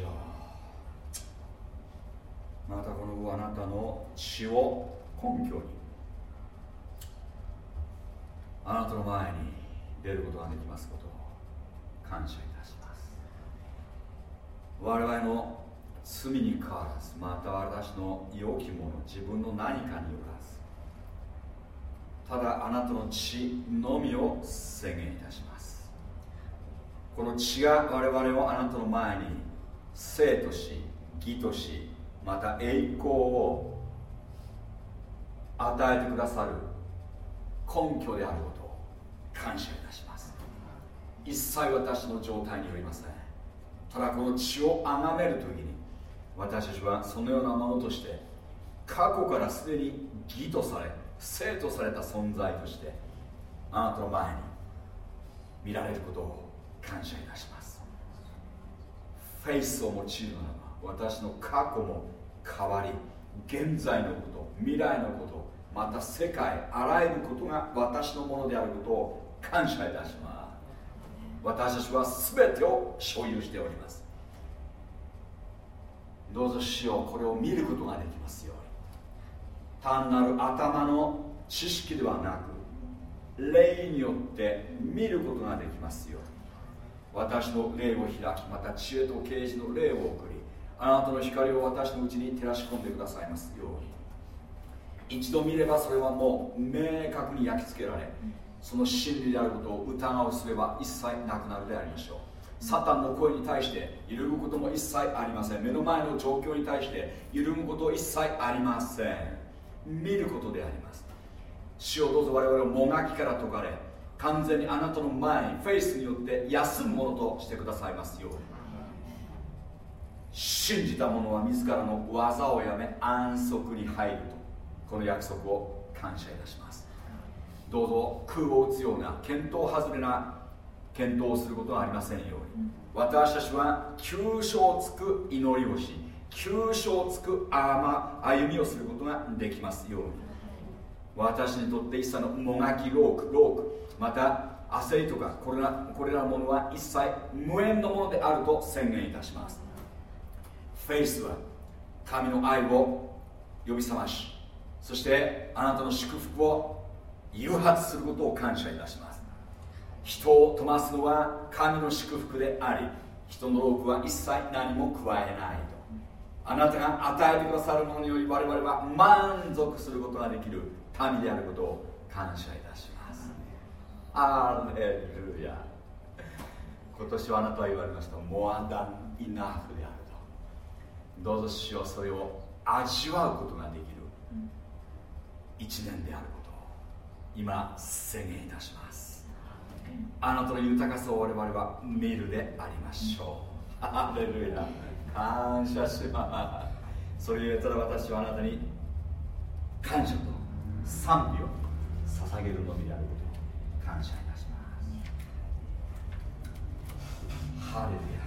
よ。またこの後あなたの血を根拠にあなたの前に出ることができますことを感謝いたします。我々の罪に変わらずまた私の良きもの自分の何かによらずただあなたの血のみを宣言いたします。この血が我々をあなたの前に生とし義としまた栄光を与えてくださる根拠であることを感謝いたします。一切私の状態によりません。ただこの血を崇める時に私たちはそのようなものとして過去からすでに義とされ生とされた存在としてあなたの前に見られることを感謝いたします。フェイスを用いるならば私の過去も変わり現在のこと未来のことまた世界あらゆることが私のものであることを感謝いたします。私たちは全てを所有しております。どうぞ主よこれを見ることができますように。単なる頭の知識ではなく霊によって見ることができますように。私の霊を開きまた知恵と啓示の霊を送りあなたの光を私のうちに照らし込んでくださいますように。一度見ればそれはもう明確に焼き付けられその真理であることを疑うすれば一切なくなるでありましょう。サタンの声に対して揺るぐことも一切ありません。目の前の状況に対して揺るぐこと一切ありません。見ることであります。主をどうぞ我々をもがきから解かれ完全にあなたの前にフェイスによって休むものとしてくださいますように。信じた者は自らの技をやめ安息に入るとこの約束を感謝いたします。どうぞ空を打つような見当外れな検討をすることはありませんように。私たちは急所をつく祈りをし急所をつくあ歩みをすることができますように。私にとって一切のもがきロークロークまた焦りとかこれらこれらのものは一切無縁のものであると宣言いたします。フェイスは神の愛を呼び覚ましそしてあなたの祝福を誘発することを感謝いたします。人を飛ますのは神の祝福であり人の労苦は一切何も加えないと。あなたが与えてくださるものにより我々は満足することができる民であることを感謝いたします。アレルヤ今年はあなたは言われました。モアダンイナフであると。どうぞ主よそれを味わうことができる。一年であることを今宣言いたします。あなたの豊かさを我々は見るでありましょう。アレルヤ感謝します。それゆえただ私はあなたに感謝と賛美を捧げるのみである。感謝いたします。ハレルヤ。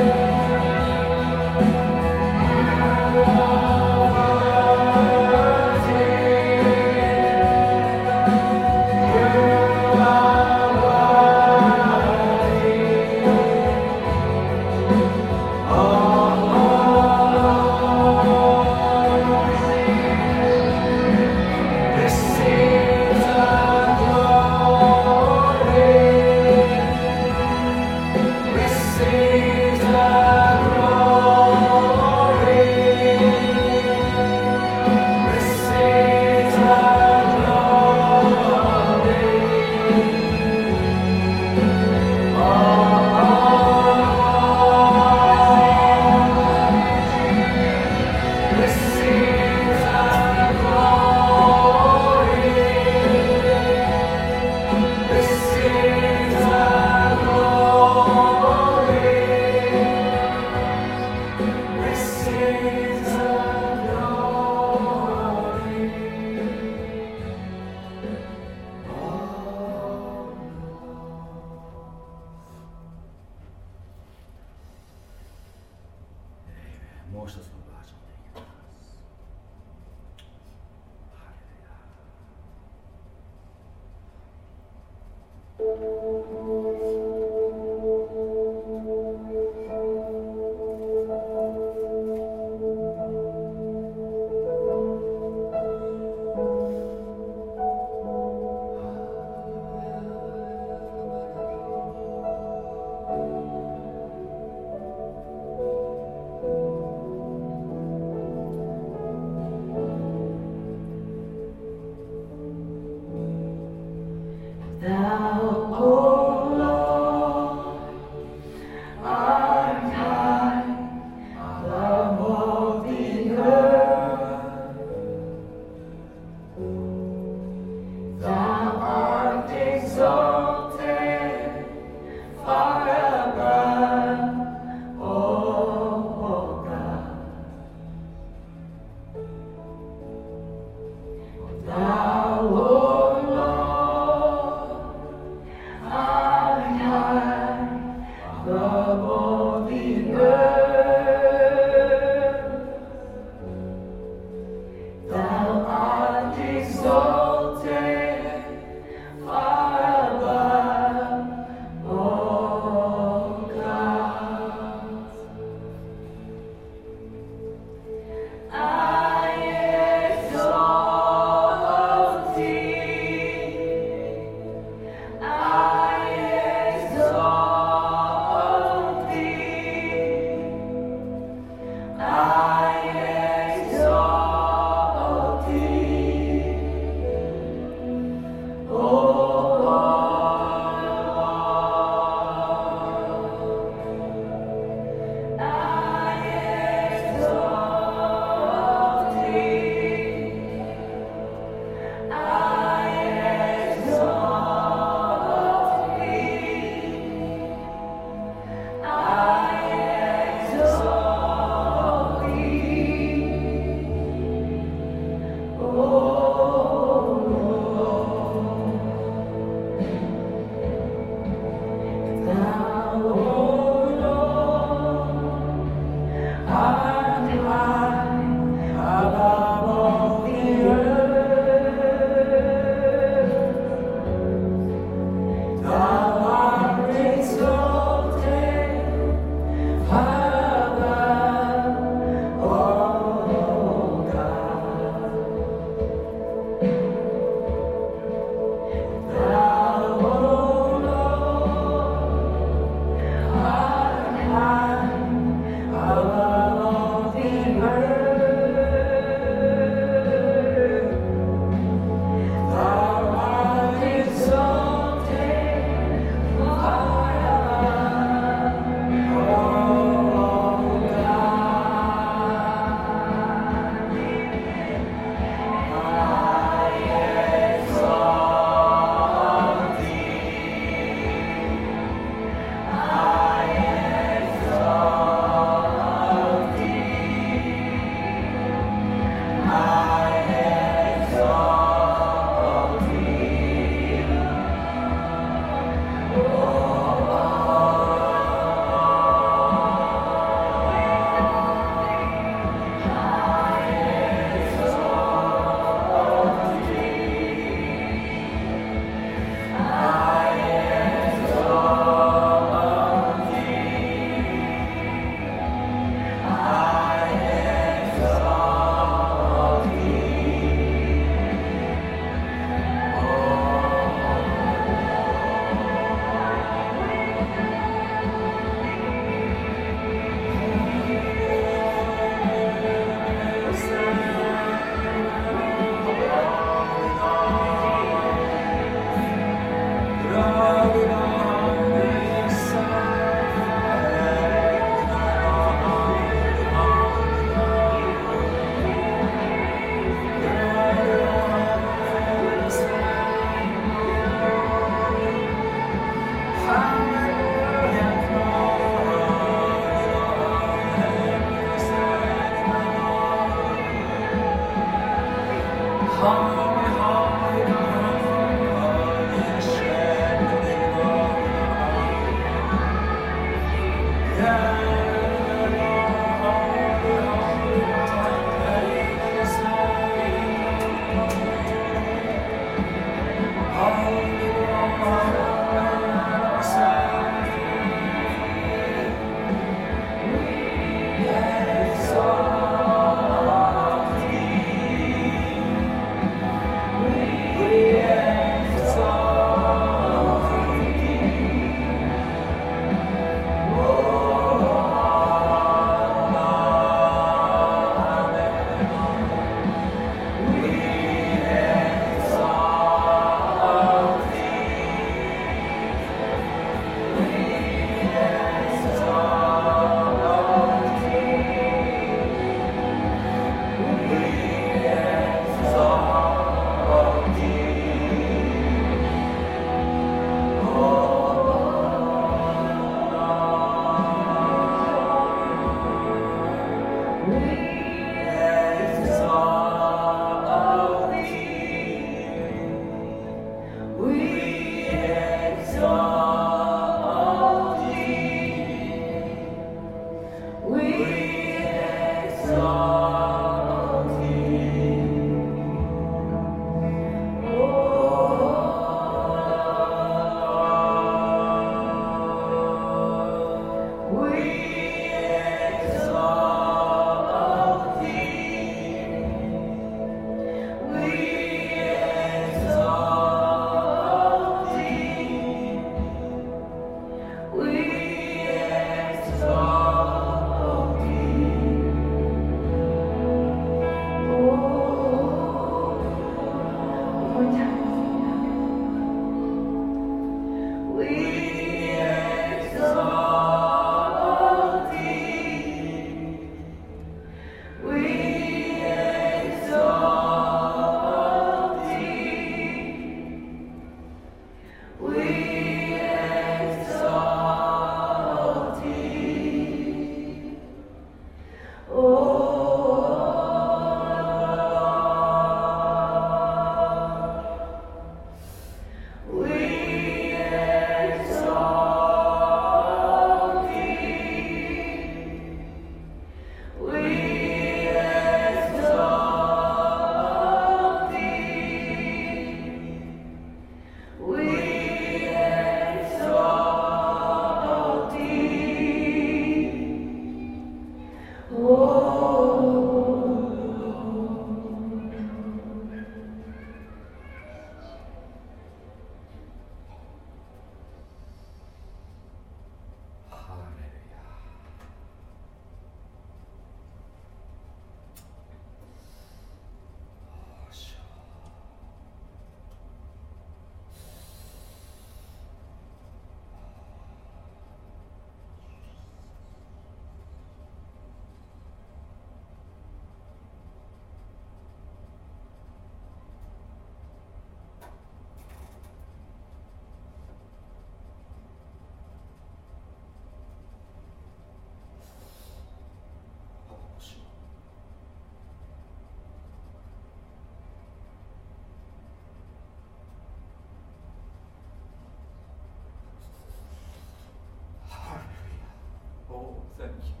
さに聞く。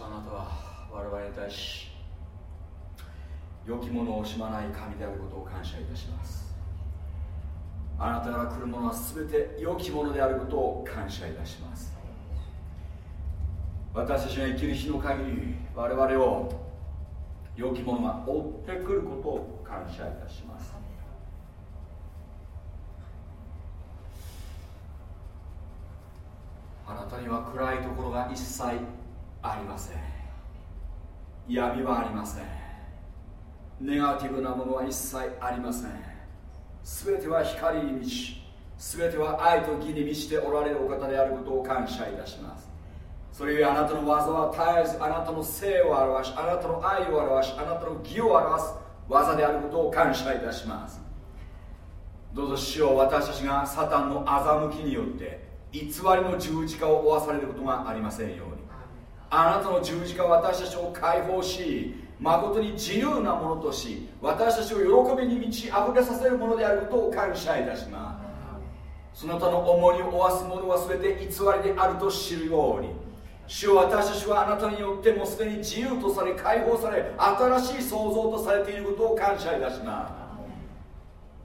主あなたは我々に対し良きものを惜しまない神であることを感謝いたします。あなたから来るものは全て良きものであることを感謝いたします。私たちが生きる日の限り我々を良きものが追ってくることを感謝いたします。あなたには暗いところが一切闇はありません。ネガティブなものは一切ありません。全ては光に満ち全ては愛と義に満ちておられるお方であることを感謝いたします。それゆえあなたの技は絶えずあなたの性を表しあなたの愛を表しあなたの義を表す技であることを感謝いたします。どうぞ主を私たちがサタンの欺きによって偽りの十字架を負わされることがありませんように。あなたの十字架は私たちを解放し誠に自由なものとし私たちを喜びに満ち溢れさせるものであることを感謝いたします。そなたの重荷を負わすものは全て偽りであると知るように主を私たちはあなたによってもすでに自由とされ解放され新しい創造とされていることを感謝いたします。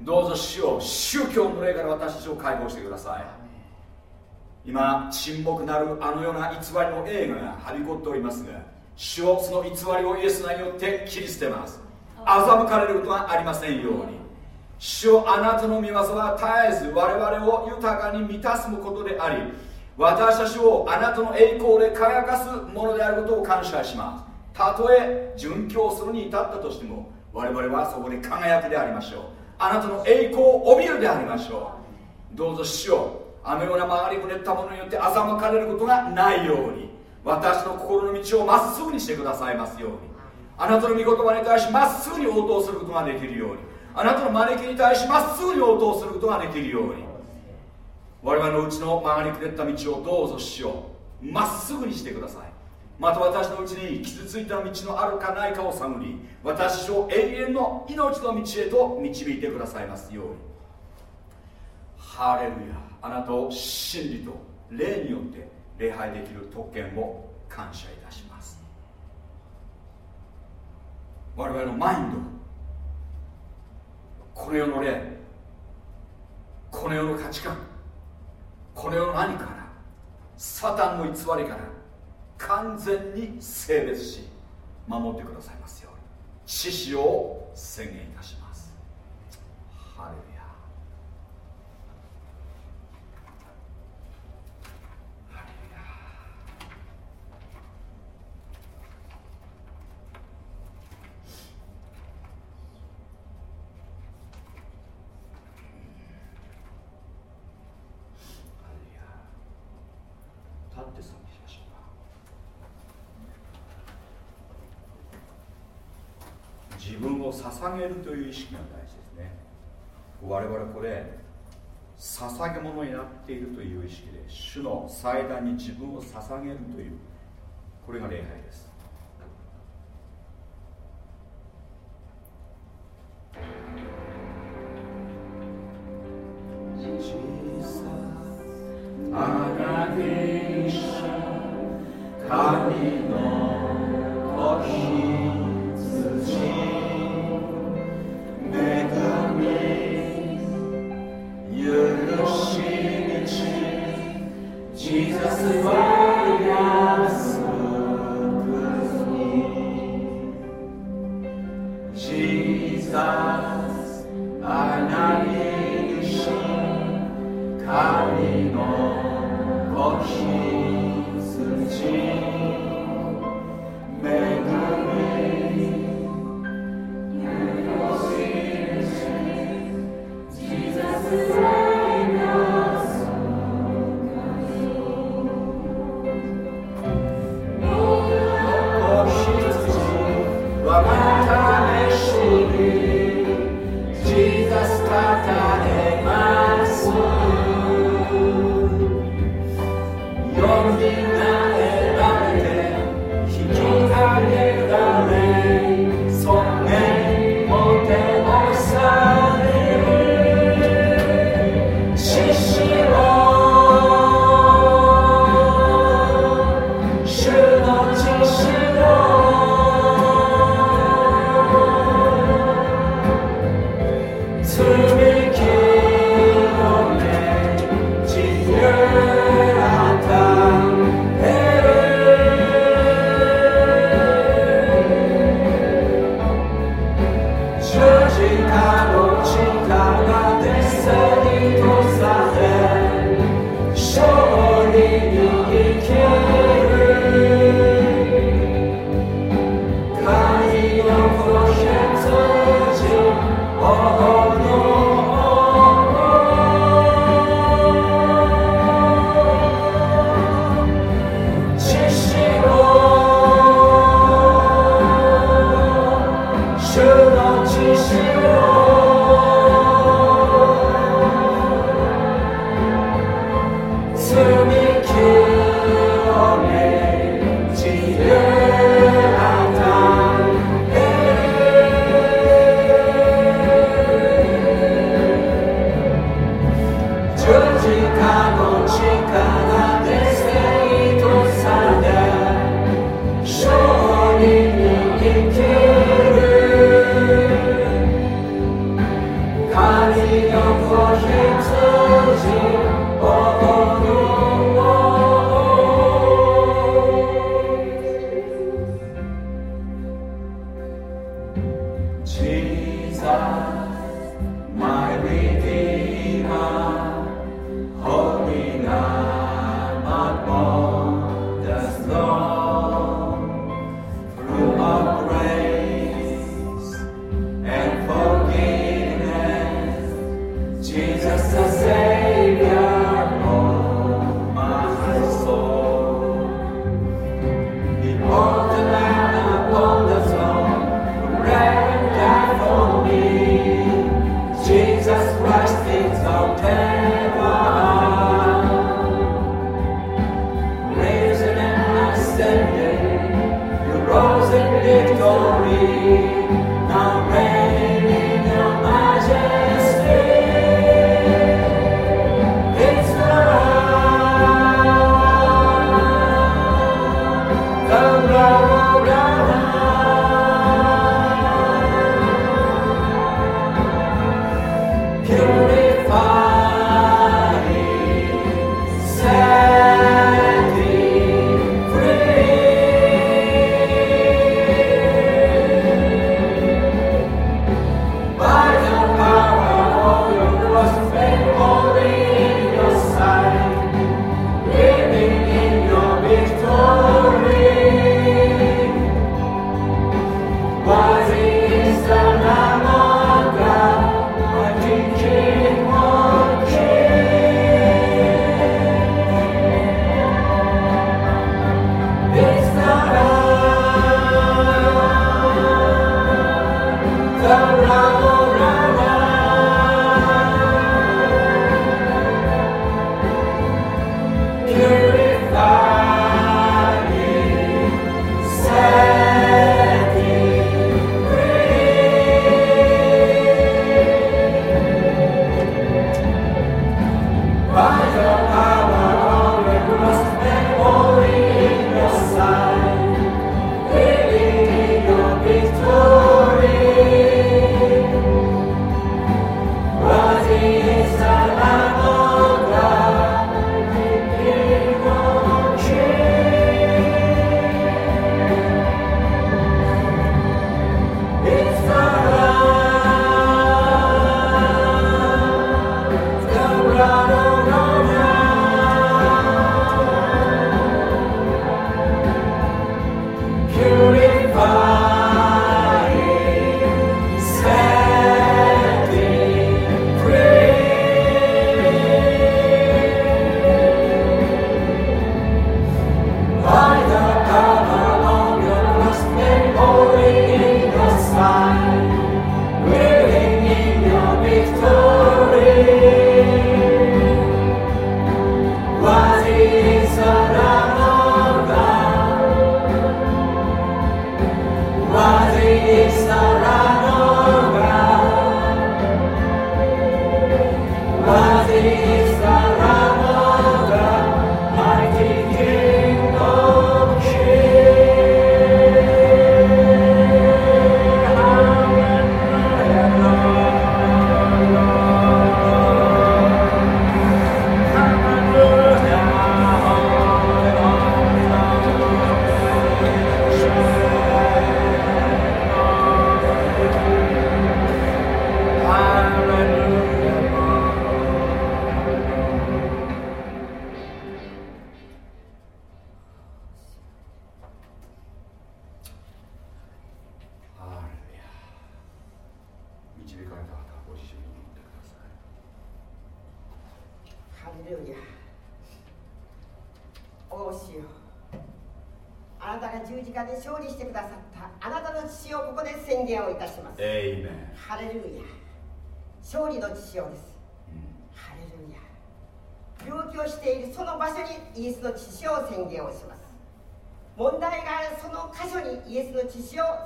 どうぞ主を宗教の霊から私たちを解放してください。今沈黙なるあのような偽りの映画がはびこっておりますが主をその偽りをイエス名によって切り捨てます。欺かれることがありませんように。主をあなたの御業は絶えず我々を豊かに満たすことであり私たちをあなたの栄光で輝かすものであることを感謝します。たとえ殉教するに至ったとしても我々はそこで輝くでありましょう。あなたの栄光を帯びるでありましょう。どうぞ主をあのような曲がりくねったものによって欺かれることがないように私の心の道をまっすぐにしてくださいますように。あなたの御言葉に対しまっすぐに応答することができるように。あなたの招きに対しまっすぐに応答することができるように。我々のうちの曲がりくねった道をどうぞしよう。まっすぐにしてください。また私のうちに傷ついた道のあるかないかを探り私を永遠の命の道へと導いてくださいますように。ハレルヤ。あなたを真理と霊によって礼拝できる特権を感謝いたします。我々のマインドこの世の霊この世の価値観この世の何からサタンの偽りから完全に性別し守ってくださいますように。獅子を宣言いたしますハレル捧げるという意識が大事ですね。我々これ捧げ物になっているという意識で主の祭壇に自分を捧げるというこれが礼拝です。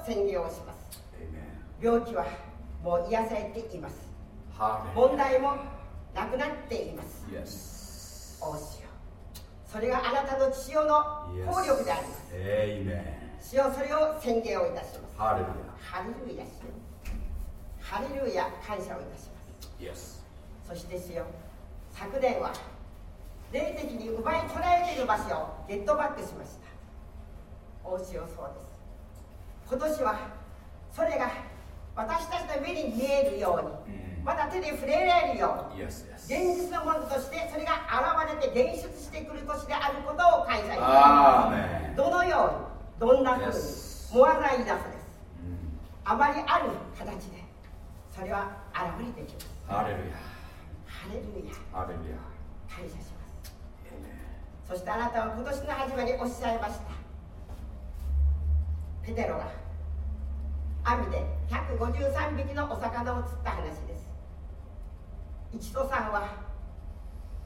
宣言をします。病気はもう癒されています。問題もなくなっています。イエスおしよ。それがあなたの父よの効力であります。エイメン主よそれを宣言をいたします。ハレルハレルヤ。ハレルヤ。感謝をいたします。そして主よ。昨年は霊的に奪い取られている場所をゲットバックしました。お主よそうです今年はそれが私たちの目に見えるようにうん。また手で触れられるように現実のものとしてそれが現れて現出してくる年であることを感謝いたしどのようにどんなふうにもわざいなさです。うん。あまりある形でそれは現れてきます。ハレルハレルヤヤハレルヤ感謝します。そしてあなたは今年の初めにおっしゃいました。ペテロが網で153匹のお魚を釣った話です。1と3は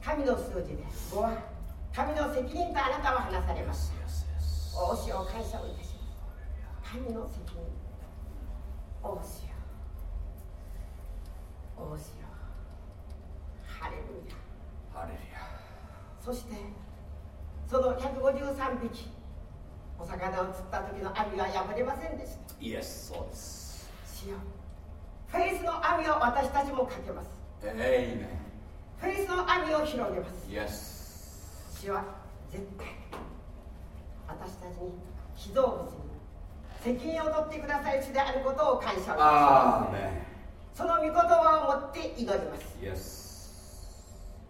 神の数字で5は神の責任とあなたは話されます。イエスイエスおしを感謝をいたします。神の責任。おしよおしよハレルヤ。ハレルヤ。そしてその153匹お魚を釣った時の網は破れませんでした。 Yes そうです。主よフェイスの網を私たちもかけます。エイメフェイスの網を広げます。ン yes主は絶対私たちに被造物に責任を取ってくださる主であることを感謝します。その御言葉を持って祈ります。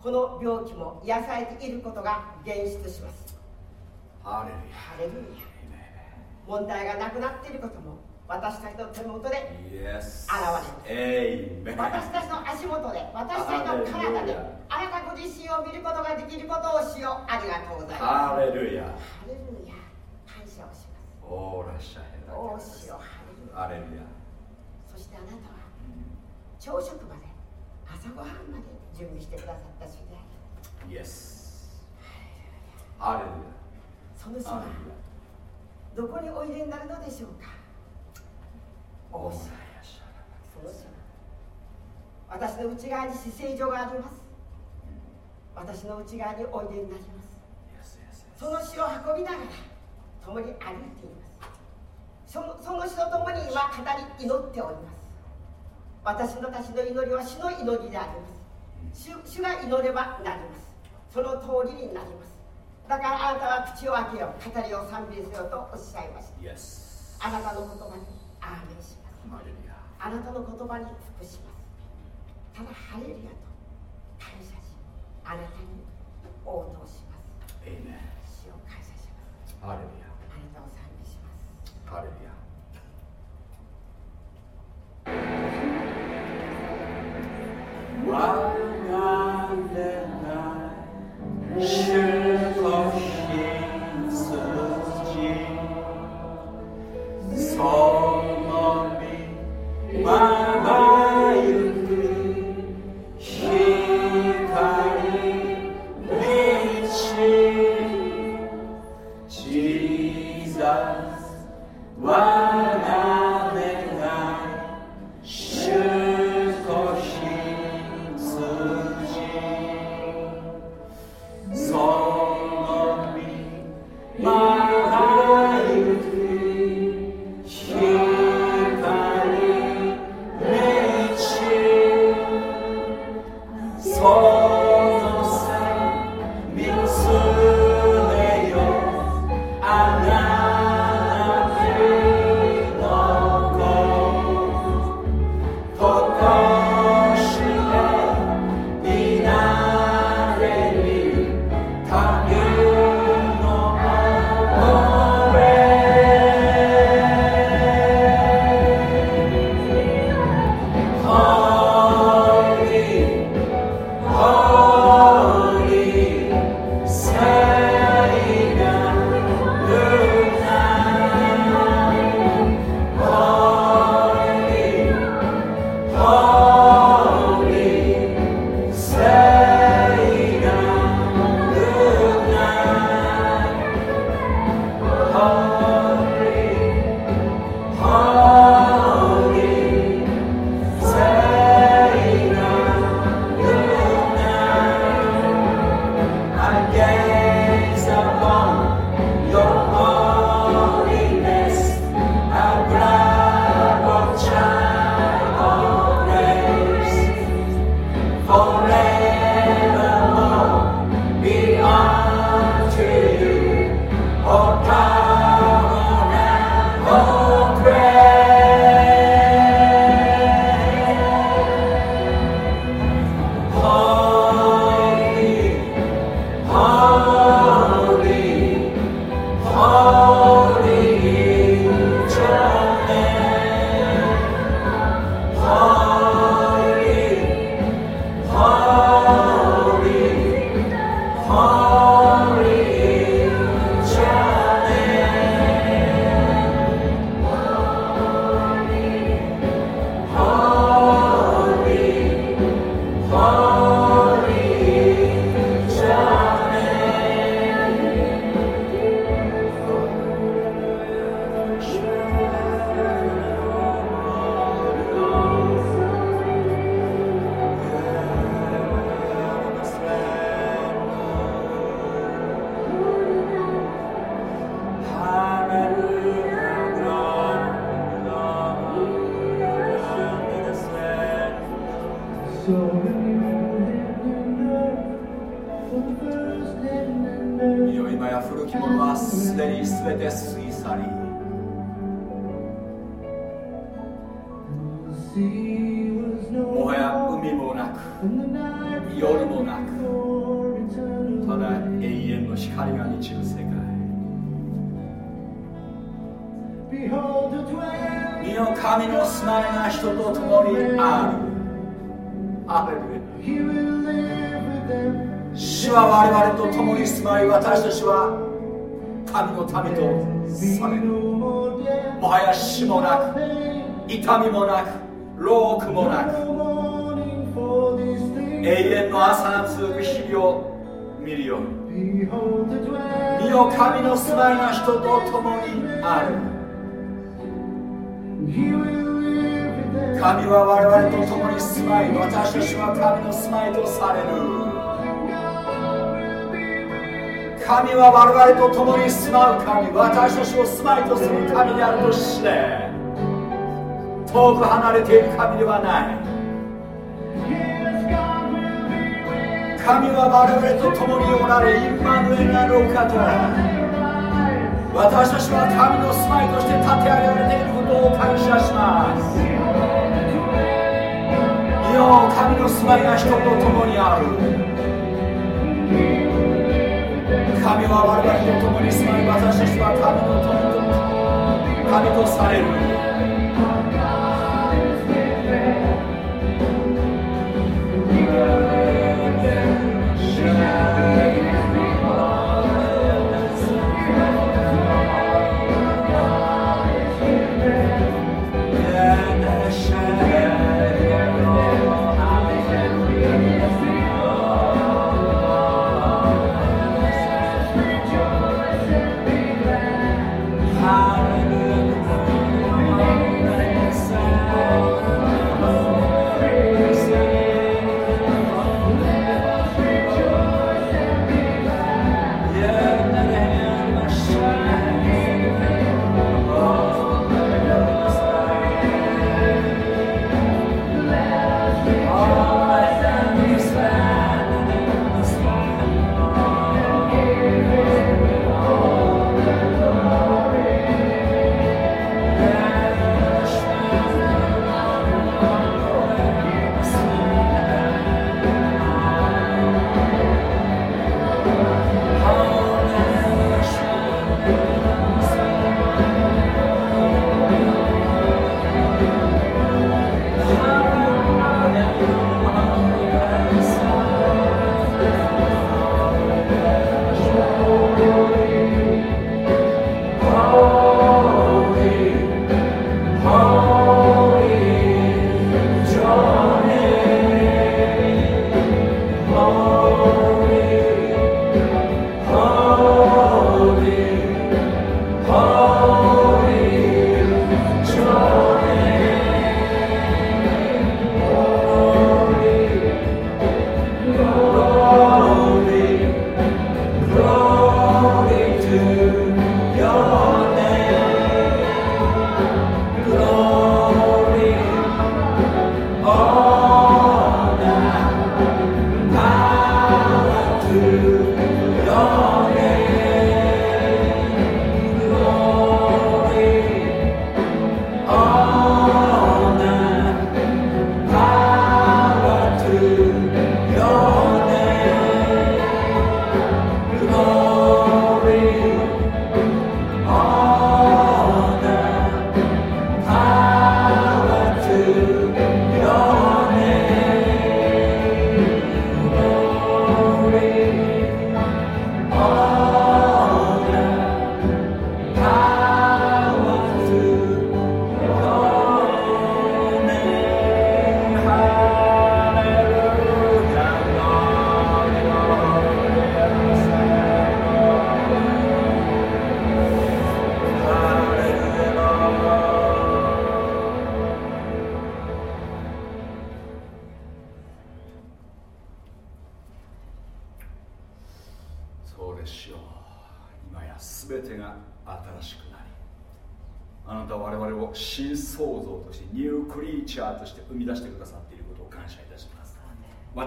この病気も癒されていることが現出しますハレルヤ問題がなくなっていることも私たちの手元で現れます。エイメン私たちの足元で私たちの体であなたご自身を見ることができることをしようありがとうございます。ハレルヤハレルヤ感謝をします。オーラシャヘラおおしよハレルヤハレルヤそしてあなたは朝食まで朝ごはん。まで準備してくださった主でありイエスハレルその主はヤハレルヤどこにおいでになるのでしょうか？おおしその主は私の内側に姿勢所があります。私の内側においでになります。その死を運びながら共に歩いています。そのその死と共に今語り祈っております。私のたちの祈りは死の祈りであります。主主が祈ればなります。その通りになりますだからあなたは口を開けよ語りを賛美せよとおっしゃいました。イエスあなたの言葉にアーメンします。あなたの言葉に服します。ただハレルヤと感謝しあなたに応答します。エイメン主を感謝します。ハレルヤ。あなたを賛美します。ハレルヤ。我が願いそ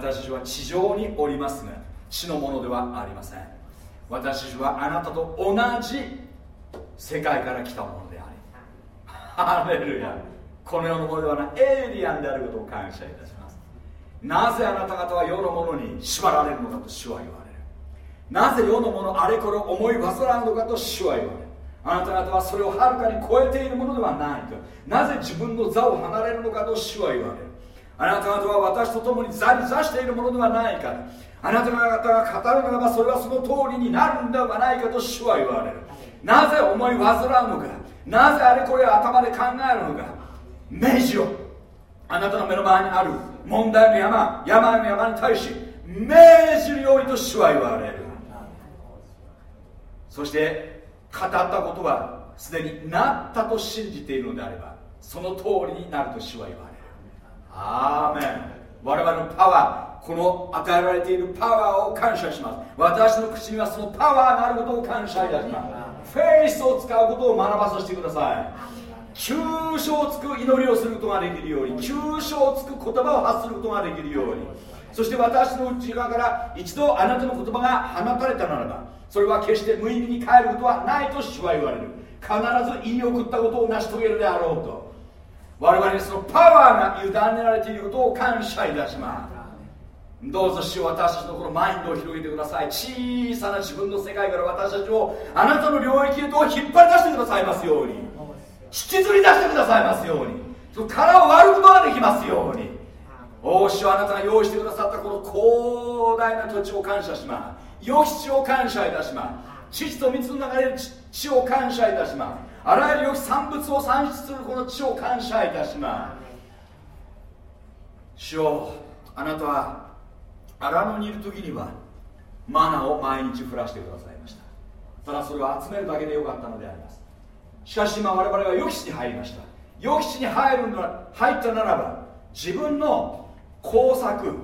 私たちは地上におりますが地のものではありません。私たちはあなたと同じ世界から来たものでありハレルヤ。この世のものではないエイリアンであることを感謝いたします。なぜあなた方は世のものに縛られるのかと主は言われる。なぜ世のものあれこれ思い煩うのかと主は言われる。あなた方はそれをはるかに超えているものではないと。なぜ自分の座を離れるのかと主は言われる。あなた方は私と共に座に座しているものではないかあなた方が語るならばそれはその通りになるんではないかと主は言われる。なぜ思い煩うのか。なぜあれこれ頭で考えるのか。明示をあなたの目の前にある問題の山。病の山に対し命じるようにと主は言われる。そして語ったことはすでになったと信じているのであればその通りになると主は言われる。アーメン我々のパワーこの与えられているパワーを感謝します。私の口にはそのパワーがあることを感謝いたします。フェイスを使うことを学ばさせてください。急所をつく祈りをすることができるように急所をつく言葉を発することができるように。そして私の内側から一度あなたの言葉が放たれたならばそれは決して無意味に変えることはないと主は言われる。必ず言い送ったことを成し遂げるであろうと我々にそのパワーが委ねられていることを感謝いたします。どうぞ主私たちのこのマインドを広げてください。小さな自分の世界から私たちをあなたの領域へと引っ張り出してくださいますように。引きずり出してくださいますように。その殻を割ることができますように。お主はあなたが用意してくださったこの広大な土地を感謝します。良き地を感謝いたします。父と水の流れる地を感謝いたしますあらゆる良き産物を産出するこの地を感謝いたします。主よあなたは荒野にいる時にはマナを毎日降らしてくださいました。ただそれを集めるだけでよかったのであります。しかし今我々は予期地に入りました。予期地に入るな入ったならば自分の工作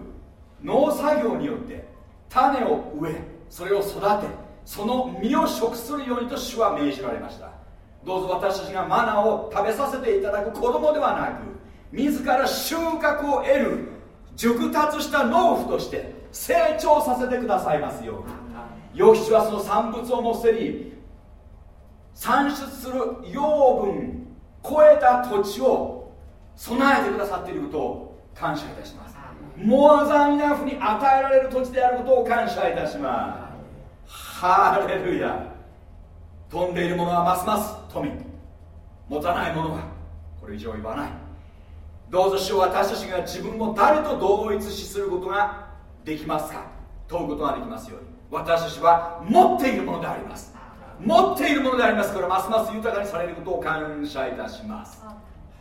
農作業によって種を植えそれを育てその実を食するようにと主は命じられました。どうぞ私たちがマナを食べさせていただく子供ではなく自ら収穫を得る熟達した農夫として成長させてくださいますように。はその産物をもせり産出する養分超えた土地を備えてくださっていることを感謝いたします。モアザンイナフに与えられる土地であることを感謝いたします。ハレルヤ飛んでいるものはますます富。持たないものはこれ以上言わない。どうぞ主私たちが自分を誰と同一視することができますか？問うことができますように。私たちは持っているものであります。持っているものであります。からますます豊かにされることを感謝いたします。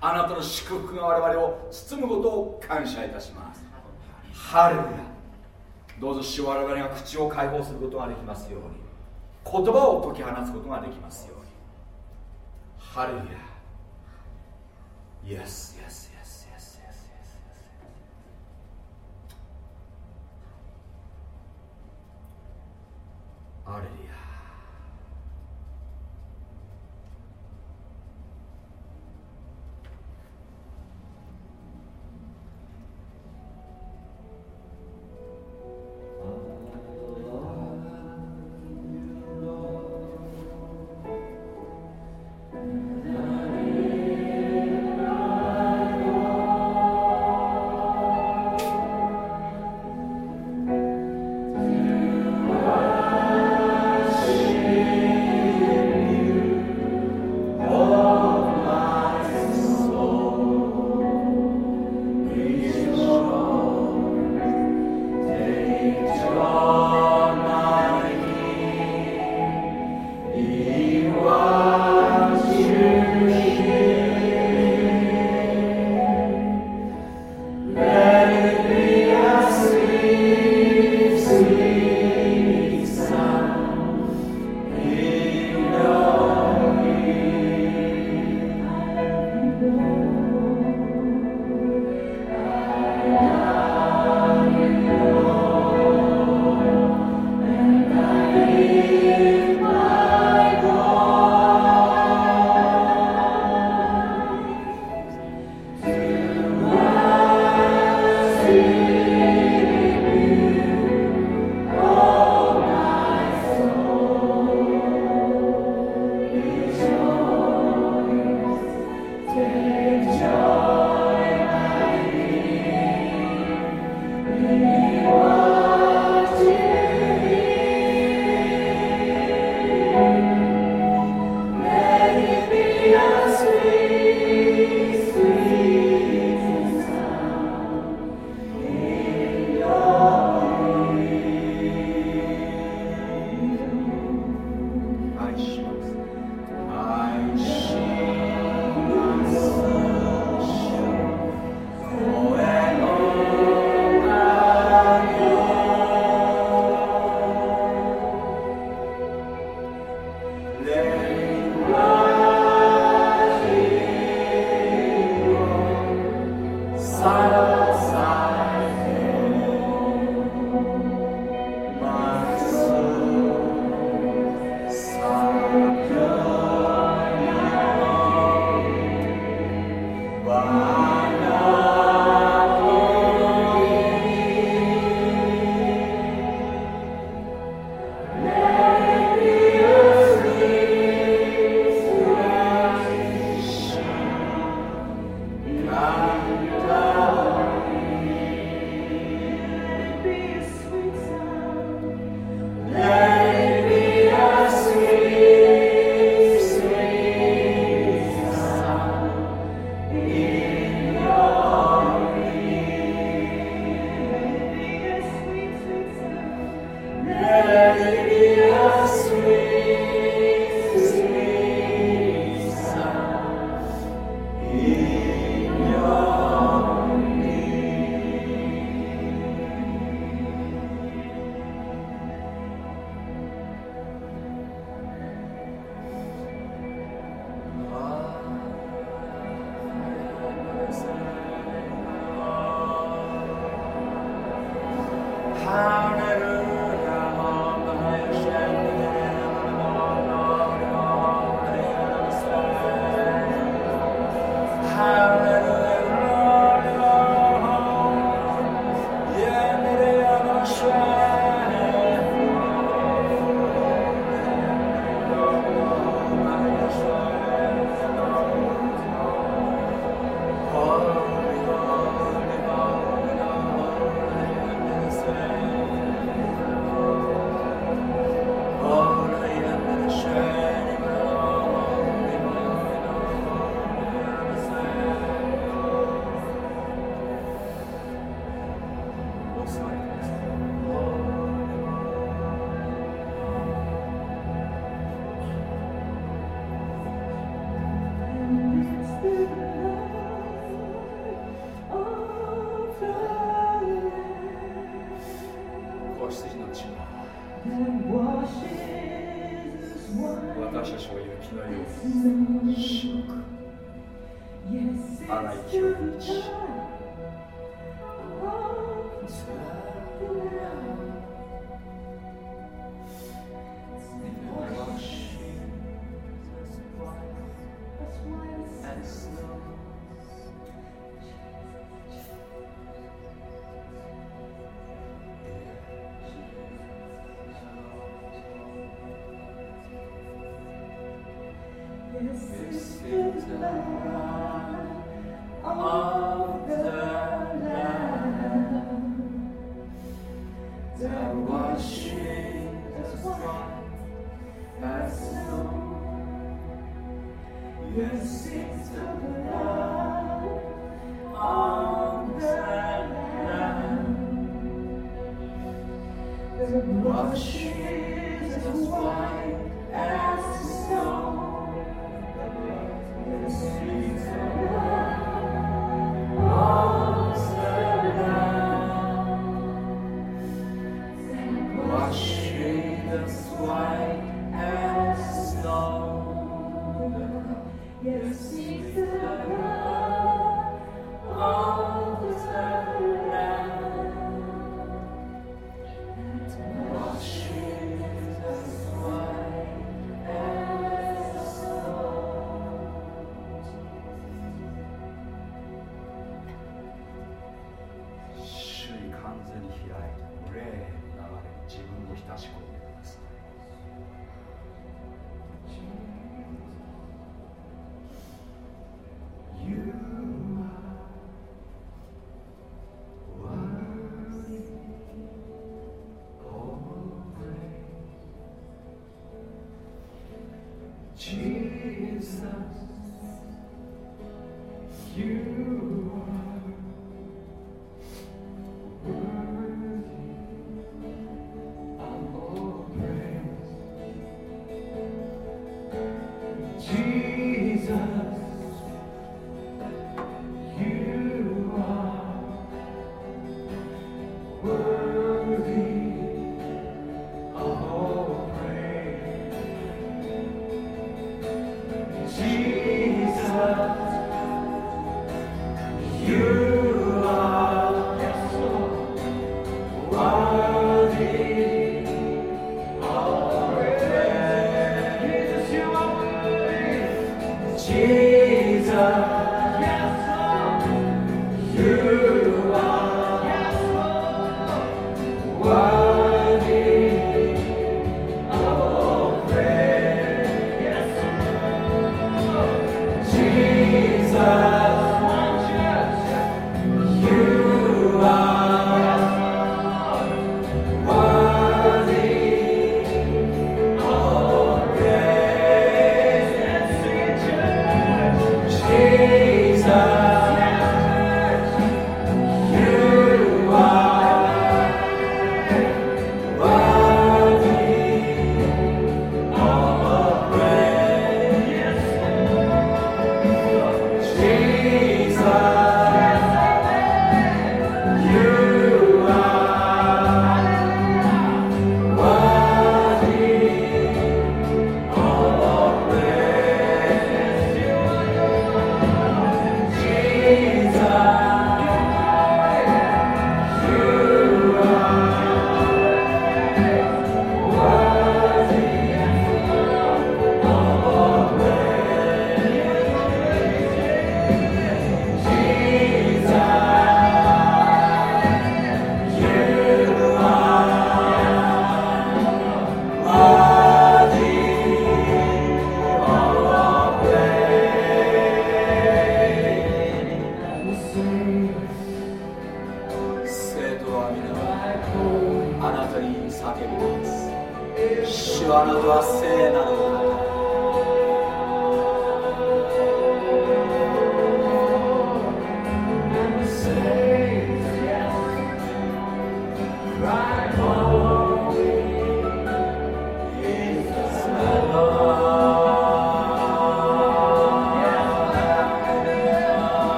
あなたの祝福が我々を包むことを感謝いたします。ハレルヤ。どうぞ主我々が口を開放することができますように。言葉を解き放つことができますように。ハレルヤ。イエスイエスイエスイエスイエスイエスアレルヤ。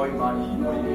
強い間に祈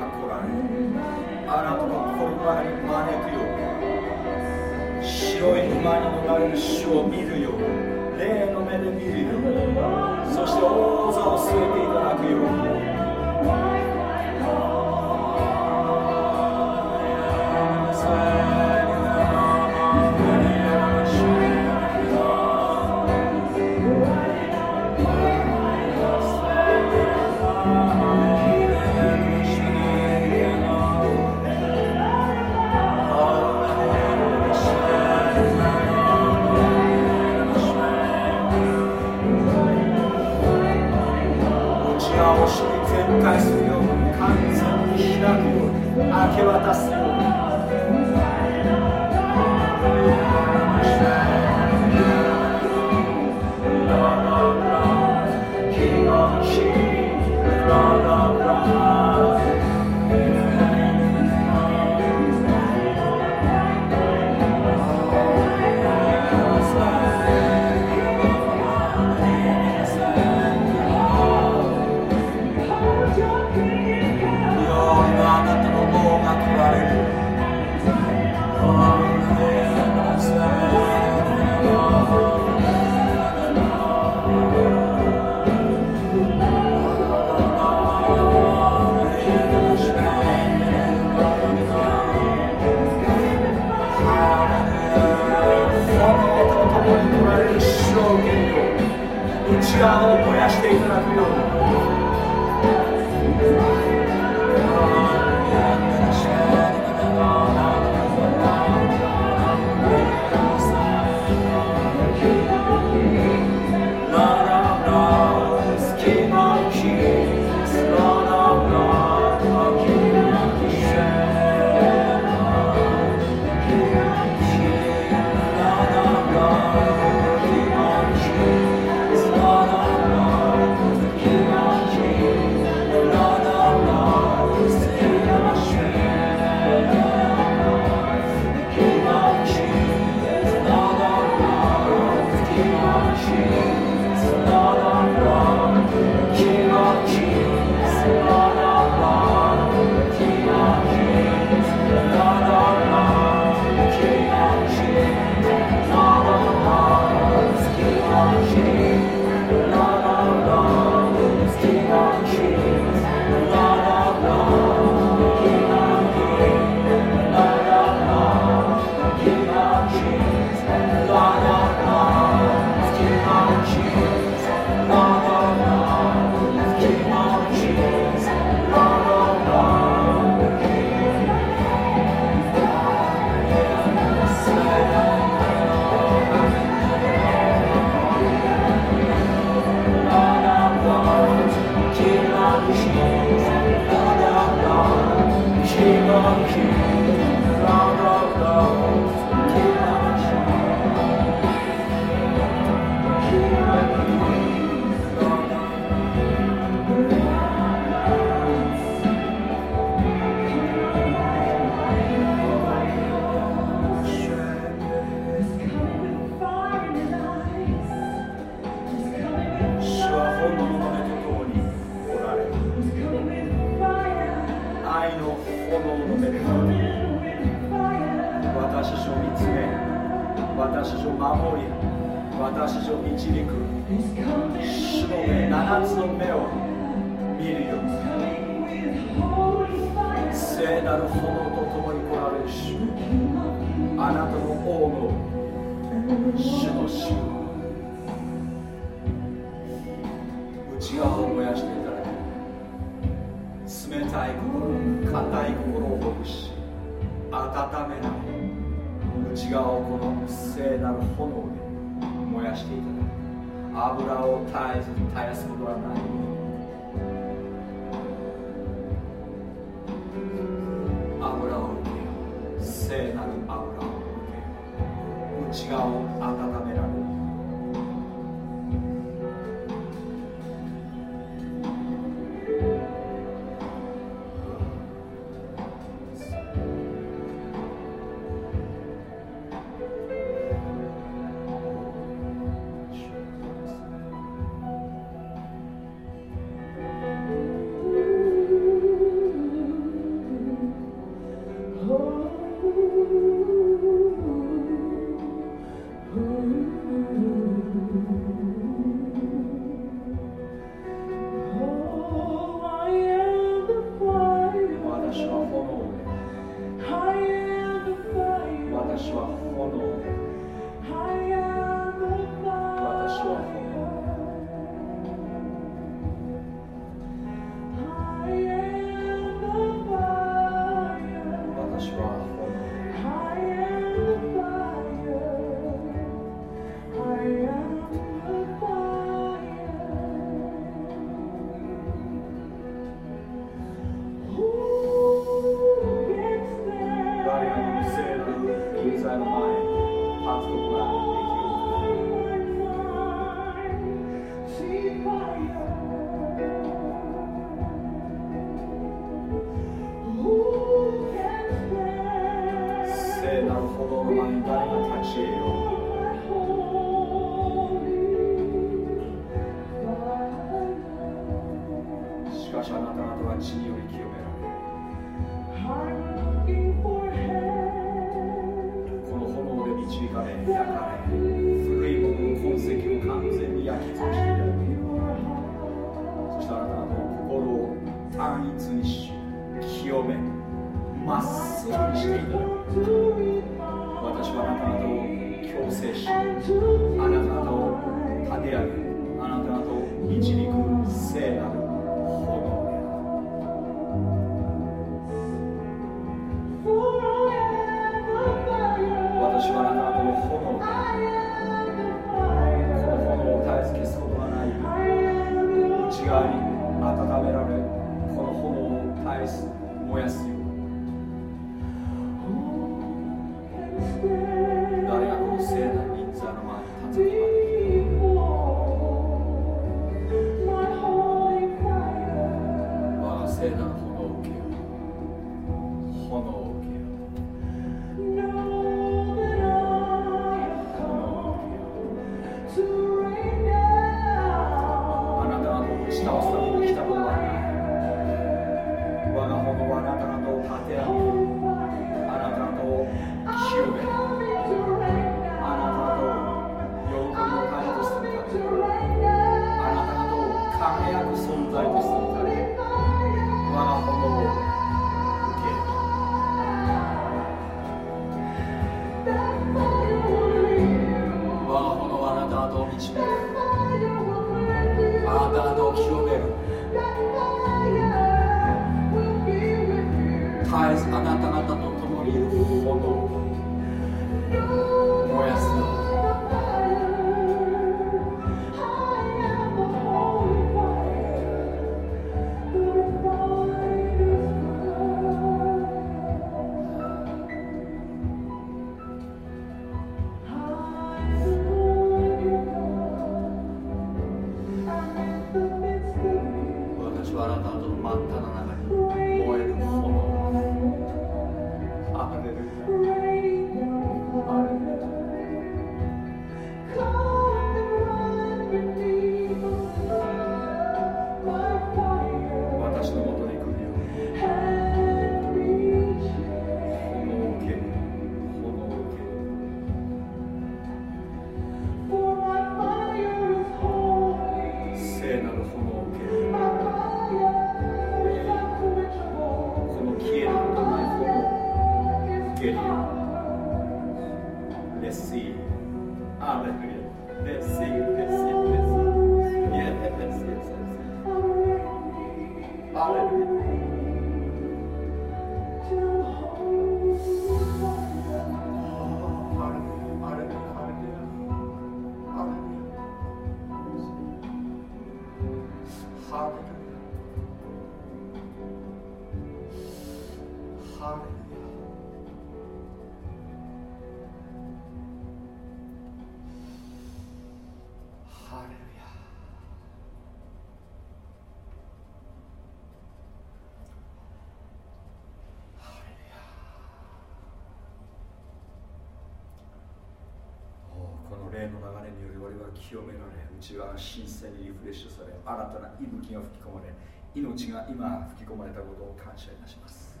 内側が新鮮にリフレッシュされ新たな息吹が吹き込まれ命が今吹き込まれたことを感謝いたします。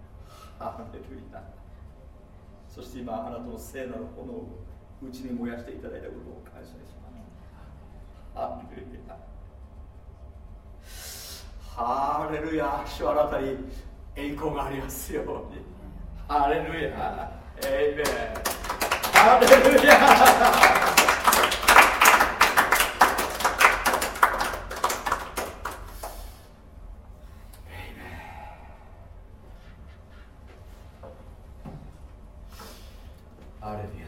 ハレルヤ。そして今あなたの聖なる炎を内に燃やしていただいたことを感謝します。ハレルヤ。ハレルヤ。主あなたに栄光がありますように。ハレルヤ。エイメン。ハレルヤハレルヤ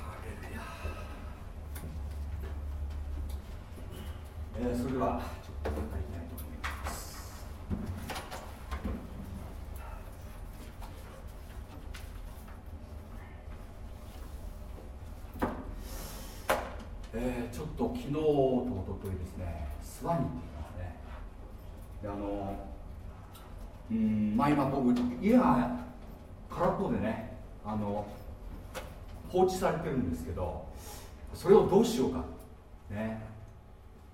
ハレルヤえーそれではちょっとやりたいと思いますえーちょっと昨日とおとといですねスワニっていうのはね。であのうんまあ今僕家が空っぽでねあの放置されてるんですけどそれをどうしようか。ね。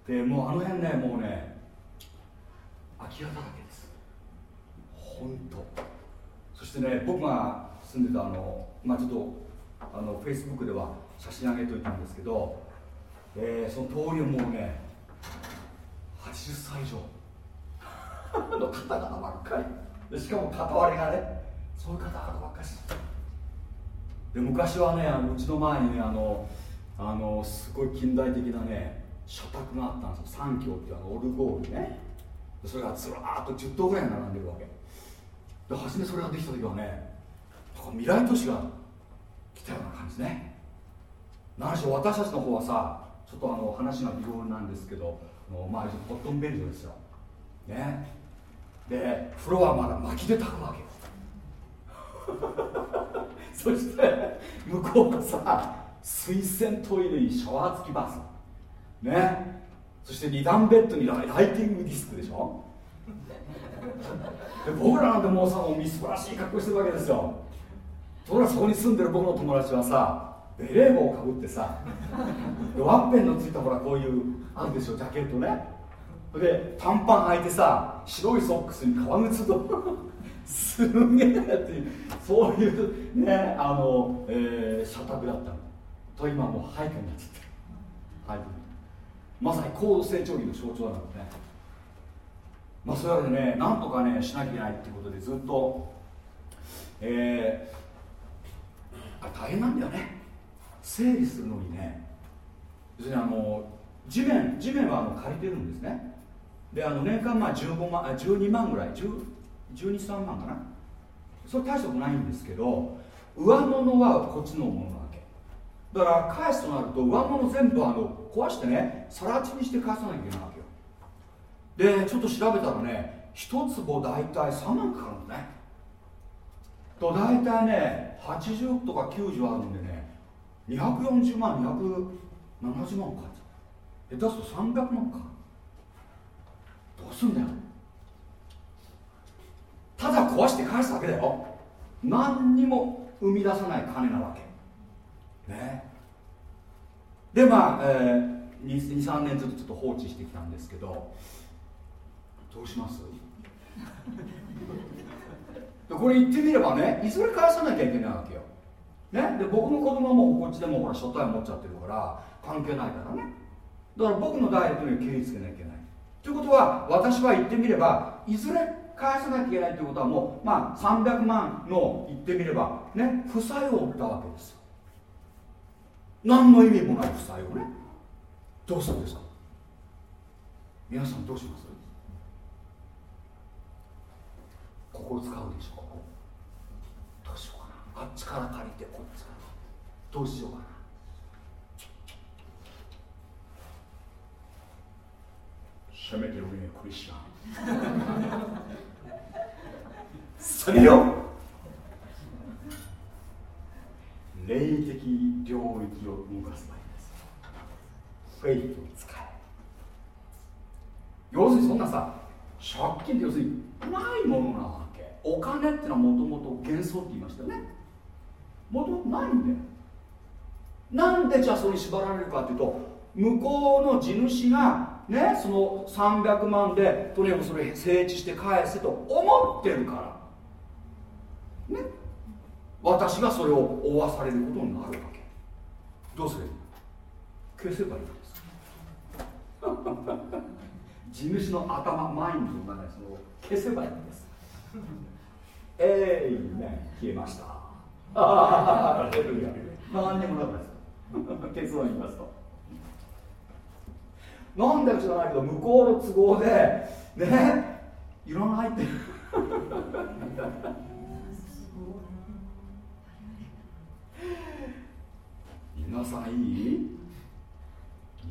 でもうあの辺ねもうね空き家だらけです。本当。そしてね僕が住んでたあのまあちょっとあのフェイスブックでは写真上げといたんですけど、えーその通りはもうね80歳以上。の方々ばっかりでしかも片割れがねそういう方々ばっかりで昔はねあのうちの前にねあのあのすごい近代的なね社宅があったんですよ。三峡っていうあのオルゴールね。でそれがずらーっと10棟ぐらい並んでるわけ。で初めそれができた時はね未来都市が来たような感じね。何しろ私たちの方はさちょっとあの話が微妙なんですけどあのまあコットンベルトですよ。ね。で風呂はまだ薪で炊くわけよ。そして向こうがさ水洗トイレにシャワー付きバス。ね。そして二段ベッドにライライティングディスクでしょ。で僕らなんてもうさもうみすぼらしい格好してるわけですよ。ところがそこに住んでる僕の友達はさベレー帽をかぶってさワッペンのついたほらこういうあるでしょジャケットね。で短パン履いてさ白いソックスに革靴とすげえっていうそういうねあの、えー社宅だったの。と今もう廃墟になっちゃってる。廃墟まさに高度成長期の象徴なのね。まあそういうわけでねなんとかねしなきゃいけないっていうことでずっとえー、あ大変なんだよね。整理するのにね要するにあの地面地面はあの借りてるんですね。であの年間まあ15万あ12万ぐらい10 123万かな。それ大したことないんですけど上物はこっちのものなわけ。だから返すとなると上物全部あの壊してね更地にして返さなきゃいけないわけよ。でちょっと調べたらね一坪大体3万かかるのね。と大体ね80とか90あるんでね240万270万かかっちゃう下手すと300万か。どうすんだよ。ただ壊して返すだけだよ。何にも生み出さない金なわけ。ね。でまあ、えー、23年ずつちょっと放置してきたんですけど。どうします？これ言ってみればねいずれ返さなきゃいけないわけよ、ね、で僕の子供もこっちでもほら初対持っちゃってるから関係ないからね。だから僕の代理というのは敬意つけなきゃいけない。ということは私は言ってみればいずれ返さなきゃいけないということはもうまあ300万の言ってみればね負債を負ったわけですよ。何の意味もない負債をね。どうするんですか？皆さんどうします？ここ使うでしょここ。どうあっちから借りてこっちから。どうしようかな。攻めてるねクリスチャン。それよ。霊的領域を動かす場合です。フェイトを使え。要するにそんなさ借金って要するにないものなわけ。お金ってのはもともと幻想って言いましたよねもともとないんだよ。なんでじゃあそれに縛られるかっていうと向こうの地主がねその300万でとにかくそれ整地して返せと思ってるから。ね。私がそれを負わされることになるわけ。どうすれば消せばいいんです。地主の頭マインドの中にその消せばいいんです。えいね消えました何にもなかったです結論言いますとなんでか知らないけど向こうの都合でねいらないって皆さんいい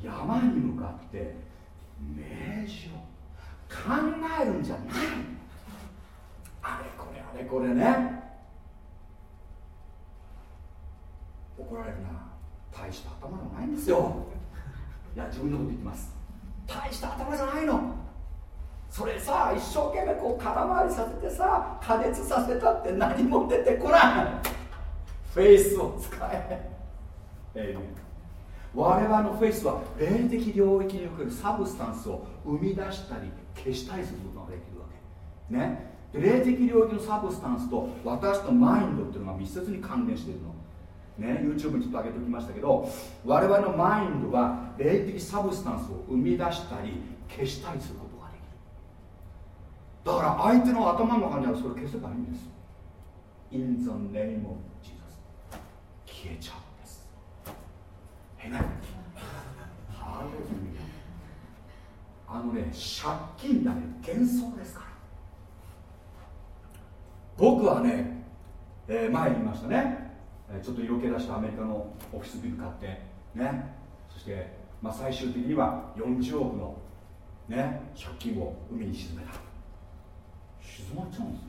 山に向かって明示を考えるんじゃないあれこれあれこれね怒られるな。大した頭がないんですよ。いや自分のこと言ってます。大した頭じゃないの。それさ一生懸命こう空回りさせてさ加熱させたって何も出てこない。フェイスを使え。え我々の faith は霊的領域における substance を生み出したり消したりすることができるわけ。ね。霊的領域の substance と私とマインドっていうのが密接に関連しているのね、YouTube にちょっと上げておきましたけど我々のマインドは霊的サブスタンスを生み出したり消したりすることができる。だから相手の頭の中にあるそれを消せばいいんです。In the name of Jesus 消えちゃうんです。えなハレルヤあのね借金だね幻想ですから。僕はね、えー、前に言いましたね。ちょっと色気出したアメリカのオフィスビル買ってね。そして、まあ、最終的には40億の、ね、借金を海に沈めた。沈まっちゃうんです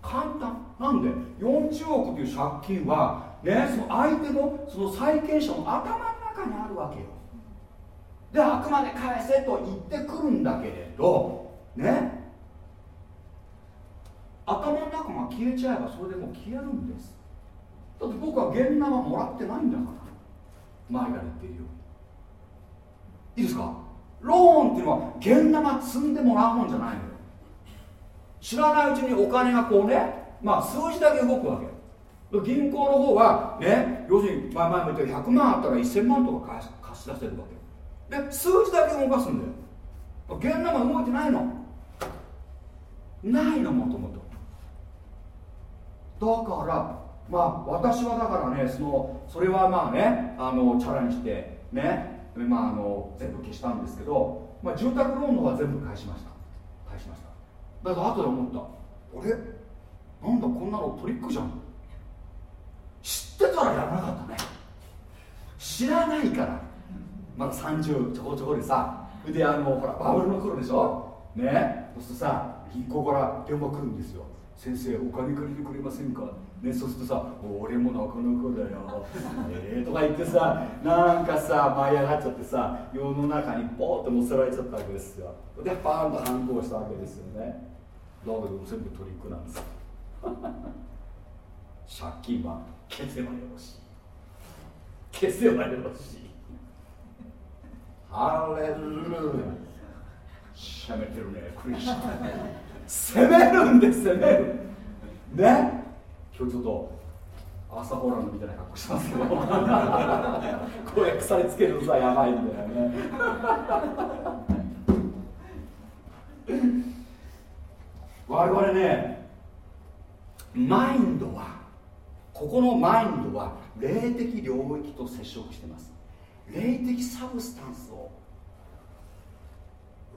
簡単。なんで40億という借金は、ね、その相手のその債権者の頭の中にあるわけよ。であくまで返せと言ってくるんだけれどね。頭の中が消えちゃえばそれでもう消えるんです。だって僕は現ナはもらってないんだから。前から言ってるよ。いいですか？ローンっていうのは現ナ積んでもらうもんじゃないのよ。知らないうちにお金がこうねまあ数字だけ動くわけ。銀行の方はね要するに前々も言った100万あったら1000万とか貸し出せるわけ。で数字だけ動かすんだよ。現ナ動いてないの。ないのもともと。だからまあ私はだからねそのそれはまあねあのチャラにしてね、まあ、あの全部消したんですけど、まあ、住宅ローンのは全部返しました。返しました。だから後で思った。あれなんだこんなのトリックじゃん。知ってたらやらなかったね。知らないから。まだ30ちょこちょこでさであのほらバブルの頃でしょ。ね。そうするとさ銀行から電話来るんですよ。先生お金借りてくれませんか？ね、そうするとさ「俺もなかなかだよ」えー、とか言ってさなんかさ舞い上がっちゃってさ世の中にポーって乗せられちゃったわけですよ。でパーンと反抗したわけですよね。だけど全部トリックなんです 借金は消せばよろしい。消せばよろしい。ハレルヤ。しゃべってるねクリスチャン。攻めるんで攻める。ね？今日ちょっと朝ホラーのみたいな格好してますけど。これ鎖つけるとさやばいんだよね。我々ねマインドはここのマインドは霊的領域と接触してます。霊的サブスタンスを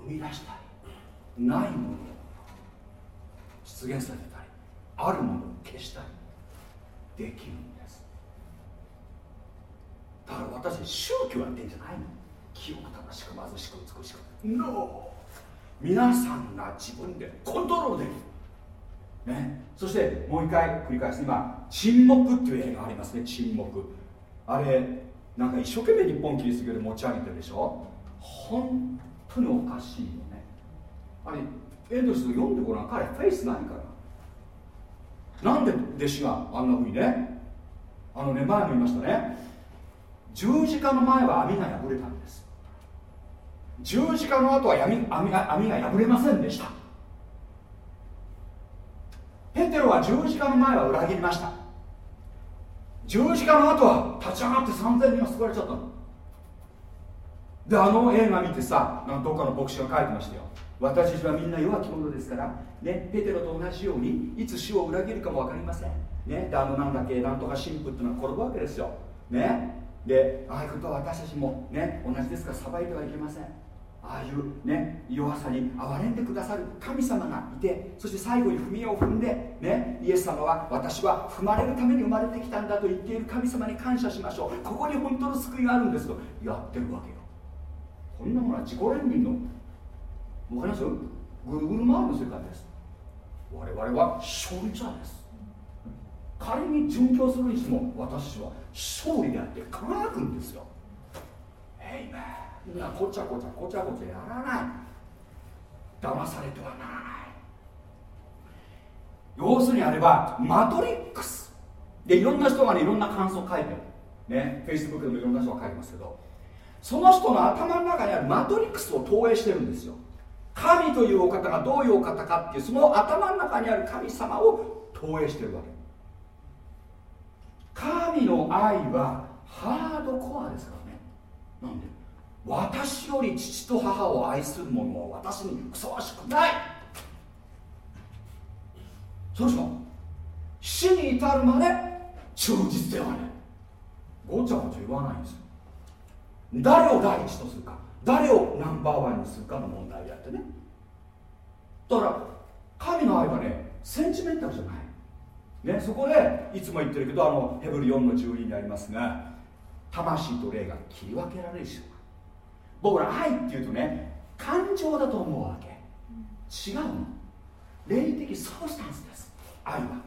生み出したりないもの。を出現させたりあるものを消したりできるんです。だから私宗教やってんじゃないの。清く正しく貧しく美しく。NO 皆さんが自分でコントロールできる、ね、そしてもう一回繰り返す。今「沈黙」っていう映画ありますね。沈黙。あれなんか一生懸命日本キリスト教で持ち上げてるでしょ？本当におかしいよね。あれエンドス読んでごらん。彼フェイスないから。なんで弟子があんなふうにねあのね前も言いましたね。十字架の前は網が破れたんです。十字架の後は網網が網が破れませんでした。ペテロは十字架の前は裏切りました。十字架の後は立ち上がって3000人が救われちゃったの。であの映画見てさどっかの牧師が書いてましたよ。私たちはみんな弱き者ですからねペテロと同じようにいつ死を裏切るかも分かりません。ねであのなんだっけなんとか神父っていうのは転ぶわけですよ。ね。でああいうことは私たちもね同じですから裁いてはいけません。ああいうね弱さに憐れんでくださる神様がいてそして最後に踏み絵を踏んでねイエス様は私は踏まれるために生まれてきたんだと言っている神様に感謝しましょう。ここに本当の救いがあるんですとやってるわけよ。こんなものは自己憐憫のわかりますぐるぐる回るの世界です。我々は勝利者です。仮に殉教するにしても私は勝利であって輝くんですよ。えいめみんなこちゃこちゃこちゃこちゃやらない。騙されてはならない。要するにあればマトリックス。でいろんな人がねいろんな感想を書いてる。ねフェイスブックでもいろんな人が書いてますけどその人の頭の中にあるマトリックスを投影してるんですよ。神というお方がどういうお方かっていうその頭の中にある神様を投影してるわけ。神の愛はハードコアですからね。なんで？私より父と母を愛する者は私にふさわしくない。そうでしょ？死に至るまで忠実ではない。ごちゃごちゃ言わないんですよ。誰を第一とするか。誰をナンバーワンにするかの問題であってね。だから神の愛はねセンチメンタルじゃない。ねそこでいつも言ってるけどあのヘブル4の12にありますが魂と霊が切り分けられる人僕ら愛っていうとね感情だと思うわけ。違うの。霊的 substance です。愛は。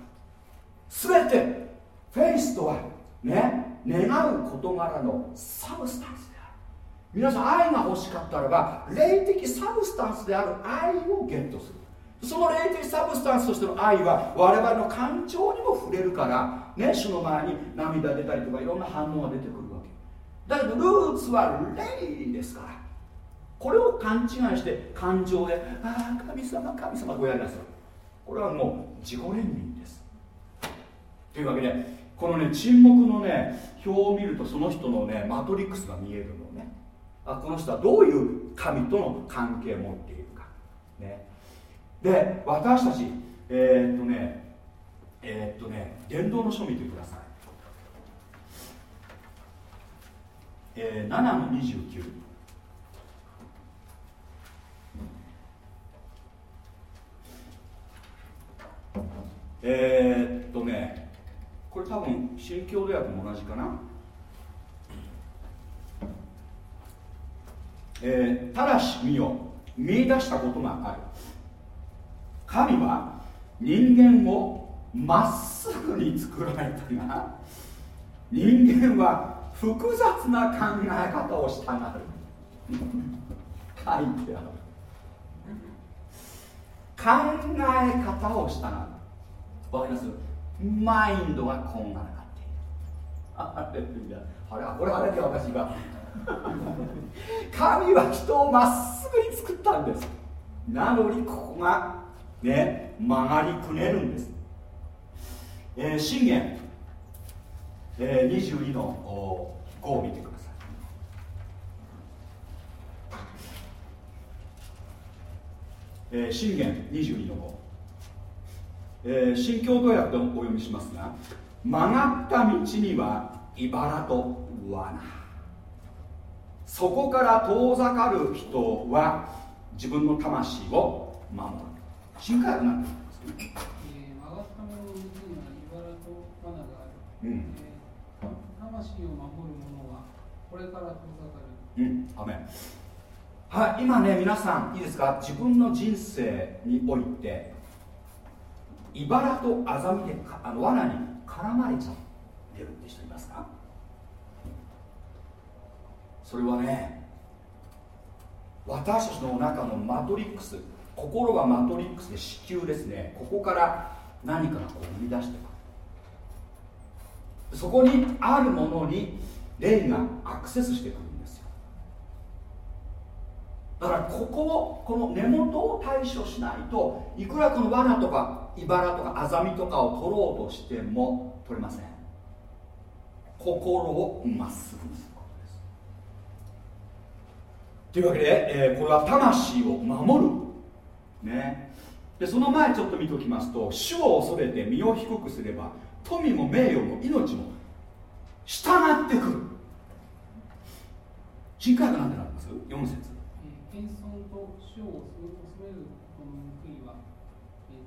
全て faith とはね願う事柄の substance である皆さん愛が欲しかったらば霊的 substance である愛をゲットする。その霊的サブスタンスとしての愛は我々の感情にも触れるからね主の前に涙出たりとかいろんな反応が出てくるわけ。だけどルーツは霊ですから。これを勘違いして感情で「ああ神様神様」ごやりなさい。これはもう自己憐憫です。というわけでこのね沈黙のね表を見るとその人のねマトリックスが見えるの。あこの人はどういう神との関係を持っているか。ね。で私たちえー、っとねえー、っとね伝道の書見てください。えー、7の29えー、っとねこれ多分新教土訳も同じかな。えー、ただし見よ見出したことがある。神は人間をまっすぐに作られたが人間は複雑な考え方をしたがる。書いてある。考え方をしたがる。わかります？マインドがこんがらがっている。あれあれこれあれで私が神は人をまっすぐに作ったんです。なのにここがね曲がりくねるんです、えー、信玄、えー、22の5を見てください。えー、信玄22の5、えー、新共同訳でお読みしますが曲がった道には茨と罠。そこから遠ざかる人は自分の魂を守る。新科学なんですね、えー、のには茨と罠がある、うんえー、魂を守る者はこれから遠ざかる。うん。アメはい今ね皆さんいいですか？自分の人生において茨とアザミであの罠に絡まれちゃってるって人いますか？それはね私たちの中のマトリックス心はマトリックスで子宮ですねここから何かがこう生み出してくる。そこにあるものに霊がアクセスしてくるんですよ。だからここをこの根元を対処しないといくらこの罠とか茨とかアザミとかを取ろうとしても取れません。心をまっすぐにする。というわけで、えー、これは魂を守る。ね。でその前ちょっと見ておきますと主を恐れて身を低くすれば富も名誉も命も従ってくる。新科学なんてなります？4節。謙遜と主を恐れることの報いは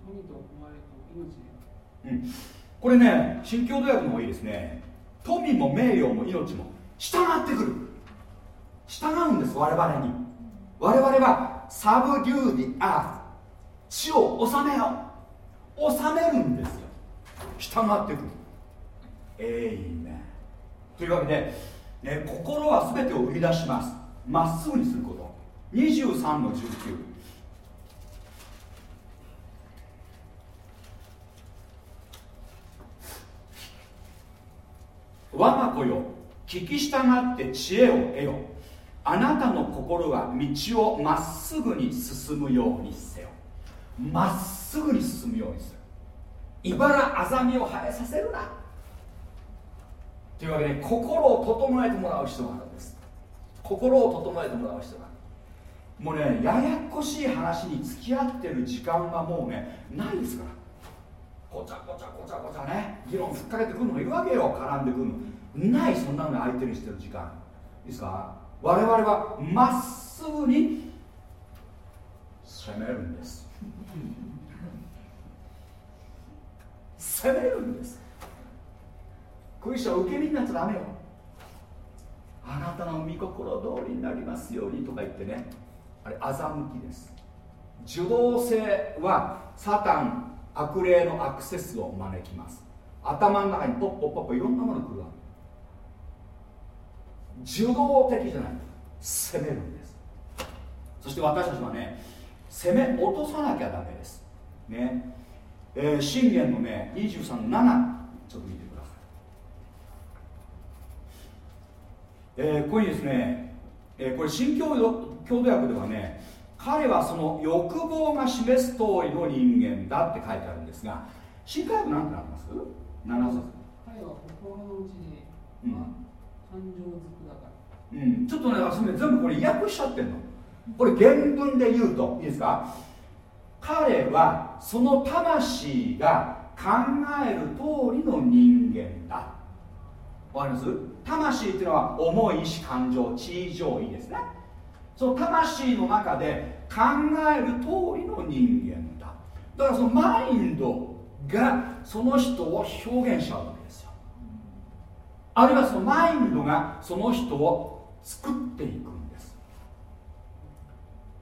富と思われと命で。うん。これね新共同訳の方がいいですね。富も名誉も命も従ってくる従うんです我々に。我々はサブデューディアー地を治めよう。治めるんですよ。従ってくる。えいめというわけで、ね、心は全てを生み出します。まっすぐにすること。23の19我が子よ聞き従って知恵を得よ。あなたの心は道をまっすぐに進むようにせよ。まっすぐに進むようにする。茨あざみを生えさせるな。というわけで心を整えてもらう必要があるんです。心を整えてもらう必要がある。もうねややこしい話に付き合ってる時間がもうねないですから。ごちゃごちゃごちゃごちゃね議論ふっかけてくるのがいるわけよ。絡んでくるの。ないそんなの相手にしてる時間。いいですか？我々はまっすぐに攻めるんです。攻めるんです。クリスチャン受け身になっちゃダメよ。あなたの御心通りになりますようにとか言ってね。あれ欺きです。受動性はサタン悪霊のアクセスを招きます。頭の中にポッポッポッポいろんなものが来るわけ。受動的じゃない。攻めるんです。そして私たちはね攻め落とさなきゃダメです。ね。えー、信玄のね23の7ちょっと見てください、えー、ここにですね、えー、これ新共同共同訳ではね彼はその欲望が示す通りの人間だって書いてあるんですが新科学なんてなります ?7 冊彼は心の内で、うん、感情づくだから。うん、ちょっとねそれ全部これ訳しちゃってんの。これ原文で言うといいですか？彼はその魂が考える通りの人間だ。わかります？魂っていうのは重い意志感情地位上位ですね。その魂の中で考える通りの人間だ。だからそのマインドがその人を表現しちゃうあるいはそのマインドがその人を作っていくんです。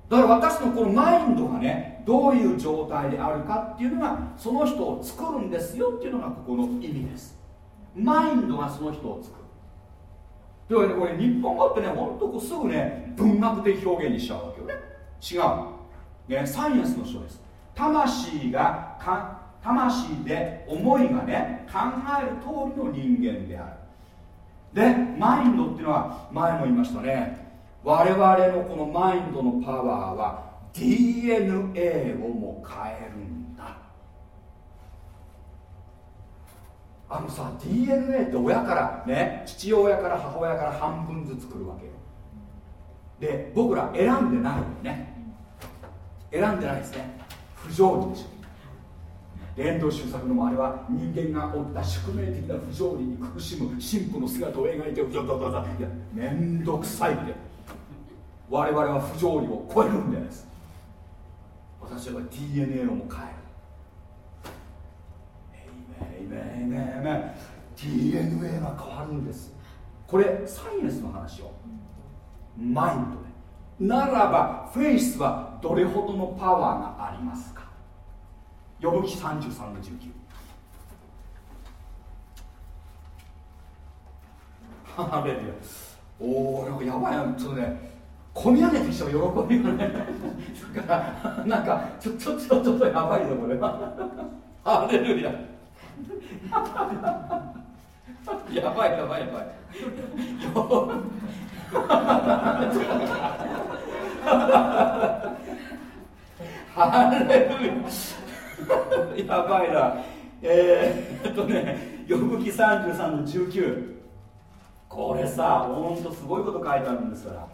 だから私のこのマインドがねどういう状態であるかっていうのがその人を作るんですよっていうのがここの意味です。マインドがその人を作る。というわけでこれ日本語ってねほんとこうすぐね文学的表現にしちゃうわけよね。違う、ね、サイエンスの書です。魂がか魂で思いがね考える通りの人間である。でマインドっていうのは前も言いましたね。我々のこのマインドのパワーは DNA をも変えるんだ。あのさ DNA って親からね父親から母親から半分ずつ来るわけよ。で僕ら選んでないよね。選んでないですね。不条理でしょ遠藤周作のあれは人間が負った宿命的な不条理に苦しむ神父の姿を描いてうざうざうざいやめんどくさいって我々は不条理を超える。んです私は DNA をも変える。エイメイメンエイメンエイメン DNA が変わるんです。これサイエンスの話をマインドで。ならばフェイスはどれほどのパワーがあります呼ぶ記33の19ハレルヤおおなんかやばいなちょっとね込み上げてきちゃう喜びがねだからなんかちょちょちょちょっとやばいぞこれはハレルヤやばいやばいやばいハレルヤ やばいな。えー、っとね呼ぶ記33の19これさほんとすごいこと書いてあるんですから。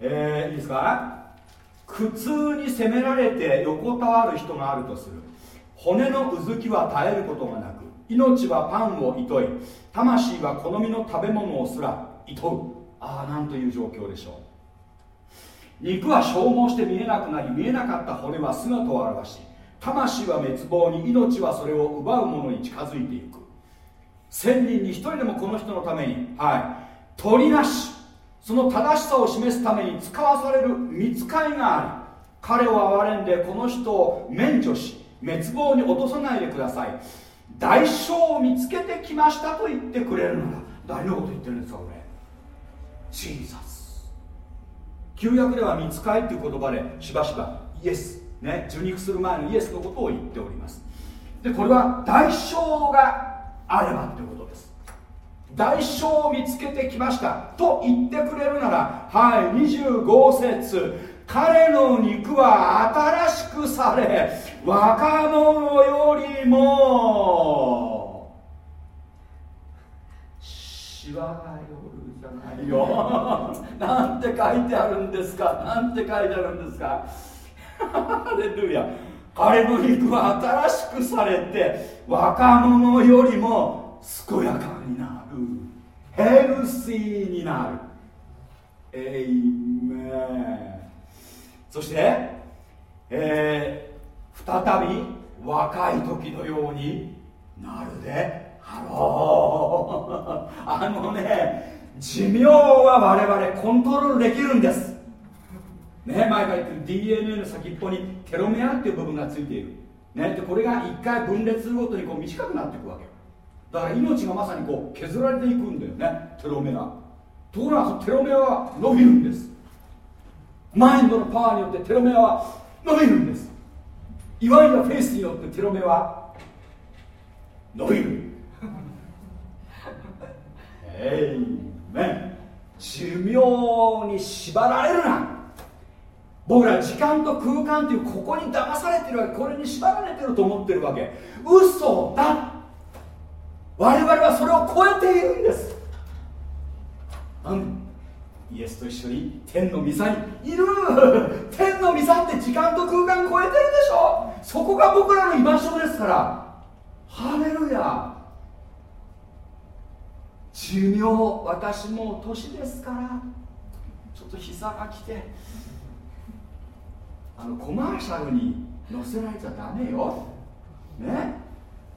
えー、いいですか？苦痛に責められて横たわる人があるとする。骨のうずきは絶えることがなく命はパンをいとい魂は好みの食べ物をすらいとう。ああなんという状況でしょう。肉は消耗して見えなくなり見えなかった骨は姿を現し魂は滅亡に命はそれを奪う者に近づいていく。千人に一人でもこの人のためにはい。取りなし。その正しさを示すために使わされる見つかりがあり彼を憐れんでこの人を免除し滅亡に落とさないでください。代償を見つけてきましたと言ってくれるのだ。誰のこと言ってるんですかこれ。ジーザス旧約では見つかいっていう言葉でしばしばイエスね受肉する前のイエスのことを言っております。でこれは代償があればってことです。代償を見つけてきましたと言ってくれるならはい25節。彼の肉は新しくされ若者よりもしわが夜じゃないよ。なんて書いてあるんですか？なんて書いてあるんですか？ハレルヤ。彼の肉は新しくされて若者よりも健やかになる。ヘルシーになる。エイメン。そして、えー、再び若い時のようになるであろう。あのね寿命は我々コントロールできるんです。ね、前から言ってる DNA の先っぽにテロメアっていう部分がついている、ね、でこれが一回分裂するごとにこう短くなっていくわけ。だから命がまさにこう削られていくんだよねテロメア。ところがテロメアは伸びるんです。マインドのパワーによってテロメアは伸びるんです。いわゆるフェイスによってテロメアは伸びる。え いめ寿命に縛られるな。僕ら時間と空間というここに騙されてるわけこれに縛られてると思ってるわけ。嘘だ。我々はそれを超えているんです。うんイエスと一緒に天の御座にいる。天の御座って時間と空間超えてるでしょ。そこが僕らの居場所ですから。ハレルヤ。寿命私もう年ですからちょっと膝が来てあのコマーシャルに載せられちゃダメよ。ね？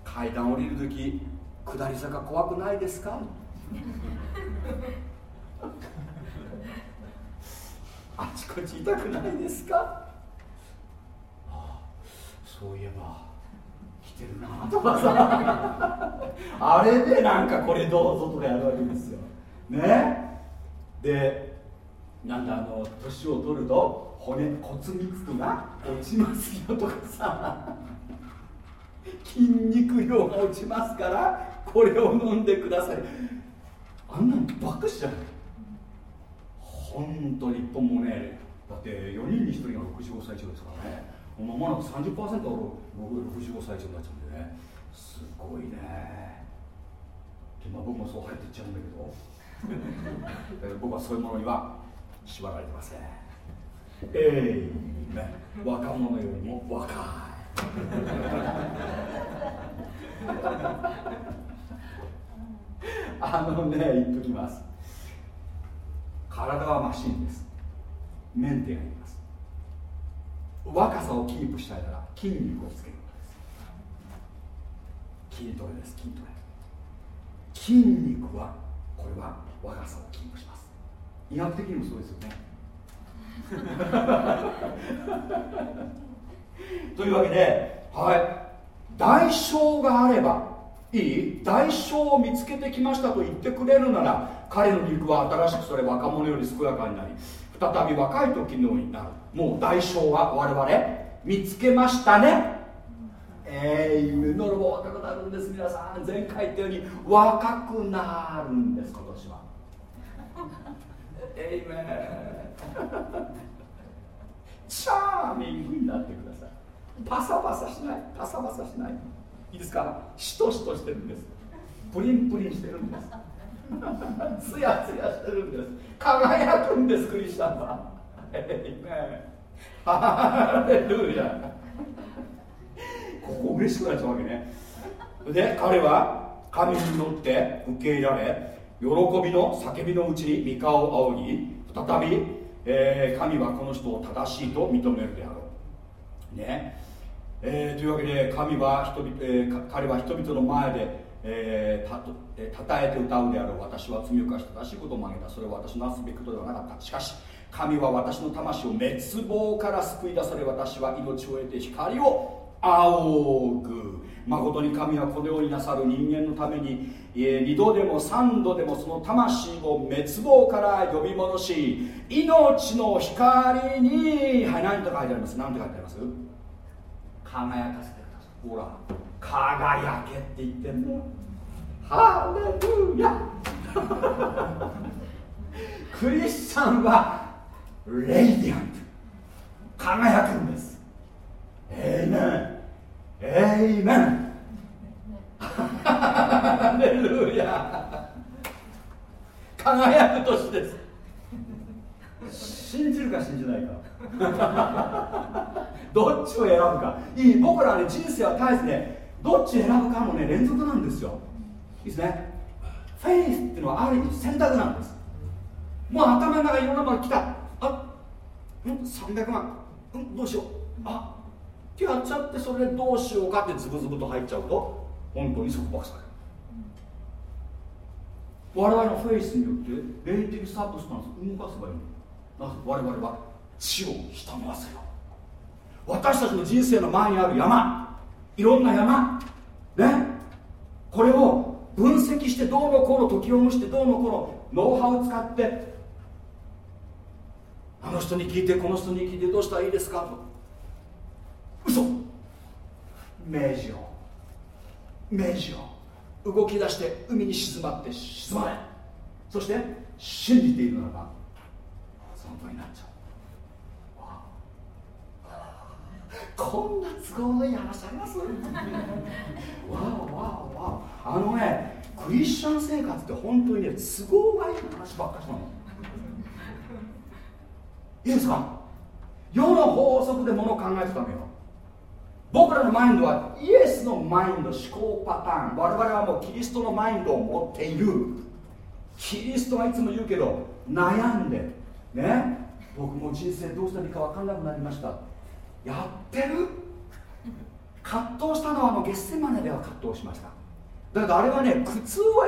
階段降りるとき下り坂怖くないですか？あちこち痛くないですか、はあ、そういえばてるなとかさ。あれでなんかこれどうぞとかやるわけですよ。ね。でなんだあの年を取ると骨骨密度が落ちますよとかさ。筋肉量が落ちますからこれを飲んでください。あんなのばっかしじゃない。本当に一本もねだって4人に1人が65歳以上ですからね。まもなく30%は65歳以上になっちゃうんでね。すごいね。で、まあ、僕もそう入っていっちゃうんだけど。僕はそういうものには縛られてません。えい、ー、ね若者よりも若い。あのね言っときます。体はマシンです。メンテがいます若さをキープしたいなら筋肉をつける。ことです筋トレです筋トレ筋肉はこれは若さをキープします。医学的にもそうですよね。というわけではい。代償があればいい。代償を見つけてきましたと言ってくれるなら彼の肉は新しくそれ若者より健やかになり再び若い時のようになるもう代償は我々見つけましたね。えー、夢のも若くなるんです皆さん。前回言ったように若くなるんです今年は。えいめチャーミングになってください。パサパサしない。パサパサしない。いいですか？しとしとしてるんです。プリンプリンしてるんです。ツヤツヤしてるんです。輝くんですクリスチャンは。ハレルヤここ嬉しくなっちゃうわけねで彼は神に乗って受け入れられ喜びの叫びのうちに三河を仰ぎ再び、えー、神はこの人を正しいと認めるであろう。ね。えー、というわけで神は人々、えー、彼は人々の前で、えー、たえー、たえて歌うであろう。私は罪を犯し正しいことを曲げた。それは私のなすべきことではなかった。しかし神は私の魂を滅亡から救い出され私は命を得て光を仰ぐ誠に神はこのようになさる人間のために二度でも三度でもその魂を滅亡から呼び戻し命の光にはい何と書いてあります。何と書いてあります？輝かせてください。ほら輝けって言ってんの。ハレルヤ。クリスチャンはレイディアント。輝くんです。エイメンエイメンハレルヤ輝く年です。信じるか信じないか。どっちを選ぶか。いい僕らね人生は絶えずねどっち選ぶかのね連続なんですよ。いいですね。フェイスっていうのはある意味選択なんです。もう頭の中いろんなもの来た。あうん300万。うんどうしよう。あってやっちゃってそれでどうしようかってズブズブと入っちゃうと本当に束縛される。我々の faith によって霊的 substance を動かせばいいのなぜ我々は地をひまわせよ私たちの人生の前にある山。いろんな山。ね。これを分析してどうのこうの時を蒸してどうのこうのノウハウを使ってあの人に聞いてこの人に聞いてどうした？らいいですか？と。嘘。明示を。明示を。動き出して海に沈まって沈まれそして信じているならばその通りになっちゃう。こんな都合のいい話あります？わわわわあのねクリスチャン生活って本当にね都合がいい話ばっかりなの。いいですか？世の法則でものを考えてたのよ。僕らのマインドはイエスのマインド思考パターン。我々はもうキリストのマインドを持っている。キリストはいつも言うけど悩んでね？僕も人生どうしたらいいか分かんなくなりました。やってる？葛藤したのはあのゲッセマネでは葛藤しました。だけどあれはね苦痛を得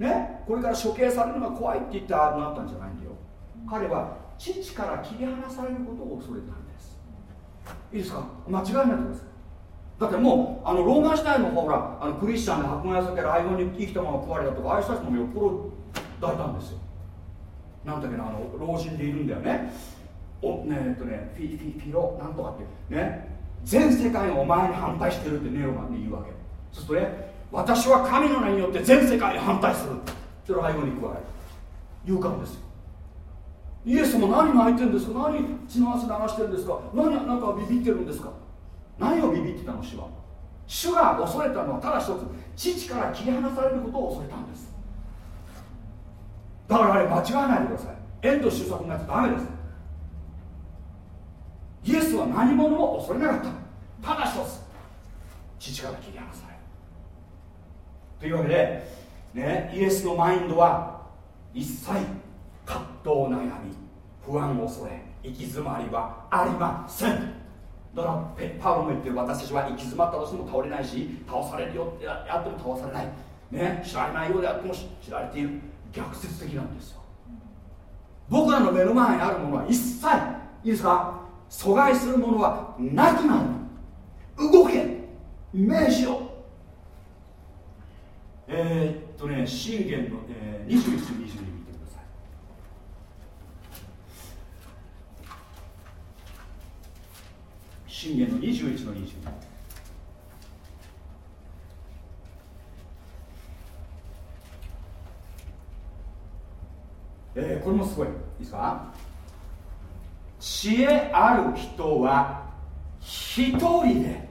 る。ね？これから処刑されるのが怖いって言ってああなったんじゃないんだよ。彼は父から切り離されることを恐れたんです。いいですか？間違いないと思います。だってもうあのローマ時代のほらあのクリスチャンで迫害されてライオンに生きたまま食われたとかああいう人たちもよっぽど抱いたんですよ。なんだっけなあの老人でいるんだよね。おねえっとねフィフィフィロなんとかってね。全世界がお前に反対してるってネロがね言うわけ。そうするとね私は神の名によって全世界に反対する。ってライオンに加える勇敢ですよ。イエスも何泣いてるんですか？何血の汗流してるんですか？何なんかビビってるんですか？何をビビってたの？主は。主が恐れたのはただ一つ。父から切り離されることを恐れたんです。だからあれ間違わないでください。縁と収束になっちゃダメです。イエスは何者も恐れなかった。ただ一つ。父から切り離される。というわけで、ね、イエスのマインドは一切葛藤悩み不安恐れ行き詰まりはありません。だからパウロも言ってる私たちは行き詰まったとしても倒れないし倒されるよってやっても倒されない。ね知られないようであっても知られている。逆説的なんですよ。僕らの目の前にあるものは一切いいですか？阻害するものはなくなる。動け命じよえー、っとね信玄の、えー、21、22見てください信玄の21の22えー、これもすごい。いいですか？知恵ある人は一人で。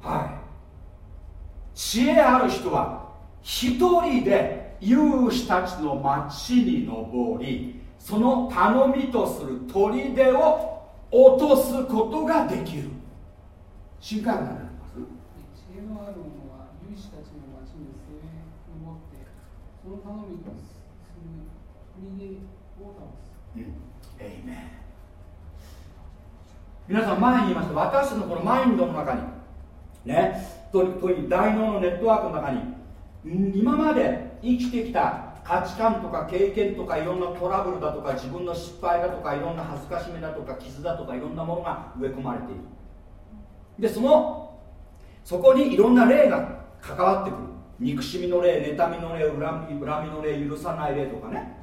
はい。知恵ある人は一人で勇士たちの町に登りその頼みとする砦を落とすことができる。新海が知恵のある者は勇士たちの町に攻め登ってその頼みとする砦を倒す、うん、エイメン皆さん前に言いました私たちのこのマインドの中に。ね。ととい大脳のネットワークの中に。今まで生きてきた価値観とか経験とかいろんなトラブルだとか自分の失敗だとかいろんな恥ずかしめだとか傷だとかいろんなものが植え込まれている。でそのそこにいろんな霊が関わってくる。憎しみの霊妬みの霊恨みの霊許さない霊とかね。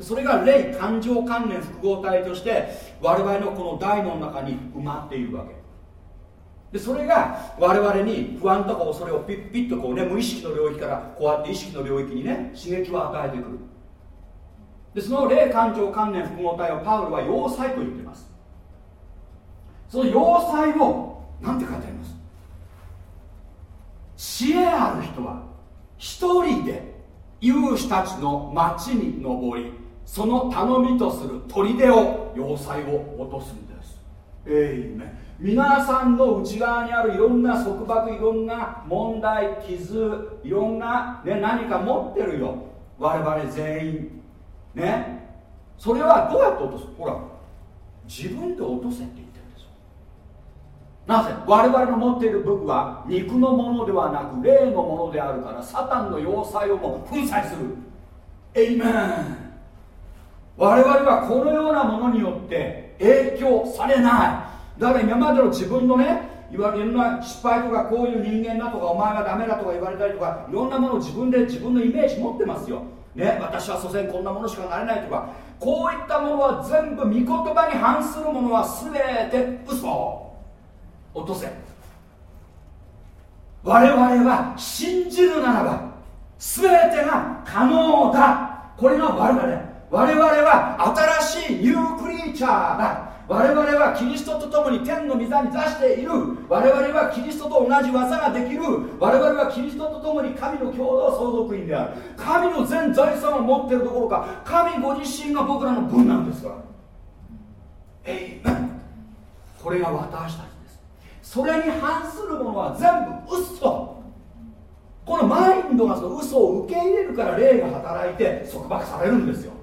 それが霊感情関連複合体として我々のこの大脳の中に埋まっているわけ。でそれが我々に不安とか恐れをピッピッとこうね無意識の領域からこうやって意識の領域にね刺激を与えてくる。でその霊感情関連複合体をパウロは要塞と言っています。その要塞を何て書いてあります？知恵ある人は一人で勇士たちの町に登りその頼みとする砦を要塞を落とすんですえいめ皆さんの内側にあるいろんな束縛いろんな問題傷いろんな、ね、何か持ってるよ。我々全員。ね。それはどうやって落とす？ほら。自分で落とせって言ってるんですよなぜ？我々の持っている武具は肉のものではなく霊のものであるからサタンの要塞をも粉砕する。エイメン我々はこのようなものによって影響されない。だから今までの自分のねいわゆるいろんな失敗とかこういう人間だとかお前はダメだとか言われたりとかいろんなものを自分で自分のイメージ持ってますよ、ね、私は所詮こんなものしかなれないとか。こういったものは全部御言葉に反するものは全て嘘。落とせ。我々は信じるならば全てが可能だ。これが我々。我々は新しいニュークリーチャーだ我々はキリストと共に天の御座に座している。我々はキリストと同じ技ができる。我々はキリストと共に神の共同相続員である。神の全財産を持っているどころか神ご自身が僕らの分なんですからえいこれが私たちです。それに反するものは全部嘘。このマインドがその嘘を受け入れるから霊が働いて束縛されるんですよ。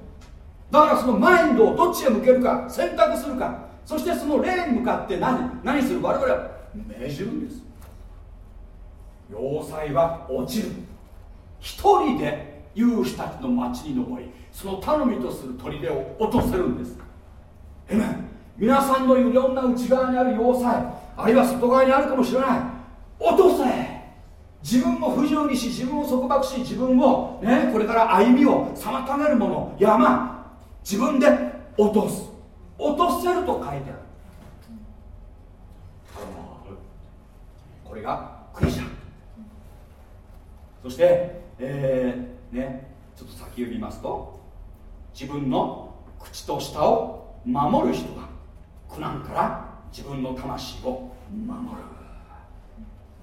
だからそのマインドをどっちへ向けるか選択するかそしてその霊に向かって何何する我々は命じるんです。要塞は落ちる。一人で勇士たちの町に登りその頼みとする砦を落とせるんです。えめ皆さんのいろんな内側にある要塞あるいは外側にあるかもしれない。落とせ。自分を不自由にし自分を束縛し自分を、ね、これから歩みを妨げるもの山自分で落とす。落とせると書いてある。これがクリスチャン。そして、えー、ねちょっと先を見ますと自分の口と舌を守る人は苦難から自分の魂を守る。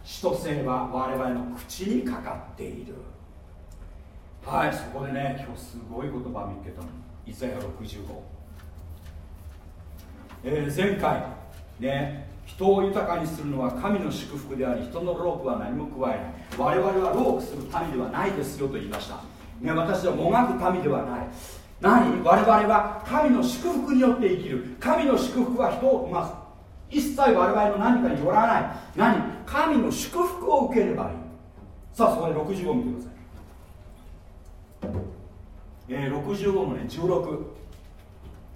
使徒性は我々の口にかかっている。はいそこでね今日すごい言葉見つけたの。イザヤ65、えー、前回ね人を豊かにするのは神の祝福であり人の労苦は何も加えない。我々は労苦する民ではないですよと言いました、ね、私はもがく民ではない。何？我々は神の祝福によって生きる。神の祝福は人を生ます一切我々の何かによらない。何？神の祝福を受ければいい。さあそこで65見てください。えー、65のね16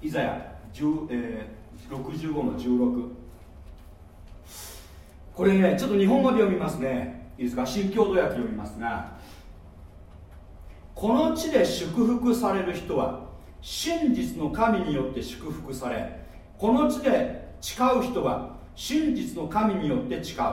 イザヤ、えー、65の16これねちょっと日本語で読みますね。いいですか？新共同訳読みますが。この地で祝福される人は真実の神によって祝福されこの地で誓う人は真実の神によって誓う。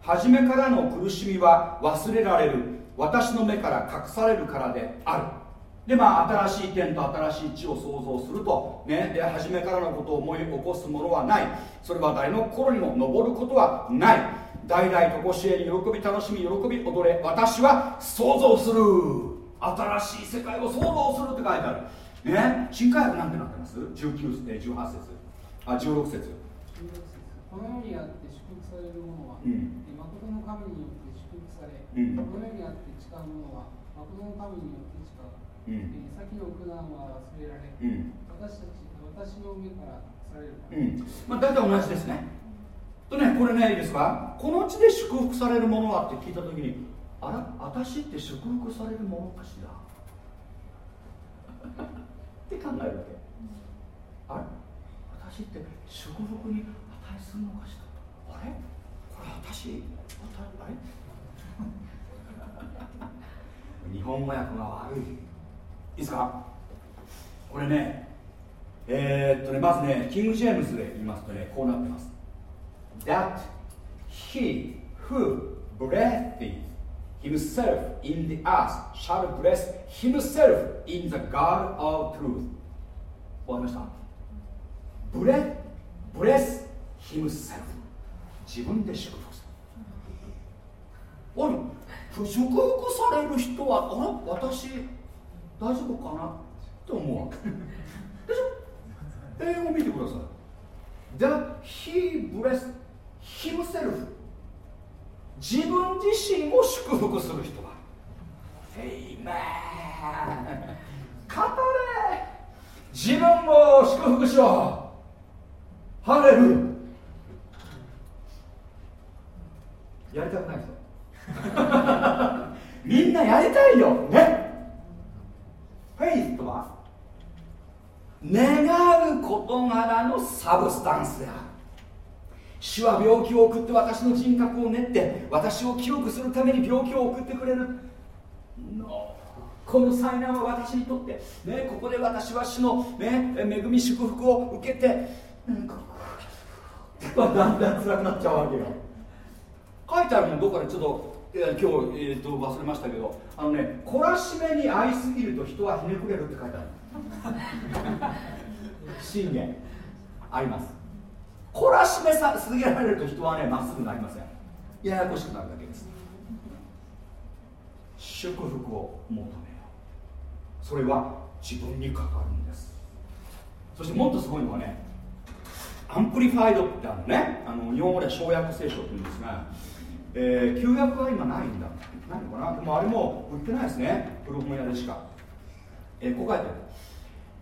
初めからの苦しみは忘れられる。私の目から隠されるからである。でまあ新しい天と新しい地を創造するとね。で初めからのことを思い起こすものはない。それは誰の心にも上ることはない。代々とこしえに喜び楽しみ喜び踊れ私は創造する。新しい世界を創造するって書いてある。ね。新海薬なんてなってます？19節18節。あ16節。このようにあって祝福されるものは、うん、誠の神によって祝福され、うん、このようにあって誓うものは誠の神によって先の苦難は忘れられ、うん、私たち私の目からされるから、うん。まあ、大体同じですね。とねこれねいいですか？この地で祝福されるものはって聞いた時にあら私って祝福されるものかしら？って考えるわけ。あれ？私って祝福に値するのかしら？あれ？これ私？あれ 日本語訳が悪いいですかこれねえー、っとねまずねキング・ジェームズで言いますとねこうなってます That he who breathed himself in the earth shall bless himself in the God of truth わかりましたブレブレス himself 自分で祝福するおい祝福される人はあら私大丈夫かな？って思うわけでしょ英語見てください That he blessed himself 自分自身を祝福する人はエイメン語れ自分を祝福しろハレルやりたくない人みんなやりたいよねフェイスとは願う事柄のサブスタンスである。主は病気を送って私の人格を練って私を清くするために病気を送ってくれる。この災難は私にとって、ね、ここで私は主の、ね、恵み祝福を受けて、うん、だんだん辛くなっちゃうわけよ書いてあるのどこかでちょっと今日、えー、と忘れましたけどあのね懲らしめに会いすぎると人はひねくれるって書いてある。信玄あります。懲らしめさすぎられると人はねまっすぐなりません。ややこしくなるだけです。祝福を求めよう。それは自分にかかるんです。そしてもっとすごいのはね Amplified ってあのね。あの日本語では詳訳聖書って言うんですがえー、旧約は今ないんだ。ないのかな？でもあれも売ってないですね。古本屋でしか、えー、こう書いてある。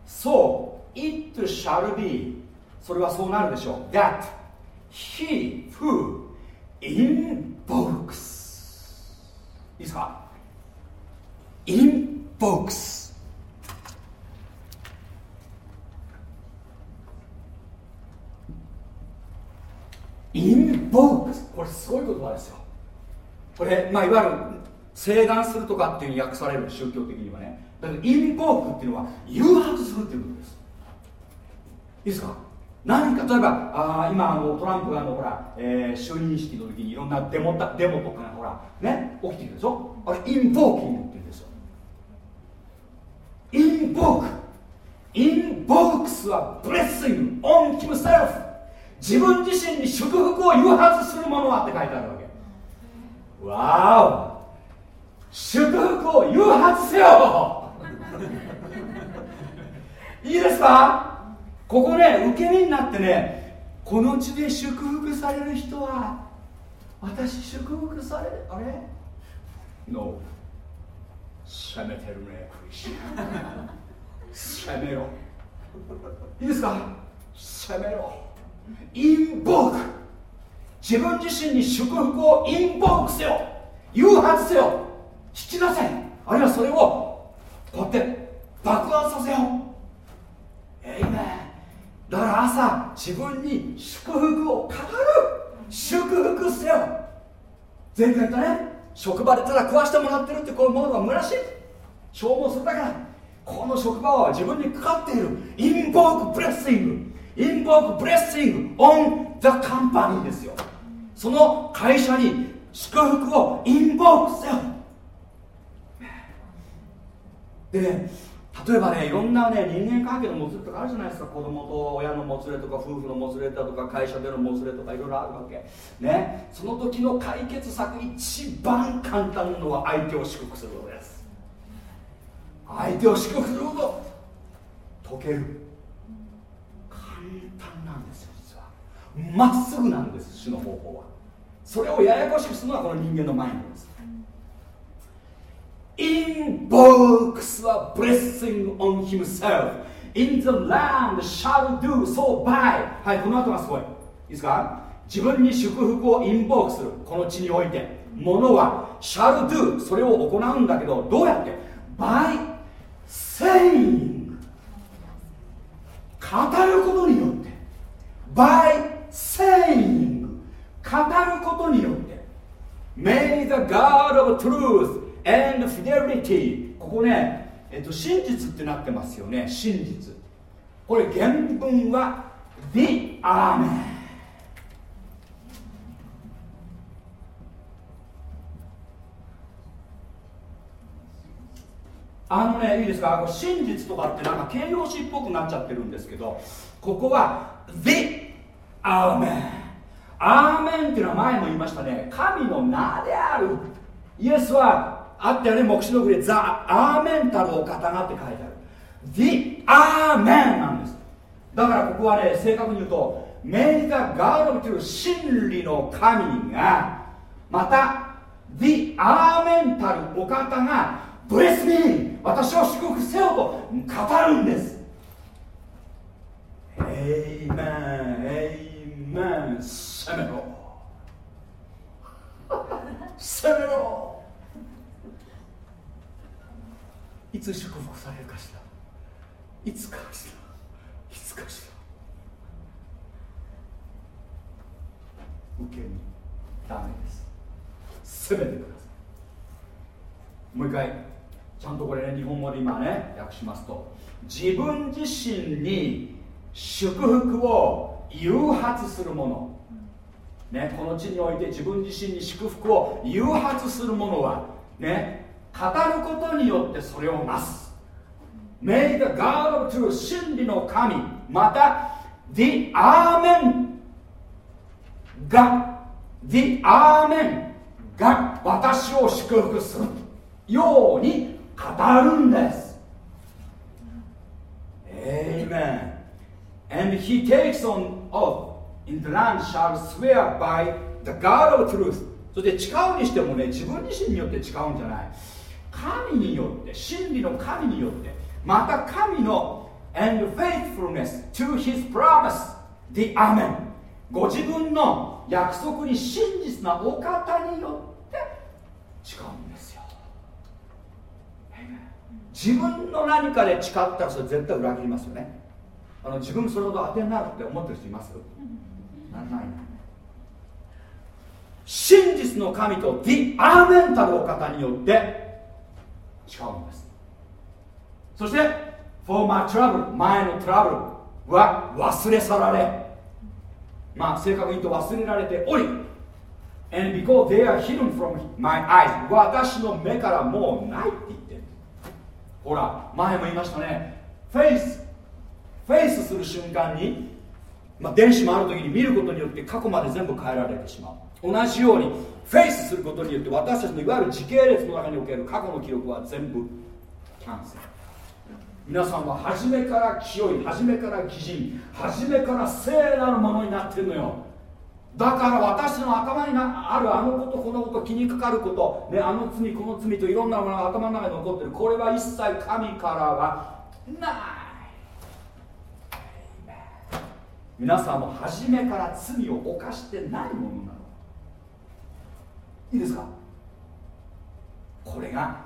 So it shall be それはそうなるでしょう。That he who invokes いいですか？Invokes インボークこれすごい言葉ですよ。これ、まあ、いわゆる請願するとかっていうに訳される宗教的にはねだけどインボークっていうのは誘発するっていうことです。いいですか？何か例えばあ今あのトランプがあのほら、えー、就任式の時にいろんなデモデモとかほらね起きてるでしょ？あれインボーキングって言うんですよ。インボーク。invokes a blessing on himself 自分自身に祝福を誘発するものはって書いてあるわけ。わお祝福を誘発せよ。いいですか？ここね受け身になってねこの地で祝福される人は私祝福される？あれ ?No. 攻めてるねクリスチャン攻めろ。いいですか？攻めろ。インボーク自分自身に祝福をインボークせよ誘発せよ引き出せあるいはそれをこうやって爆発させよえいめだから朝自分に祝福を語る。祝福せよ。前回言ったね職場でただ食わしてもらってるってこういうものは虚しい。消耗するだけだ。この職場は自分にかかっている。 Invoke blessing。Invoke blessing on the company ですよ。その会社に祝福を invoke せよでね例えばねいろんなね人間関係のもつれとかあるじゃないですか。子供と親のもつれとか夫婦のもつれだとか会社でのもつれとかいろいろあるわけ。ね。その時の解決策一番簡単なのは相手を祝福することです。相手を祝福すること。解ける。単なんですよ実は。まっすぐなんです主の方法は。それをややこしくするのはこの人間のマインドです。Invokes a blessing on himself in the land shall do so by はいこの後がすごい。いいですか？自分に祝福をインボークするこの地において。ものは shall do それを行うんだけどどうやって？by saying 語ることによって。By saying 語ることによって May the God of truth and fidelity ここね、えっと、真実ってなってますよね真実。これ原文は The Amen あのねいいですか？真実とかってなんか形容詞っぽくなっちゃってるんですけどここは The Amen アーメンっていうのは前も言いましたね。神の名である。イエスはあったよね。黙示録でザ・アーメンタルお方がって書いてある。The アーメンなんです。だからここはね正確に言うとメイダ・ガードという真理の神がまた The アーメンタルお方がブレスミー私を祝福せよと語るんです。エイメンエイメン攻めろ。攻めろ。いつ祝福されるかしらいつかしらいつかしら受け身ダメです攻めてくださいもう一回ちゃんとこれね日本語で今ね訳しますと自分自身に祝福を誘発するもの。ね、この地において自分自身に祝福を誘発するものはね語ることによってそれをなす。May the God of truth 真理の神また The Amen が The Amen が私を祝福するように語るんです。Amen And he takes on oath in the land shall swear by the God of truth. そして誓うにしてもね自分自身によって誓うんじゃない。神によって真理の神によってまた神の and faithfulness to his promise. The Amen. ご自分の約束に真実なお方によって誓うんですよ。自分の何かで誓ったらそれ絶対裏切りますよね。あの自分それほど当てになるって思ってる人います？ならない。真実の神と The アーメンタルお方によって誓うんです。そして For my trouble 前のトラブルは忘れ去られまあ正確に言うと忘れられており And because they are hidden from my eyes 私の目からもうないって言ってる。ほら前も言いましたね。Faith フェイスする瞬間に、まあ、電子もある時に見ることによって過去まで全部変えられてしまう。同じようにフェイスすることによって私たちのいわゆる時系列の中における過去の記録は全部キャンセル。皆さんは初めから清い初めから義人初めから聖なるものになってるのよ。だから私の頭にあるあのことこのこと気にかかること、ね、あの罪この罪といろんなものが頭の中に残ってる。これは一切神からはない皆さんも初めから罪を犯してないものなの。いいですか？これが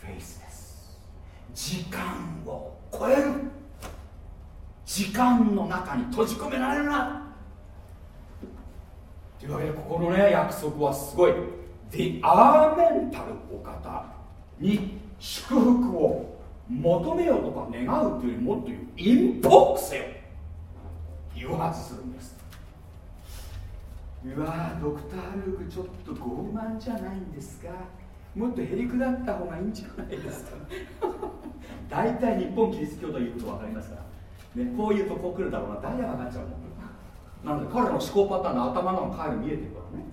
フェイスです。時間を超える。時間の中に閉じ込められるな。というわけでここのね約束はすごい。The アーメンタルお方に祝福を求めようとか願うというよりもっと言うインポークせよ。誘発するんです。うわドクター・ルークちょっと傲慢じゃないんですか？もっとへりくだった方がいいんじゃないですか？大体日本キリスト教ということ分かりますから、ね、こういうとこ来るだろうな。大体分かっちゃうもん。なので彼の思考パターンの頭の回路見えてるからね。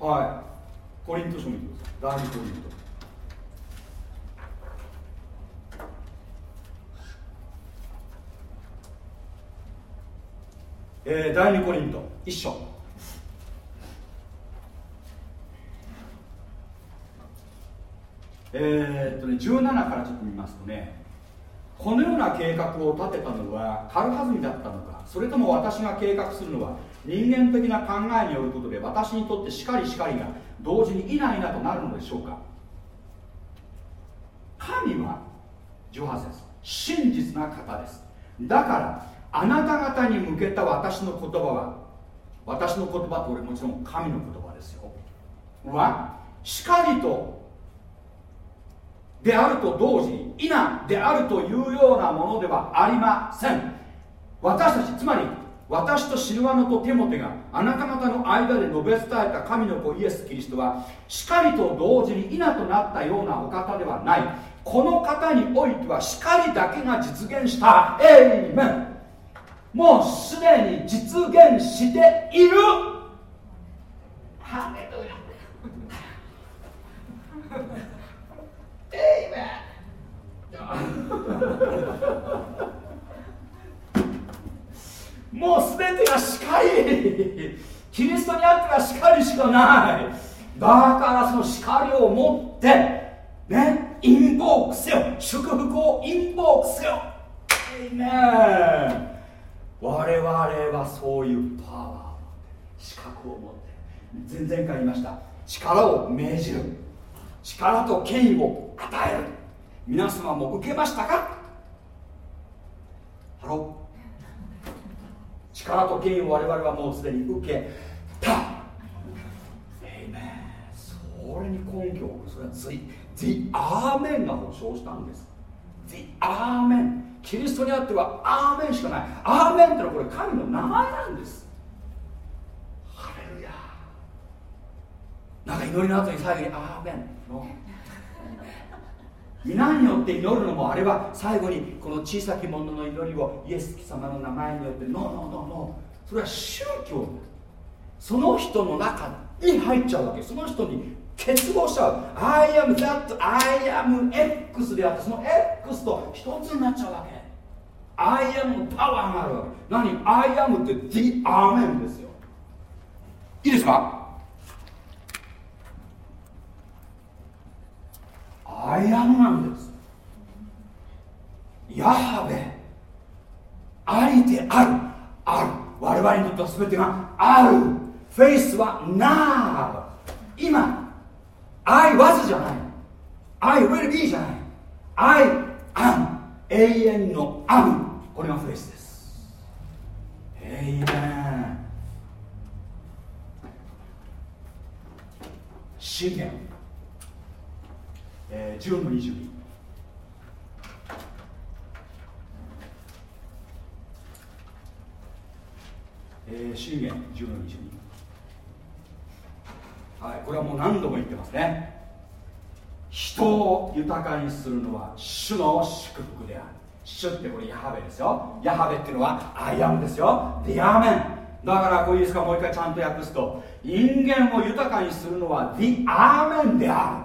はい。コリント書見てください。第2コリント。えー、第2コリント一章えー、っとね17からちょっと見ますとねこのような計画を立てたのは軽はずみだったのかそれとも私が計画するのは人間的な考えによることで私にとってしかりしかりが同時にいないなとなるのでしょうか。神は18節真実な方です。だからあなた方に向けた私の言葉は私の言葉と俺もちろん神の言葉ですよ。はしかりとであると同時に否であるというようなものではありません。私たちつまり私とシルワノとテモテがあなた方の間で述べ伝えた神の子イエス・キリストはしかりと同時に否となったようなお方ではない。この方においてはしかりだけが実現した。エイメン。もうすでに実現している。ハレルヤ。エイメン。もう全てがしかり。キリストにあってはしかりしかない。だからその叱りを持ってねインボークせよ。祝福をインボークせよ。エイメン我々はそういうパワーを持って資格を持って前々回言いました。力を命じる。力と権威を与える。皆様も受けましたか？ハロー。力と権威を我々はもうすでに受けた。えいめそれに根拠をそれは The, The Amen が保証したんです。The Amen キリストにあってはアーメンしかない。アーメンってのはこれ神の名前なんです。ハレルヤなんか祈りの後に最後にアーメン。の 皆によって祈るのもあれは最後にこの小さき者の祈りをイエス様の名前によって no no no noー。それは宗教。その人の中に入っちゃうわけ。その人に結合しちゃう I am that I am X であってその X と一つになっちゃうわけ。I am パワーがある。わけ何？I am って The Amen ですよ。いいですか？I am なんです。ヤハベありである。ある。我々にとっては全てがある。フェイスは Now 今。I was じゃない。I will be じゃない。I am. 永遠の am これがフェイスです。えいめん信玄、えー、10の22えー、箴言10の22はい、これはもう何度も言ってますね。人を豊かにするのは主の祝福である。主ってこれヤハウェですよ。ヤハウェっていうのは I AM ですよ。 The Amen だからこういいですか？もう一回ちゃんと訳すと。人間を豊かにするのは The Amen である。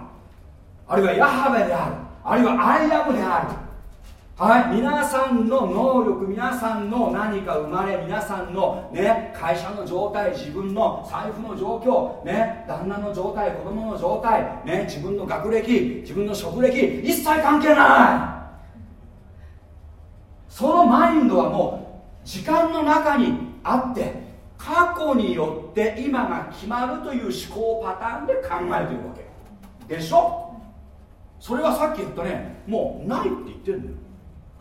あるいはヤハベである。あるいはアイアムである。はい。皆さんの能力皆さんの何か生まれ皆さんのね会社の状態自分の財布の状況ね旦那の状態子供の状態ね自分の学歴自分の職歴一切関係ない。そのマインドはもう時間の中にあって過去によって今が決まるという思考パターンで考えてるわけ。でしょ？それはさっき言ったねもうないって言ってるんだよ。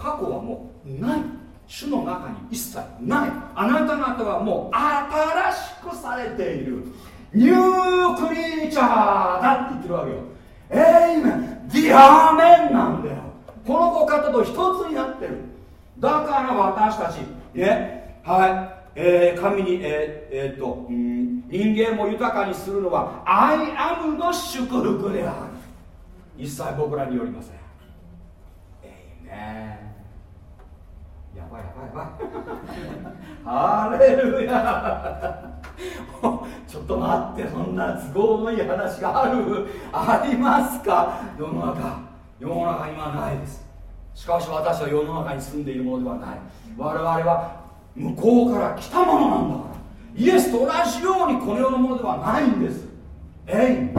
過去はもうない。主の中に一切ない。あなた方はもう新しくされている。 new creature だって言ってるわけよ。 Amen, The Amen なんだよ。この方と一つになってる。だから私たちねはい。えー、神に、えーえー、っと、ん、人間も豊かにするのは I AM の祝福である。一切僕らによりません。えいめやばいやばいやばい。ハレルヤ。ちょっと待ってそんな都合のいい話がある？ありますか？世の中。世の中にはないです。しかし私は世の中に住んでいるものではない。我々は向こうから来たものなんだから。イエスと同じようにこの世のものではないんです。えい、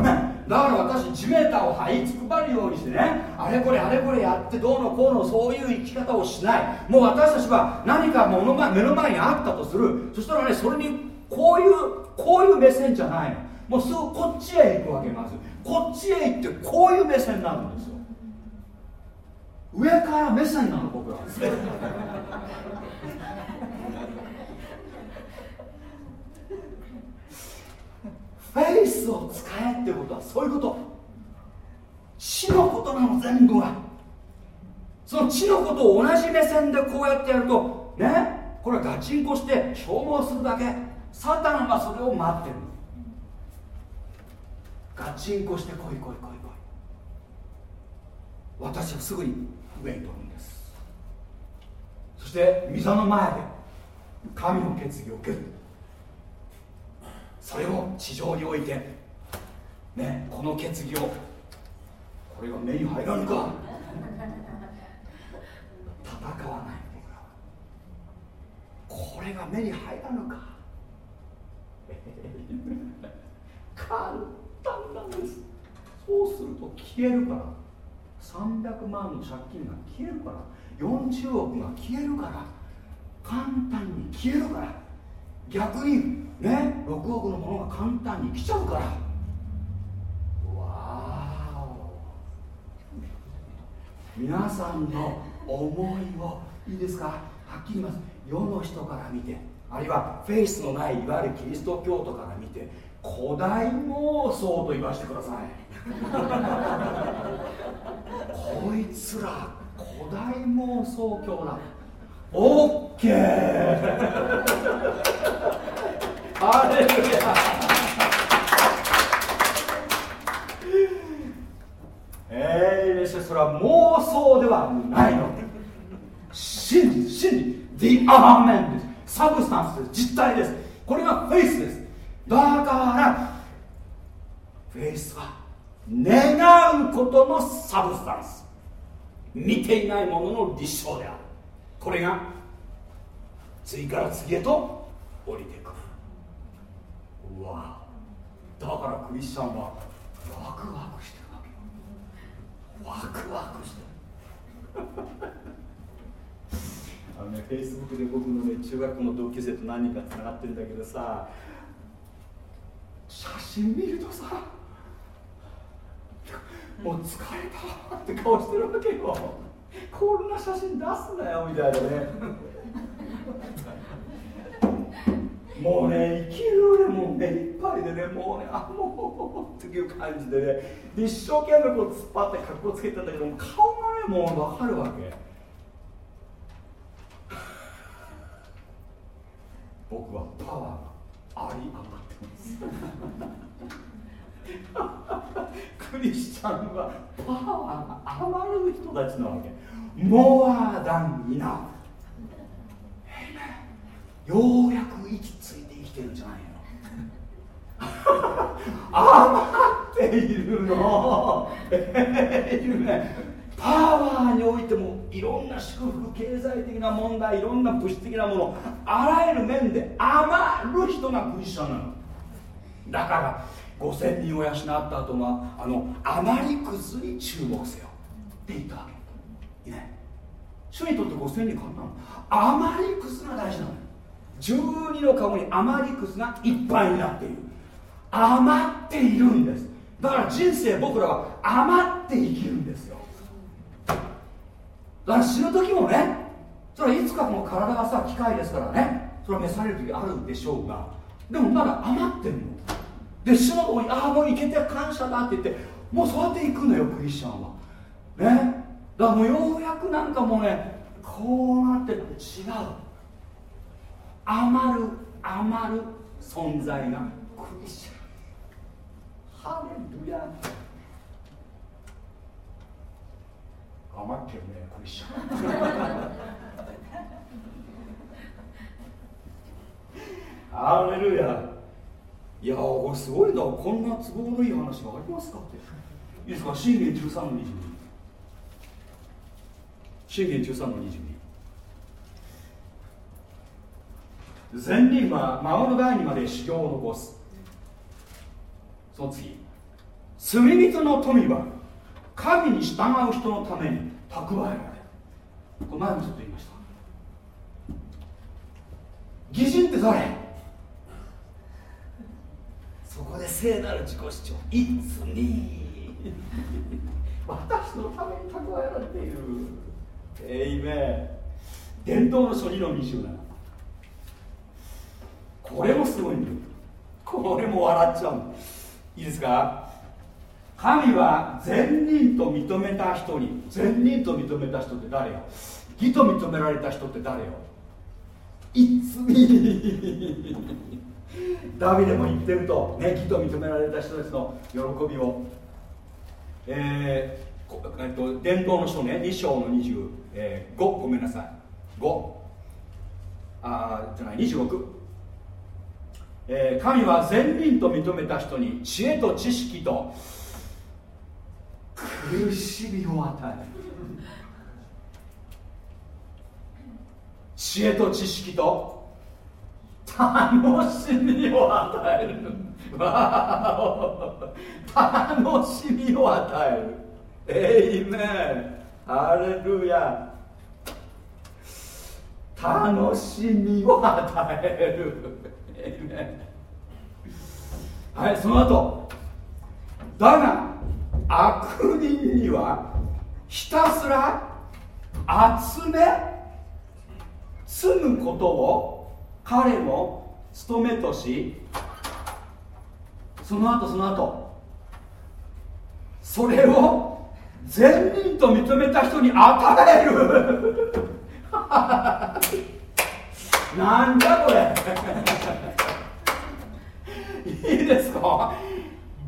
だから私地べたを這いつくばるようにしてねあれこれあれこれやってどうのこうのそういう生き方をしない。もう私たちは何か目の前目の前にあったとする。そしたらねそれにこういうこういう目線じゃないの。もうすぐこっちへ行くわけまず。こっちへ行ってこういう目線になるんですよ。上から目線なの僕らフェイスを使えってことはそういうこと。地のことなの全部は。その地のことを同じ目線でこうやってやるとねこれガチンコして消耗するだけ。サタンはそれを待ってる。ガチンコしてこいこいこいこい。私はすぐに上に取るんです。そして溝の前で神の決議を受ける。それを地上においてねこの決議をこれが目に入らぬか。戦わないこれが目に入らぬか。簡単なんです。そうすると消えるから。300万の借金が消えるから。40億が消えるから。簡単に消えるから。逆にね6億のものが簡単に来ちゃうから。わお。皆さんの思いをいいですか？はっきり言います。世の人から見てあるいはフェイスのないいわゆるキリスト教徒から見て古代妄想と言わせてください。こいつら古代妄想教だ。オッケーハレルヤえー、それは妄想ではないの。真理真理 The アーメンです。サブスタンスです。実体です。これがフェイスです。だから faith は願うことの substance 見ていないものの立証である。これが次から次へと降りてく。るうわ。だからクリスチャンはワクワクしてるわけワクワクしてる。あのねフェイスブックで僕のね中学校の同級生と何人かつながってるんだけどさ写真見るとさもう疲れたって顔してるわけよこんな写真出すなよみたいなね。もうね生きるでもうねいっぱいでねもうねあもうっていう感じでね。一生懸命こう突っ張って格好つけてたんだけど顔がねもう分かるわけ。僕はパワーがあり余ってます。クリスチャンはパワーが余る人たちなわけ。モアダンイナようやく息ついて生きてるんじゃないの。余っているの。パワーにおいてもいろんな祝福経済的な問題いろんな物質的なものあらゆる面で余る人がクリスチャンなの。だから5000人を養った後のあの余りくずに注目せよ。って言った。わけい。いね主にとって5000人簡単なの？余りくずが大事なの12の籠に余りくずがいっぱいになっている。余っているんです。だから人生僕らは余って生きるんですよ。だから死ぬ時もねそれはいつかこの体がさ機械ですからね。それは召される時あるでしょうが。でもまだ余ってるの。で死のとこにああもう行けて感謝だって言ってもうそうやって行くのよクリスチャンは。ね。だからもうようやくなんかもうねこうなって違う。余る余る存在がクリスチャン。ハレルヤ。余ってるねクリスチャン。ハレルヤ。いやこれすごいんだこんな都合のいい話がありますかって。いいですか？信玄13の22信玄13の22善人は孫の代にまで修行を残す。その次。罪人の富は神に従う人のために蓄えられる。これ前もちょっと言いました。義人って誰？そこで聖なる自己主張「いつに。私のために蓄えられている」えいめ伝統の書2の27これもすごいんだよ。これも笑っちゃうんだいいですか？神は善人と認めた人に。善人と認めた人って誰よ？義と認められた人って誰よ？いつみダビデも言ってると、ね、義と認められた人たちの喜びを、えーえっと、伝道の書ね2章の25、えー、ごめんなさい。5あじゃない26、えー、神は善人と認めた人に知恵と知識と苦しみを与える。知恵と知識と楽しみを与える。楽しみを与える。エイメン。ハレルヤ。楽しみを与える。エイメン。はいその後。だが悪人にはひたすら集め積むことを彼の務めとしその後その後それを善人と認めた人に与える。なんだこれ。いいですか？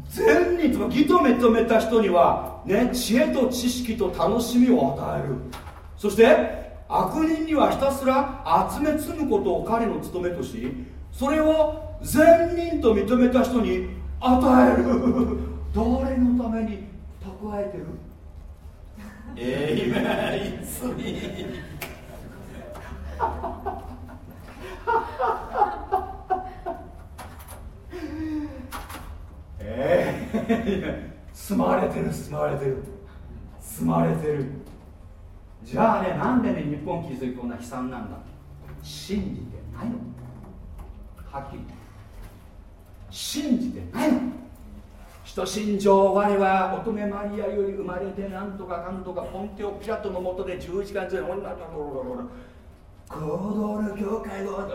善人と義と認めた人にはね知恵と知識と楽しみを与える。そして悪人にはひたすら集め積むことを彼の務めとしそれを善人と認めた人に与える。誰のために蓄えてる？えいめいつに？ええ住まわれてる住まわれてる。住まわれてるじゃあねなんでね日本キリスト教こんな悲惨なんだ信じてないの。はっきり信じてないの。人心情我は乙女マリアより生まれてなんとかかんとかポンテオ・ピラトのもとで十字架にずれ女だ行動の教会が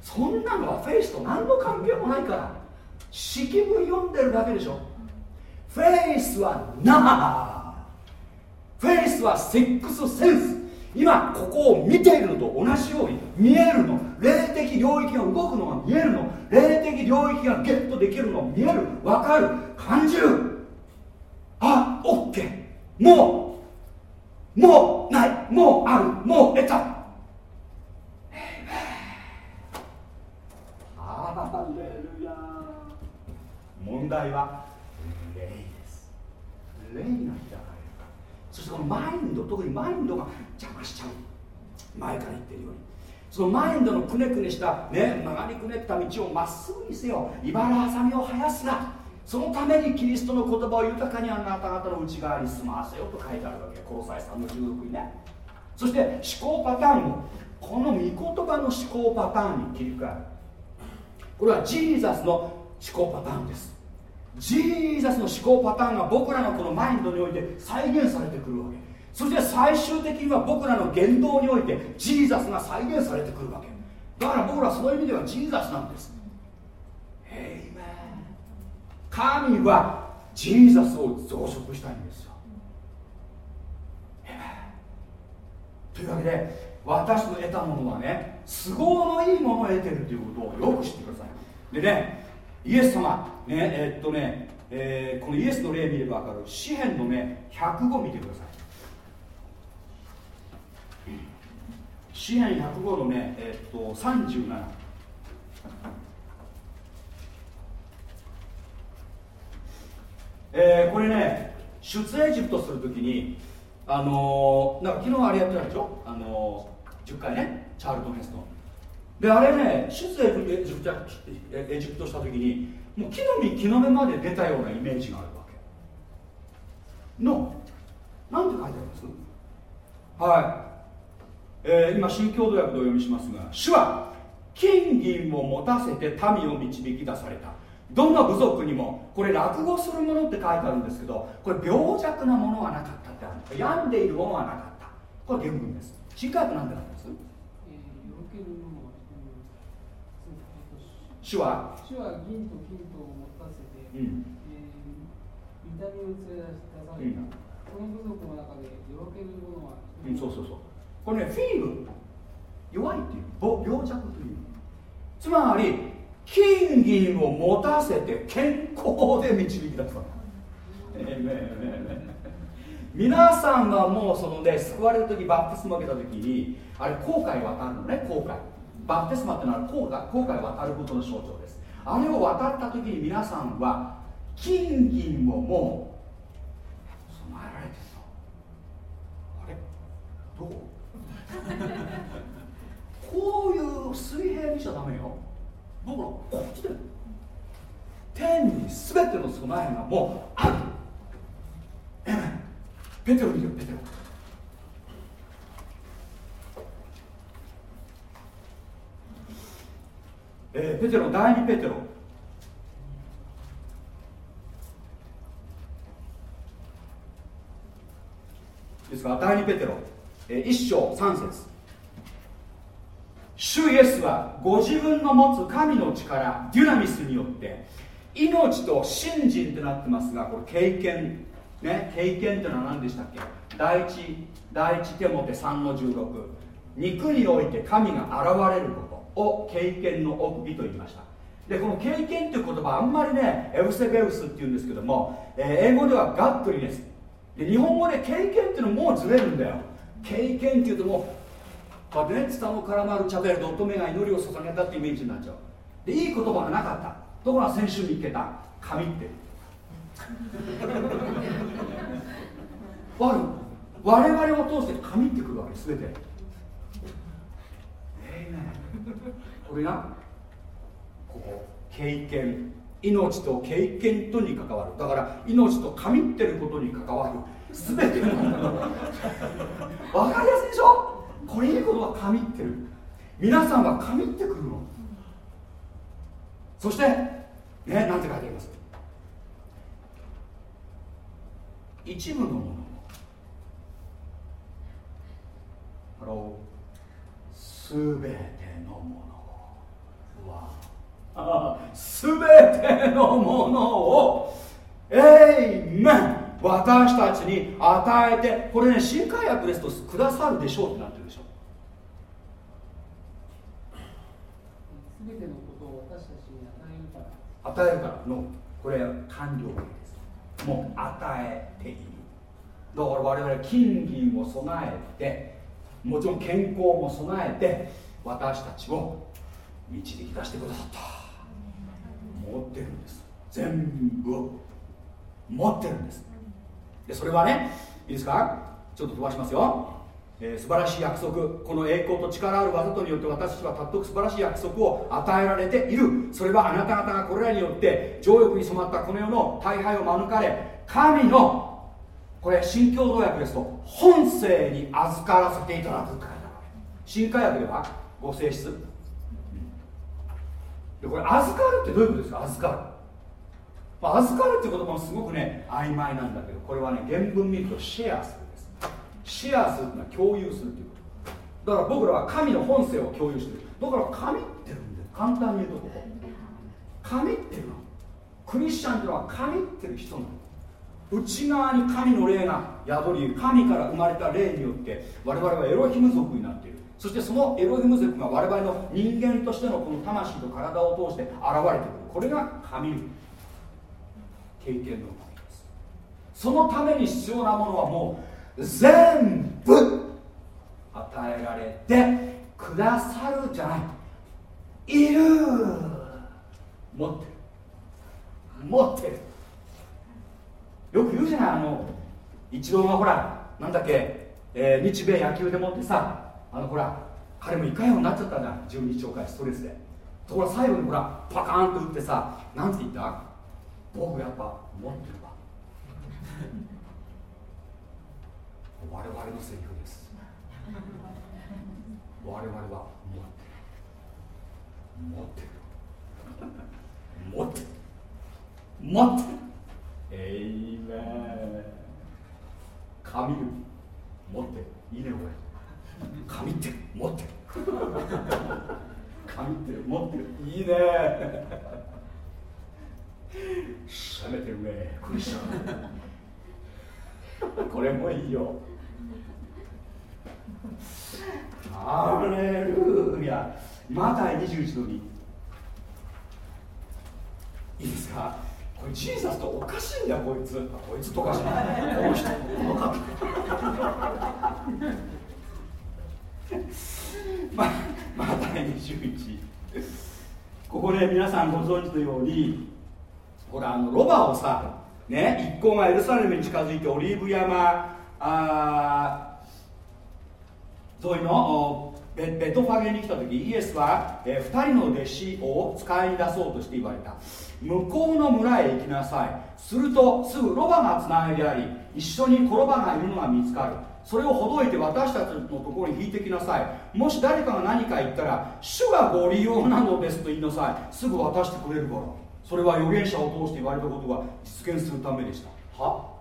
そんなのはフェイスと何の関係もないから。式文読んでるだけでしょ。フェイスはなフェイスはセックスセンス。今ここを見ているのと同じように見えるの。霊的的領域が動くのが見えるの。霊的領域がゲットできるの見える。分かる。感じる。あオッケー。もう。もう。ない。もうある。もう得た。問題は霊です霊が開かれるそしてこの特にマインドが邪魔しちゃう。前から言ってるように。そのマインドのくねくねしたね曲がりくねった道をまっすぐにせよ。茨はさみを生やすな。そのためにキリストの言葉を豊かにあなた方の内側に住まわせよと書いてあるわけ。コロサイ3の16にね。そして思考パターン。をこの御言葉の思考パターンに切り替える。これは Jesus の思考パターンです。 Jesus の思考パターンが僕らのこのマインドにおいて再現されてくるわけ。そして最終的には僕らの言動において Jesus が再現されてくるわけ。だから僕らその意味では Jesus なんです。神は Jesus を増殖したいんですよ。というわけで私の得たものはね都合のいいものを得てるということをよく知ってください。でねイエス様ねえー、っとね、えー、このイエスの例見れば分かる。詩篇のね105見てください。詩篇105のね、え、っと37えー、これね出エジプトするときにあのー、なんか昨日あれやってたでしょ、あのー、10回ねチャールトン・ヘスト。ンであれね出エジプトエジプトしたときにもう木の実木の芽まで出たようなイメージがあるわけ。のなんて書いてあります？はい、えー、今新共同訳でお読みしますが主は金銀を持たせて民を導き出された。どんな部族にもこれ落語するものって書いてあるんですけどこれ病弱なものはなかったってある病んでいるものはなかった。これ原文です。新科学なんてなんです、主は？主は銀と金とを持たせて、うん。えー、痛みを連れ出された、うん、この部族の中でよろけるものは、うん、そうそうそうこれねフィール弱いっていう。病弱という。つまり金銀を持たせて健康で導き出す皆さんがもうそのね救われる時バプテスマ受けた時にあれ後悔渡るのね後悔。バプテスマってのは後悔後悔渡ることの象徴です。あれを渡った時に皆さんは金銀をもう備えられてるの。あれ？どここういう水平にしちゃダメよ。僕らこっちで天に全ての備えがもうある。ペテロ見てよペテロ。えー、ペテロ第2ペテロ。ですか？第2ペテロ、1章3節。主イエスはご自分の持つ神の力デュナミスによって命と信心ってなってますがこれ経験ね経験ってのは何でしたっけ？第一第一手モテ3の16肉において神が現れることを経験の奥義と言いました。でこの経験という言葉あんまりねエウセベウスっていうんですけども、えー、英語ではガットリネスで日本語で経験っていうのもうずれるんだよ。経験っていうともうやってねツタの絡まるチャベルで乙女が祈りを捧げたってイメージになっちゃう。でいい言葉がなかった。ところが先週見つけた。神って。我我々を通して神ってくるわけ全て。ええねこれがここ経験。命と経験とに関わる。だから命と神ってることに関わる。全てのもの。分かりやすいでしょ？これいいことは神ってる。皆さんは神ってくるの。そしてねなんて書いてあります？一部のもの。ハロー。すべてのものはすべてのものをエイメン。私たちに与えてこれね新海薬ですとくださるでしょうってなってるでしょ。全てのことを私たちに与えるから与えるからのこれ完了形です。もう与えている。だから我々金銀を備えてもちろん健康も備えて私たちを導き出してくださった。持ってるんです。全部持ってるんです。でそれはねいいですか？ちょっと飛ばしますよ、えー、素晴らしい約束。この栄光と力ある技とによって私たちはたっとく素晴らしい約束を与えられている。それはあなた方がこれらによって情欲に染まったこの世の大敗を免れ神のこれ新共同訳ですと本性に預からせていただくって書いてある新海訳では？ご性質でこれ預かるってどういうことですか？預かる、まあ、預かるって言葉もすごくね曖昧なんだけどこれはね原文見るとシェアするです。シェアするっていうのは共有するっていうこと。だから僕らは神の本性を共有してる。だから神ってるんだよ。簡単に言うとここ。神ってるの。クリスチャンっていうのは神ってる人なの。内側に神の霊が宿り神から生まれた霊によって我々はエロヒム族になっている。そしてそのエロヒム族が我々の人間としてのこの魂と体を通して現れてくる。これが神。経験の神です。そのために必要なものはもう全部与えられてくださるじゃない。いる。持って。る持って。るよく言うじゃない。あの一郎がほらなんだっけ、えー、日米野球でもってさあのほら彼もいかようになっちゃったじゃん12兆回ストレスで。ところが最後にほらパカーンと打ってさなんて言った？僕やっぱ持ってるわ。我々のセリフです。我々は持ってる持ってる。持ってる。持ってるえいめ神持っていいねこれ神って持って神って持ってるいいねしゃべてるねクリスチャンこれもいいよアレルヤマタイ21度にいいですか？これジーザスとおかしいんだよこいつ。こいつとかしない。この人。この方ままた21ここで皆さんご存知のようにほらあのロバをさね一行がエルサレムに近づいてオリーブ山あ沿いのベベトファゲに来た時イエスは、え、2人の弟子を使いに出そうとして言われた。向こうの村へ行きなさい。するとすぐロバがつないであり一緒に転ばがいるのが見つかる。それをほどいて私たちのところに引いてきなさい。もし誰かが何か言ったら主がご利用なのですと言いなさい。すぐ渡してくれるから。それは預言者を通して言われたことが実現するためでした。は？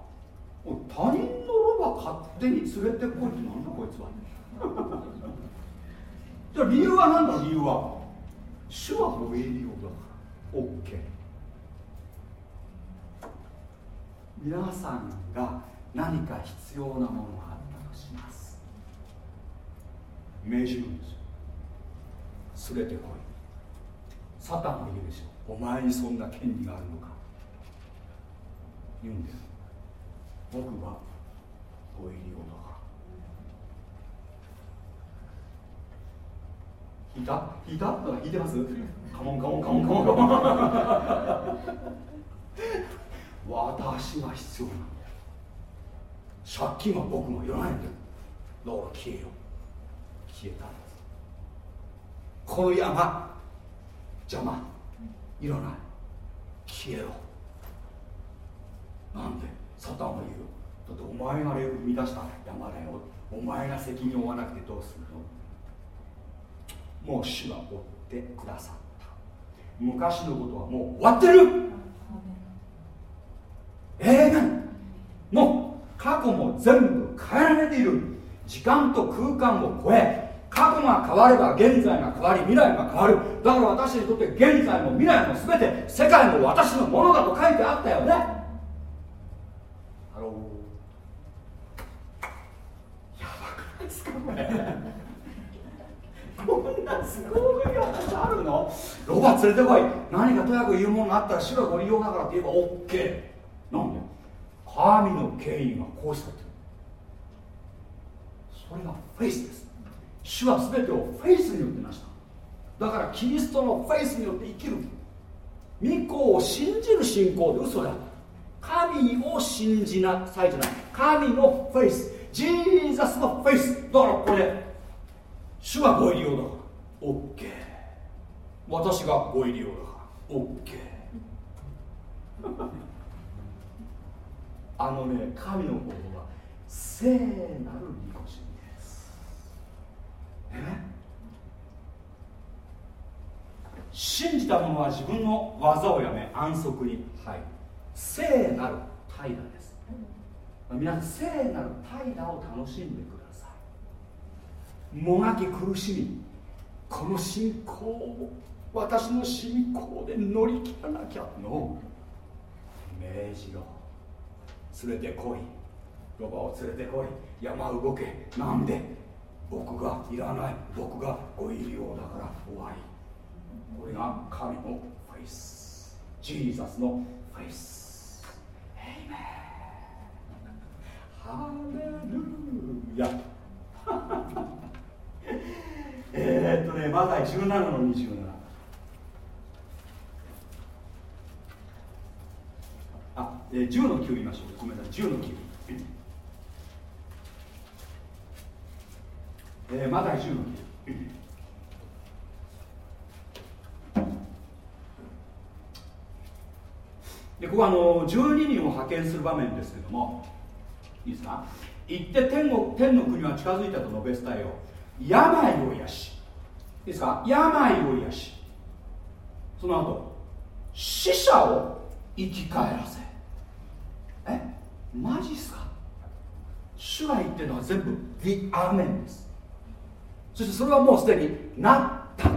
他人のロバ勝手に連れてこいってなんだこいつは。ねじゃあ理由は何だ理由は？主はご利用だから OK 皆さんが何か必要なものがあったとします。命じるんですよ。連れてこいサタンも言うでしょ。お前にそんな権利があるのか。言うんです僕はご入り用引いた引いた引いてます？カモンカモンカモンカモンカモン。私は必要なんだよ。借金は僕もいらないんだよ。だから消えよ消えたんです。この山。邪魔。いらない。消えろ。なんで？サタンは言う。だってお前が霊を生み出した。山だよ。お前が責任を負わなくてどうするの？もう主は追ってくださった。昔のことはもう終わってる。ええもう過去も全部変えられている。時間と空間を超え。過去が変われば現在が変わり未来が変わる。だから私にとって現在も未来も全て世界も私のものだと書いてあったよね。ハローやばくないですか？これ。こんなすごい話あるの？ロバ連れてこい。何かとやかく言うものがあったら主がご利用だからって言えば OK なんで？神の権威がこうしたって。それがフェイスです。主は全てをフェイスによってなした。だからキリストのフェイスによって生きる。御子を信じる信仰で嘘だ神を信じなさいじゃない。神のフェイス。ジーザスのフェイス。だからこれ主はご入り用だから。OK 私がご入り用だから。OK あのね神のことは聖なる御子神です。え？信じた者は自分の技をやめ安息に入る。聖なる怠惰です。皆さん聖なる怠惰を楽しんでください。もがき苦しみこの信仰を私の信仰で乗り切らなきゃの。命じろ連れてこい。ロバを連れてこい。山動け。なんで？僕がいらない。僕がご入り用だから。終わり。これが神の faith。Jesus の faith。Amenハレルヤ。えっとねまだ17の27あ、えー、10の9言いましょう。ごめんなさい。10の9えー、まだ10の9でここはあの12人を派遣する場面ですけどもいいですか？行って天国天の国は近づいたと述べ伝えよう。病を癒し。いいですか？病を癒し。その後死者を生き返らせ。え？マジっすか？主が言ってるのは全部 The Amen です。そしてそれはもうすでになった。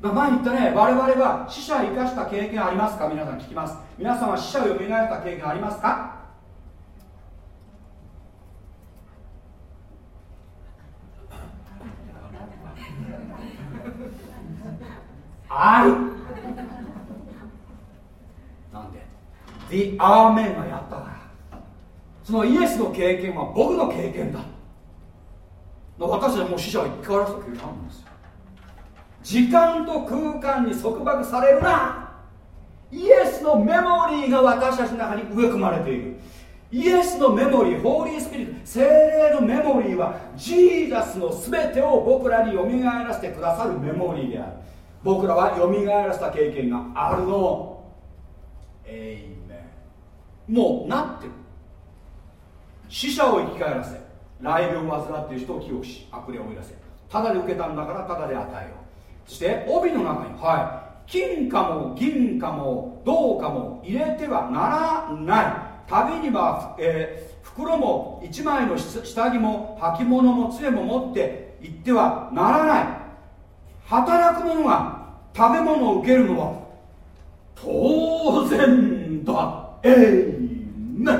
前言ったね我々は死者を生かした経験ありますか？皆さん聞きます。皆さんは死者を蘇った経験ありますか？ある。なんで？The Amen がやったから。そのイエスの経験は僕の経験だ。私たちはもう死者を生かわらすと経験あるんですよ。時間と空間に束縛されるな。イエスのメモリーが私たちの中に植え込まれている。イエスのメモリーホーリースピリット精霊のメモリーはジーザスの全てを僕らによみがえらせてくださるメモリーである。僕らはよみがえらせた経験があるの。エイメンもうなってる。死者を生き返らせ雷病を患っている人を清し悪霊を追い出せ。ただで受けたんだからただで与えよう。そして帯の中にはい。金貨も銀貨も銅貨も入れてはならない。旅には、えー、袋も一枚の下着も履物も杖も持って行ってはならない働く者が食べ物を受けるのは当然だ。えいね。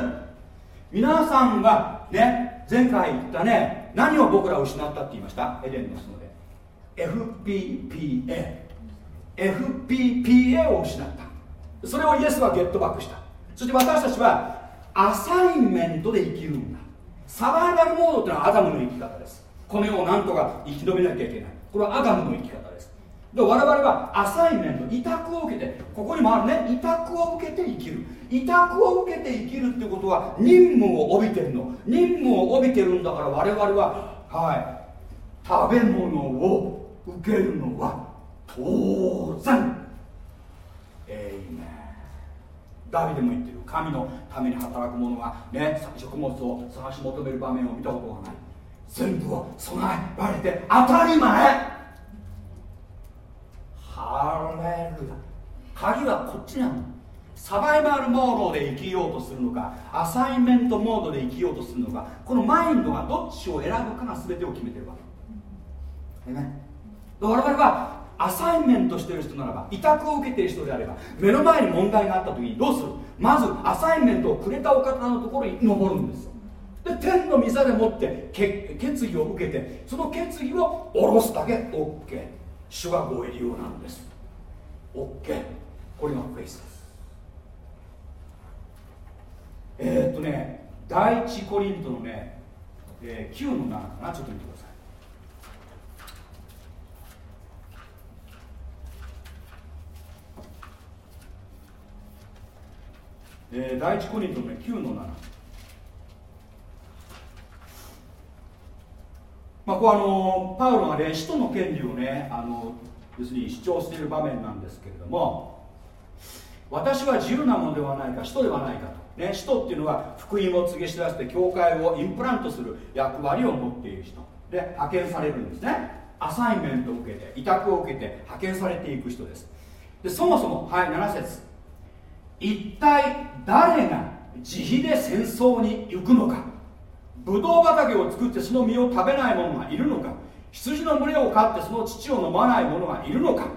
皆さんがね前回言ったね何を僕ら失ったって言いました？エデンの園 FPPA FPPA を失った。それをイエスはゲットバックした。そして私たちはアサインメントで生きるんだ。サバイバルモードっていうのはアダムの生き方です。この世をなんとか生き延びなきゃいけない。これはアダムの生き方です。で我々はアサイメント委託を受けてここにもあるね。委託を受けて生きる。委託を受けて生きるってことは任務を帯びてるの。任務を帯びてるんだから我々ははい食べ物を受けるのは当然。えいめダビデも言ってる。神のために働く者がね食物を探し求める場面を見たことがない。全部を備えられて当たり前。ハレルヤ鍵はこっちなの。サバイバルモードで生きようとするのかアサイメントモードで生きようとするのかこのマインドがどっちを選ぶかが全てを決めてるわけ。ね我々はアサイメントしてる人ならば委託を受けてる人であれば目の前に問題があった時にどうする？まずアサイメントをくれたお方のところに登るんですよ。で天の御座でもって決議を受けてその決議を下ろすだけ。OK 主がご入り用なんです。OK これがフェイスです。えー、っとね第一コリントのね、えー、9の7かな。ちょっと見てください。えー、第一コリントの、ね、9の7まあ、こうあのパウロがね使徒の権利をねあの要するに主張している場面なんですけれども私は自由なものではないか使徒ではないかと、ね、使徒っていうのは福音を告げ知らせて教会をインプラントする役割を持っている人。で派遣されるんですね。アサインメントを受けて委託を受けて派遣されていく人です。でそもそもはい7節。一体誰が自費で戦争に行くのか。ブドウ畑を作ってその実を食べない者がいるのか？羊の群れを飼ってその乳を飲まない者がいるのか？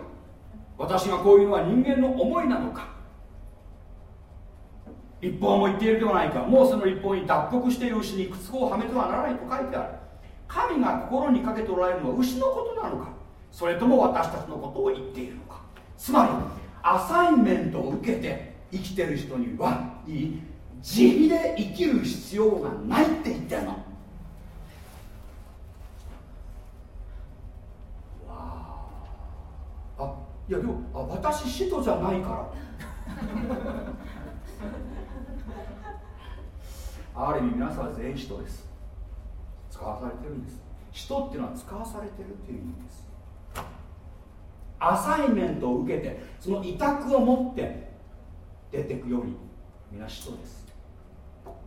私がこういうのは人間の思いなのか？一本も言っているではないか。もうその一本に脱穀している牛に靴をはめてはならないと書いてある。神が心にかけておられるのは牛のことなのか？それとも私たちのことを言っているのか？つまりアサインメントを受けて生きてる人にはいい自費で生きる必要がないって言ってるの。わあ。いやでもあ私使徒じゃないから。ある意味皆さんは全員使徒です。使わされてるんです。使徒っていうのは使わされてるっていう意味です。アサイメントを受けてその委託を持って出てくように皆使徒です。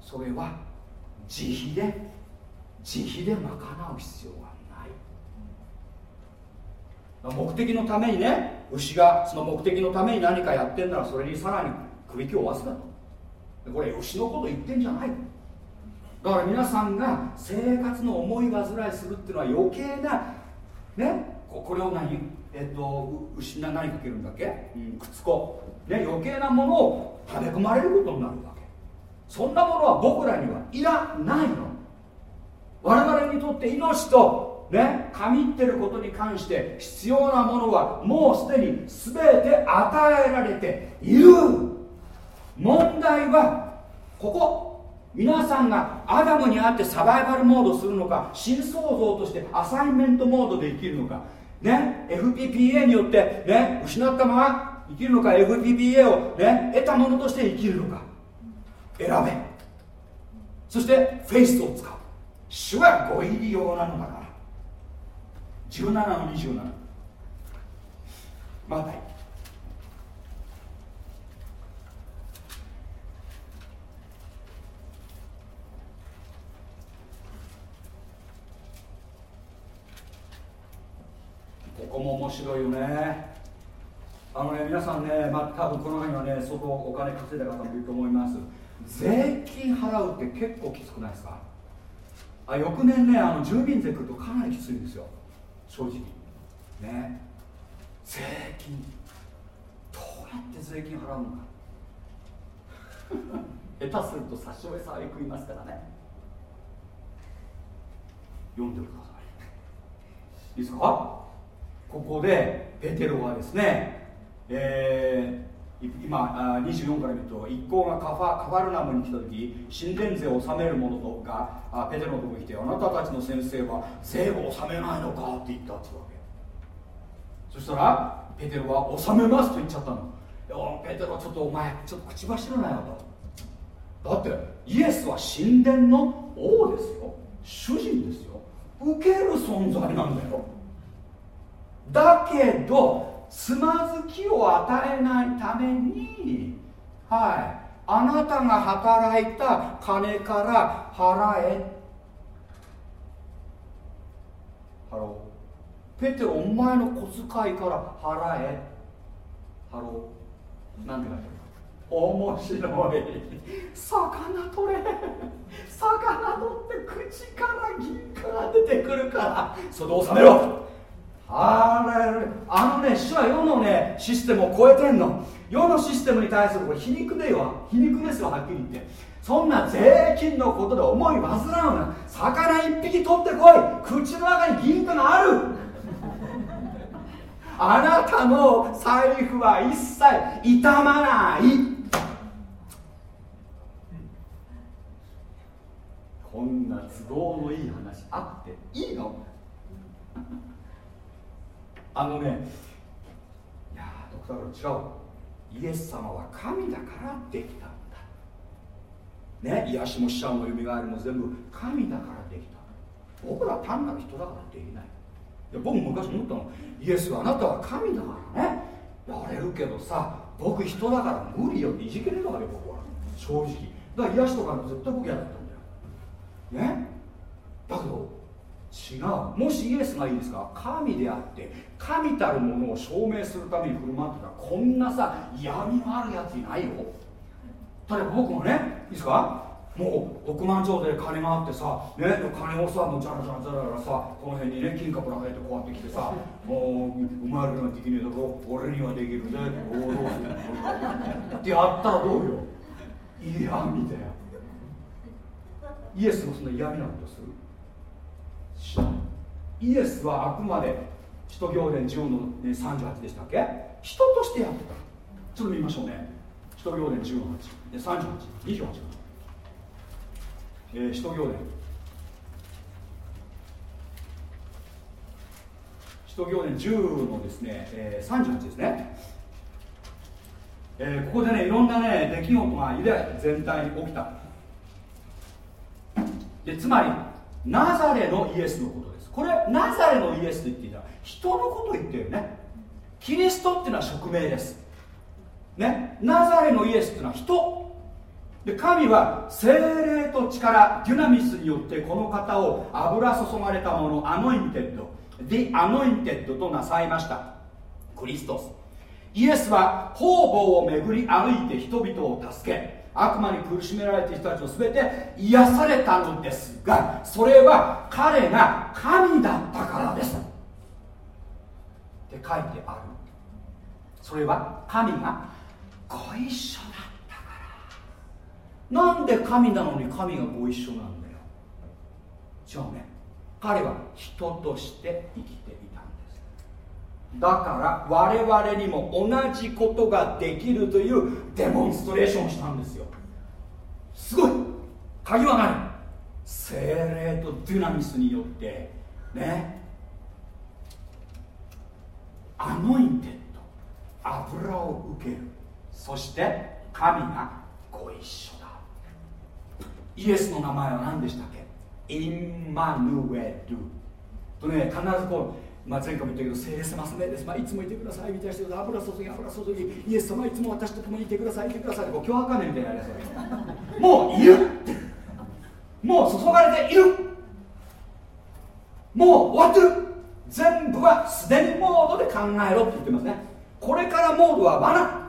それは自費で自費で賄う必要はない。目的のためにね牛がその目的のために何かやってんならそれにさらに首輝をわすなとこれ牛のこと言ってんじゃない。だから皆さんが生活の思い煩いするっていうのは余計なねこれを何？えっと牛な何かけるんだっけ、うん、靴子、ね、余計なものを食べ込まれることになるわ。そんなものは僕らにはいらないの。我々にとって命とね神ってることに関して必要なものはもうすでに全て与えられている。問題はここ。皆さんがアダムにあってサバイバルモードするのか新創造としてアサイメントモードで生きるのか。ね FPPA によってね失ったまま生きるのか FPPA をね得たものとして生きるのか。選べ。そしてフェイスを使う。主はご入り用なのだから。17の27またここも面白いよね。あのね皆さんね、まあ、多分この辺はね相当お金稼いだ方もいると思います。税金払うって結構きつくないですか？あ翌年ねあの住民税来るとかなりきついんですよ。正直。ね。税金。どうやって税金払うのか。下手すると差し押さえ食いますからね。読んでください。いいですか？ここでペテロはですねえー今24から見ると一行がカファカファルナムに来た時神殿税を納める者とがペテロのとこに来てあなたたちの先生は税を納めないのかって言ったってわけ。そしたらペテロは納めますと言っちゃったの。ペテロちょっとお前ちょっと口走るないよと。だってイエスは神殿の？王ですよ。主人ですよ。受ける存在なんだよ。だけどつまずきを与えないためにはいあなたが働いた金から払え。ハロー。ペテロお前の小遣いから払え。ハロー。なんて書いてある？面白い。魚取れ。魚取って口から銀貨が出てくるから。それで収めろ。あれあのね主は世のねシステムを超えてんの。世のシステムに対するこれ皮肉でよ皮肉ですよはっきり言って。そんな税金のことで思い煩うな。魚一匹取ってこい。口の中に銀貨がある。あなたの財布は一切傷まない。こんな都合のいい話あっていいの？あのねいやドクター違うイエス様は神だからできたんだ。ね癒しも死者もよみがえりも全部神だからできた。僕ら単なる人だからできない。いや僕昔思ったの。イエスはあなたは神だからね。やれるけどさ僕人だから無理よ。っていじけれるわけ僕は。正直。だから癒しとか絶対僕嫌だったんだよ。ね？だけど違う。もしイエスがいいですか？神であって神たるものを証明するために振る舞ってた。らこんなさ闇のあるやついないよ。例えば僕もねいいですか？もう億万長者で金があってさ、ね、金をさもうじゃらじゃらじゃらさこの辺にね金貨ぶら下げてこうやってきてさもう生まれるなんてできねえだろ。俺にはできるぜ。おおどうする。ってやったらどうよ。嫌みだよイエスもそんな嫌味なことする？イエスはあくまで使徒行伝10の、ね、38でしたっけ？人としてやってた。ちょっと見ましょうね。使徒行伝10の8で3828えー、使徒行伝。使徒行伝10のですね、えー、38ですね、えー、ここでねいろんなね出来事がユダヤ全体に起きた。でつまりナザレのイエスのことです。これナザレのイエスと言っていた。ら人のこと言ってるね。キリストっていうのは職名です。ね。ナザレのイエスっていうのは人。で神は聖霊と力デュナミスによってこの方を油注がれたものアノインテッド The Anointed となさいました。クリストス。イエスは方々を巡り歩いて人々を助け悪魔に苦しめられている人たちを全て癒されたのですがそれは彼が神だったからです。って書いてある。それは神がご一緒だったから。なんで神なのに神がご一緒なんだよ。違うね彼は人として生きていたんですだから我々にも同じことができるというデモンストレーションをしたんですよ。すごい。鍵は何精霊とデュナミスによってね。 Anointed。油を受ける。そして神がご一緒だ。イエスの名前は何でしたっけ？インマヌエル。とね必ずこう、まあ、前回も言ったけど聖霊様すねです、まあ、いつもいてくださいみたいな人で油注ぎ油注ぎ。イエス様いつも私と共にいてくださいいてくださいってこう脅迫観念みたいなやつもういる。もう注がれている。もう終わってる全部はすでにモードで考えろって言ってますね。これからモードは罠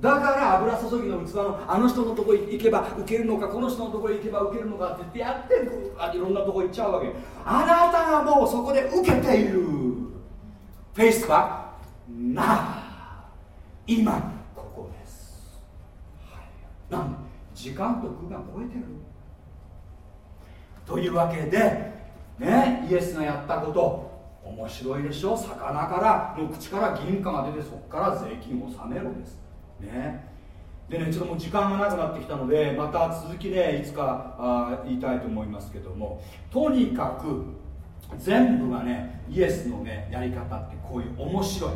だから油注ぎの器のあの人のとこ行けば受けるのかこの人のとこ行けば受けるのかって言ってやってあいろんなとこ行っちゃうわけ。あなたがもうそこで受けている。フェイスはな今ここです、はい、なん時間と空間超えてる。というわけでねイエスがやったこと面白いでしょ。魚からの口から銀貨が出てそこから税金を納めるんです。ね。でねちょっともう時間がなくなってきたのでまた続きでいつかあ言いたいと思いますけども。とにかく全部がねイエスのねやり方ってこういう面白い。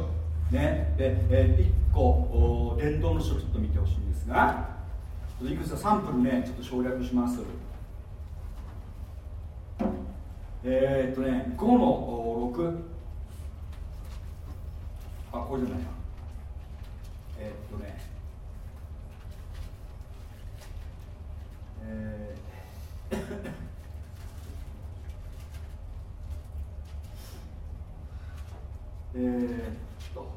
ね。で、えー、1個伝統の書をちょっと見てほしいんですがいくつかサンプルねちょっと省略します。えー、っとね5の6あこれじゃないな。えー、っとね。えーえー、っと。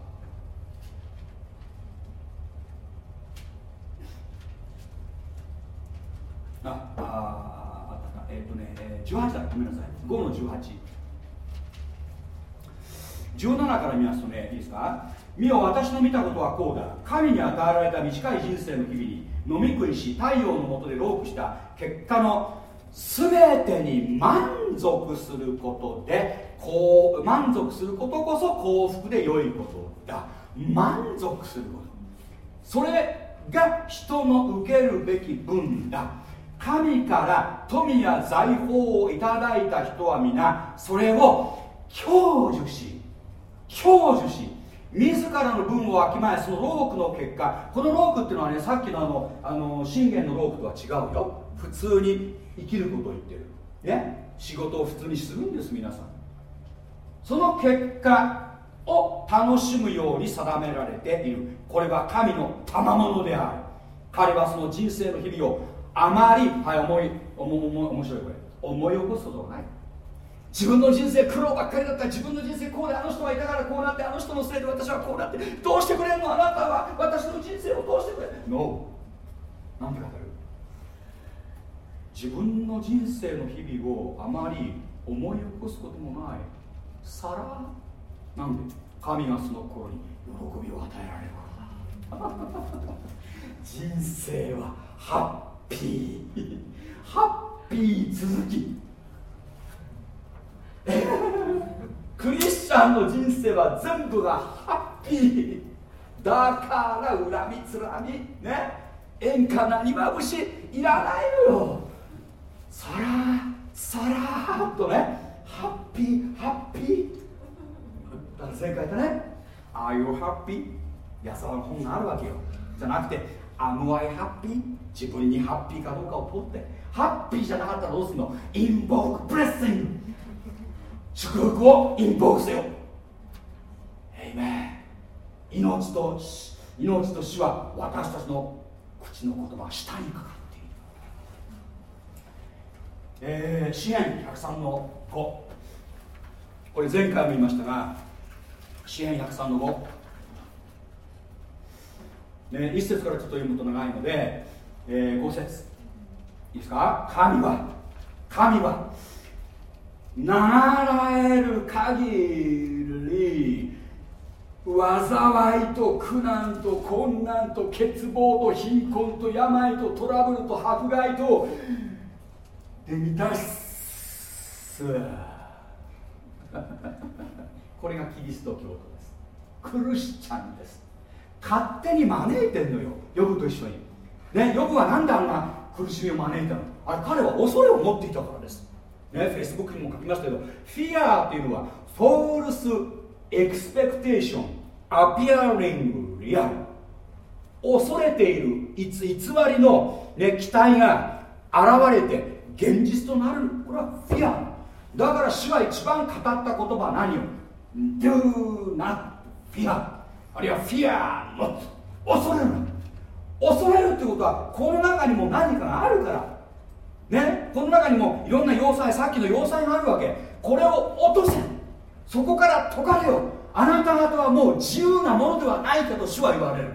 あああったか。え、っとね、えー、18だ。ごめんなさい。5の18 17から見ますとねいいですか？見よ私の見たことはこうだ。神に与えられた短い人生の日々に飲み食いし太陽の下でロープした結果の全てに満足することでこう満足することこそ幸福で良いことだ。満足すること。それが人の受けるべき分だ。神から富や財宝をいただいた人は皆それを享受し享受し自らの分をわきまえそのロークの結果このロークっていうのはねさっきのあのあの信玄のロークとは違うよ。普通に生きることを言ってる。ね？仕事を普通にするんです皆さん。その結果を楽しむように定められている。これは神の賜物である。彼はその人生の日々をあまりはい思い面白いこれ。思い起こすことがない。自分の人生苦労ばっかりだった。自分の人生こうであの人はいたからこうなってあの人のせいで私はこうなってどうしてくれんの？あなたは私の人生をどうしてくれ No なんて語る？自分の人生の日々をあまり思い起こすこともない。さらなんで？神がその頃に喜びを与えられるからだ人生はハッピー。ハッピー続き。クリスチャンの人生は全部がハッピー。だから恨みつらみね。演歌なにまぶしいらないのよ。さらさらっとねハッピーハッピー。だから前回言ったね。Are you happy? やさわの本があるわけよ。じゃなくて Am I happy? 自分にハッピーかどうかを取って。ハッピーじゃなかったらどうすんの？Invoke blessing 祝福をインボークせよ。エイメン命と命と死は私たちの口の言葉は下にかかる。えー、支援103の5これ前回も言いましたが支援103の5、ね、一節からちょっと読むと長いので、えー、5節。いいですか？神は神は流れる限り災いと苦難と困難と欠乏と貧困と病とトラブルと迫害とで満たす。これがキリスト教徒です。クリスチャンです。勝手に招いてんのよ。ヨブと一緒に。ねヨブは何であんな苦しみを招いたの？あれ彼は恐れを持っていたからです。ね、フェイスブックにも書きましたけど、 fear っていうのは、 false expectation、appearing real。恐れている偽りの、ね、期待が現れて現実となる。これはフィア。だから主は一番語った言葉は何を ?Do not fear。あるいは fear not。恐れる恐れるってことは、この中にも何かがあるから。ね、この中にもいろんな要塞さっきの要塞があるわけこれを落とせそこから解かれよあなた方はもう自由なものではないかと主は言われる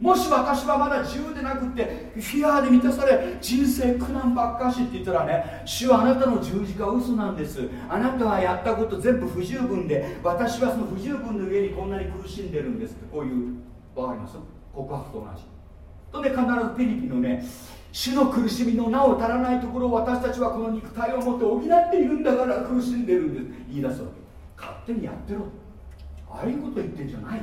もし私はまだ自由でなくってフィアーで満たされ人生苦難ばっかしって言ったらね主はあなたの十字架は嘘なんです。あなたはやったこと全部不十分で私はその不十分の上にこんなに苦しんでるんです。ってこういうわかります告白と同じ。とね必ずピリピのね主の苦しみの名を足らないところを私たちはこの肉体を持って補っているんだから苦しんでるんです。言い出すわけ。勝手にやってろ。ああいうこと言ってんじゃない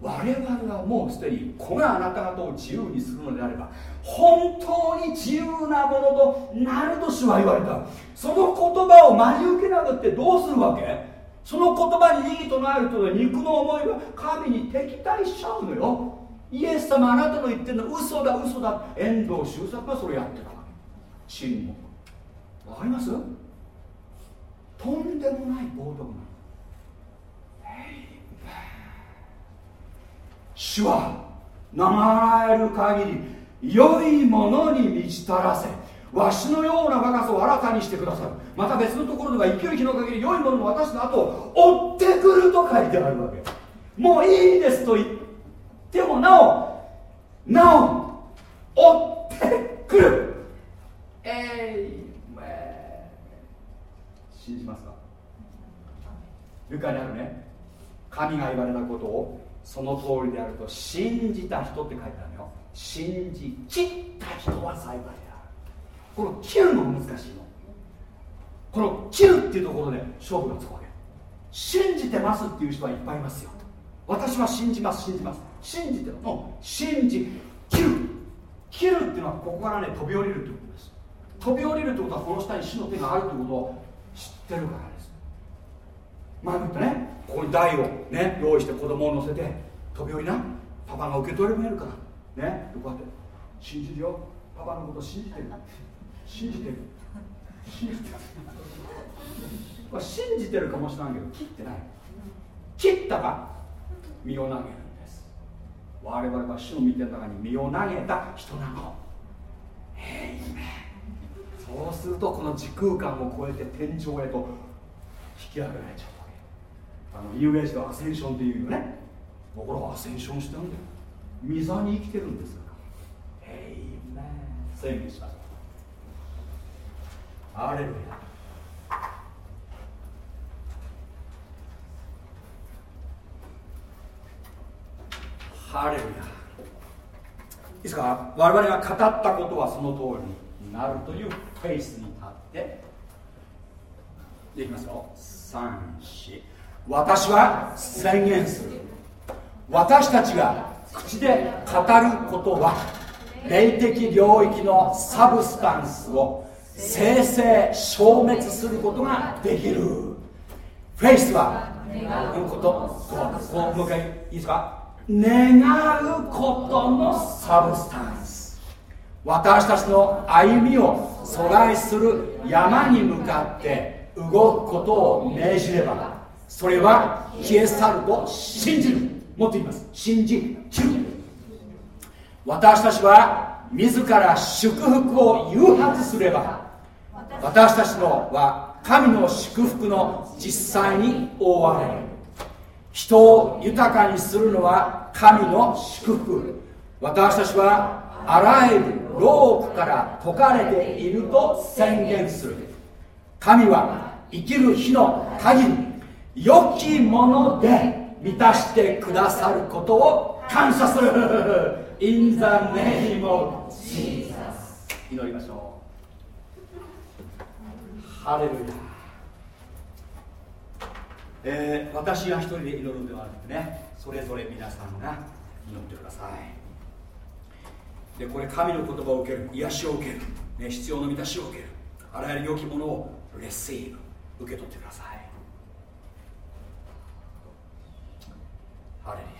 我々はもうすでに子があなた方を自由にするのであれば本当に自由なものとなると主は言われた。その言葉を真に受けなくってどうするわけ？その言葉に異議となると肉の思いは神に敵対しちゃうのよ。イエス様あなたの言ってるのは嘘だ嘘だ。遠藤周作がそれやってたわけ。沈黙わかります？とんでもない暴動な主は流れる限り良いものに満ち足らせわしのような若さを新たにしてくださる。また別のところでは生きる日の限り良いものを私の後を追ってくると書いてあるわけ。もういいですと言ってでもなおなお追ってくる。えい信じますか？ルカにあるね。神が言われたことをその通りであると信じた人って書いてあるよ。信じきった人は幸いであるこの切るのが難しいの。この切るっていうところで勝負がつくわけ。信じてますっていう人はいっぱいいますよ。私は信じます信じます。信じてるの信じ切る。切るっていうのはここからね飛び降りるってことです。飛び降りるってことはこの下に死の手があるってことを知ってるからです前もったねここに台をね用意して子供を乗せて飛び降りなパパが受け取れるからねこうやって信じるよ。パパのこと信じてる。信じてる。信じてる。信じてるかもしれないけど切ってない。切ったか身を投げるんです。我々は主の御手の中に身を投げた人なの。へいそうするとこの時空間を超えて天井へと引き上げられちゃう。あのニューエイジのアセンションっていうよね。僕らはアセンションしてるんだよ。水に生きてるんですから。へいめ宣言します。アレルヤ。ハレルヤ。いいですか我々が語ったことはその通りになるというフェイスに立って。できますよ。34私は宣言する。私たちが口で語ることは霊的領域の substance を生成消滅することができる。フェイスは願うこともう一回いいですか？願うことの substance。私たちの歩みを阻害する山に向かって動くことを命じればそれは消え去ると信じる。もっと言います。信じきる。私たちは自ら祝福を誘発すれば私たちのは神の祝福の実際に覆われる。人を豊かにするのは神の祝福。私たちはあらゆるロークから解かれていると宣言する。神は生きる日の限り良きもので満たしてくださることを感謝する。In the name of Jesus 祈りましょう。ハレルヤえー、私が一人で祈るのではなくてねそれぞれ皆さんが祈ってください。でこれ神の言葉を受ける。癒しを受ける、ね、必要の満たしを受ける。あらゆる良きものをレシーブ。受け取ってください。ハレル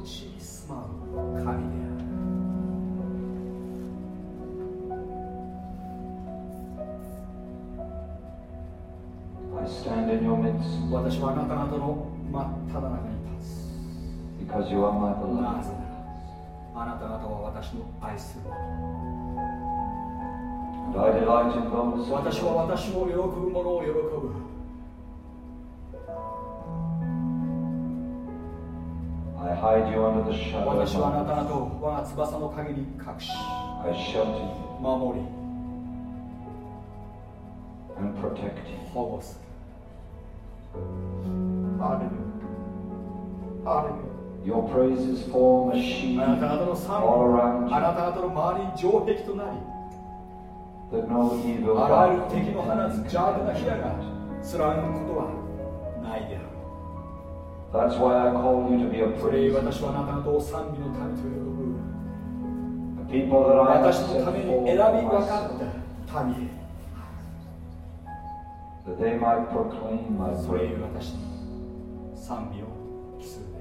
心のうちに住まう神である I stand in your midst 私はあなた方の真っ只中に立つ because you are my な beloved. ぜならあなた方は私の愛する者私は私を喜ぶ者を喜ぶ私はあなた方を我が翼の陰に隠し you 守り you. 保護するハレルヤハレルヤ Your praises form a 賛 all 美 around あな you た方の周りに城壁となりあらゆる敵の放つ邪悪な火矢が貫くことはないで That's why I call you to be a うそれゆ praise. え私はあなた方を賛美の民と呼ぶ私のために選び分かった that they might proclaim my それゆえ praise. 私の賛美を期するで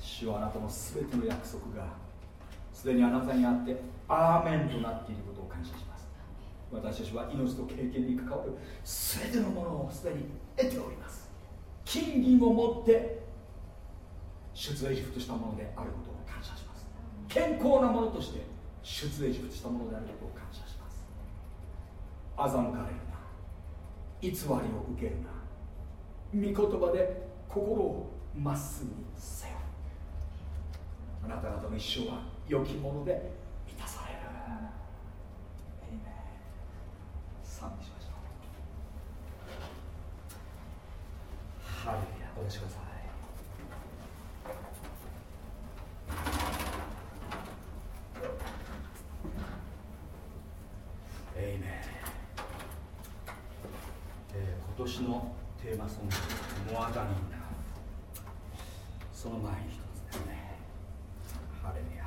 主はあなたのすべての約束がすでにあなたにあってアーメンとなっていることを感謝します。私たちは命と経験に関わるすべてのものをすでに得ております。金銀を持って出エジプトしたものであることを感謝します。健康なものとして出エジプトしたものであることを感謝します。欺かれるな。偽りを受けるな。御言葉で心をまっすぐにせよ。あなた方の一生は良きもので満たされるエイメン賛美しましょうハレルヤお出しください。エイメン、えー今年のテーマソング「モアダニンナ」その前に一つですね。ハレルヤ。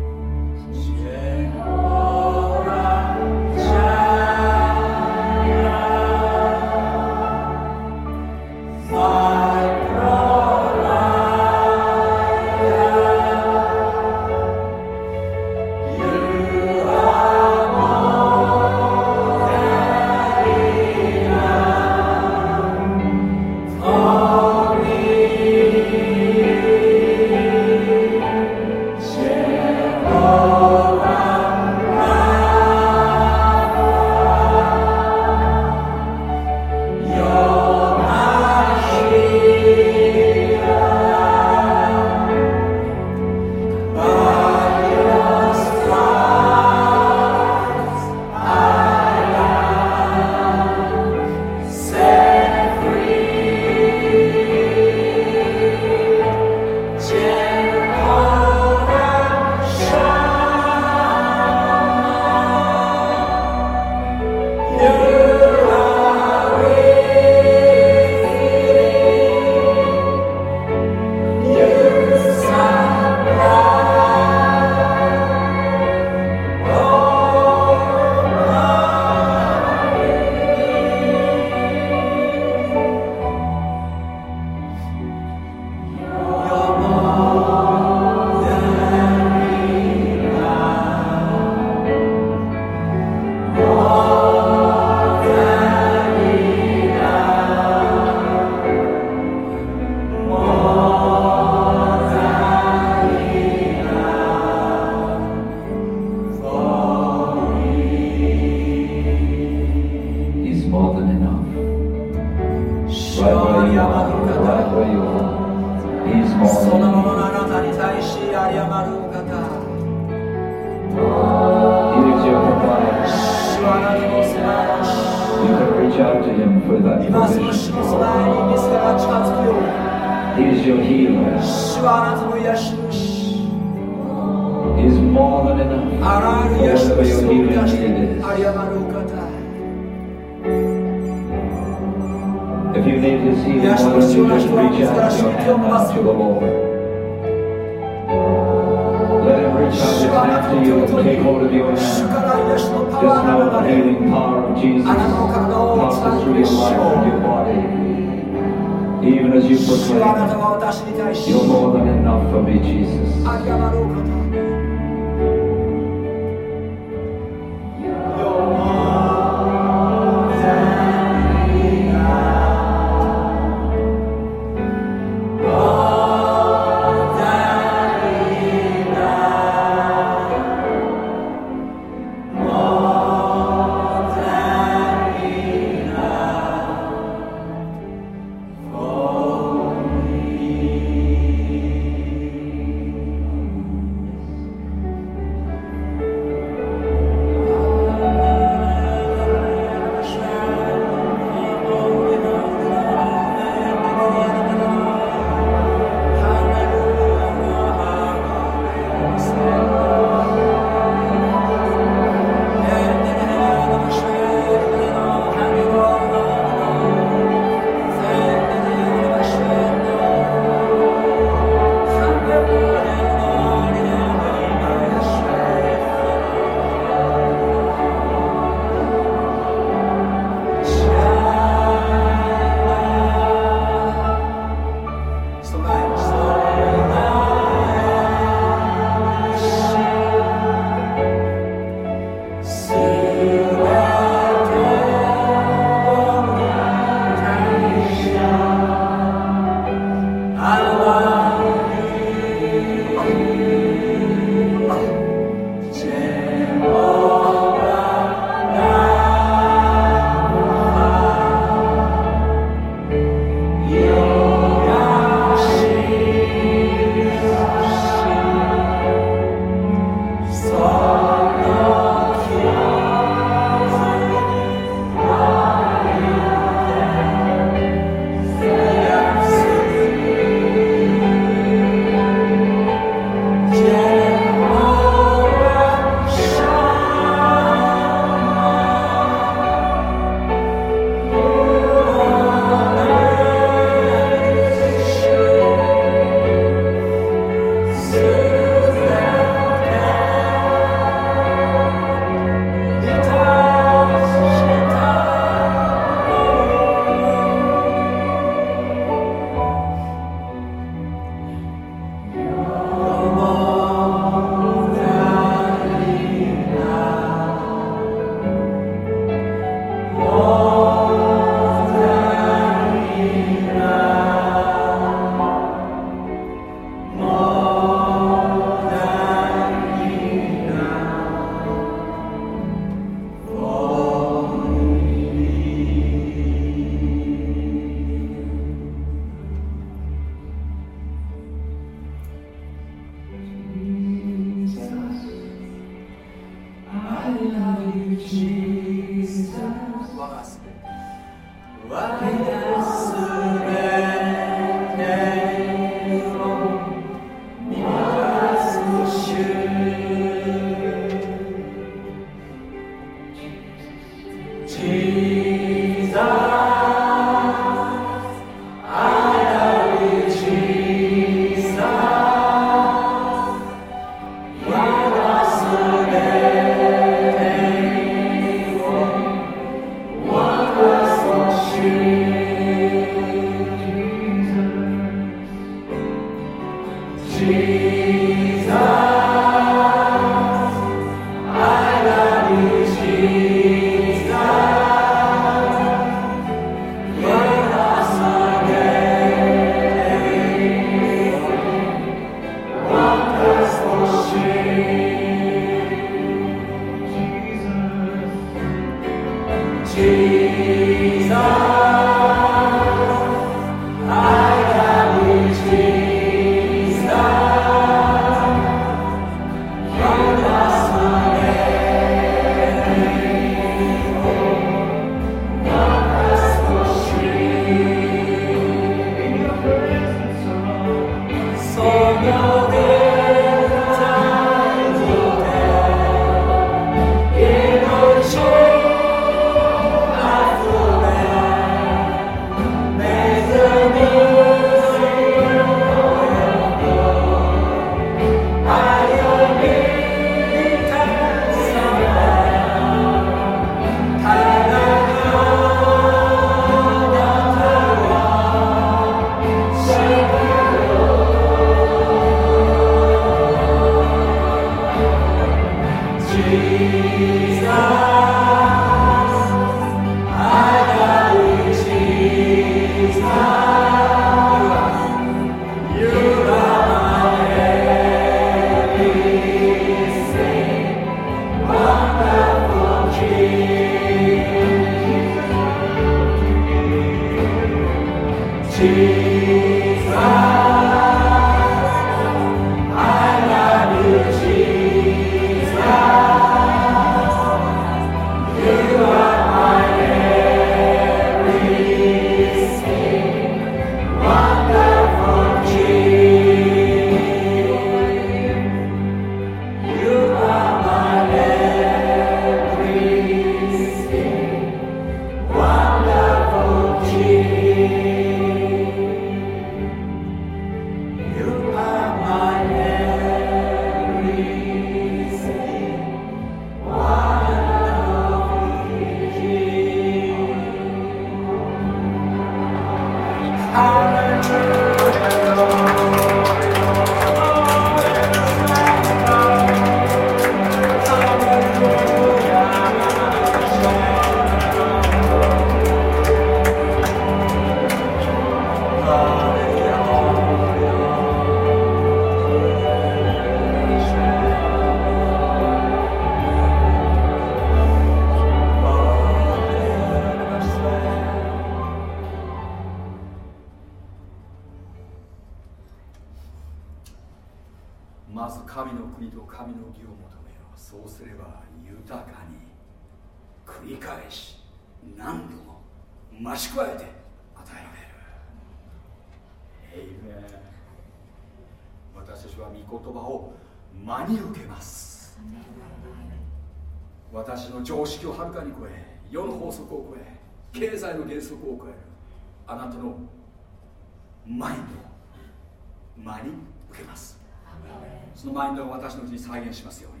そのマインドが私のうちに再現しますように。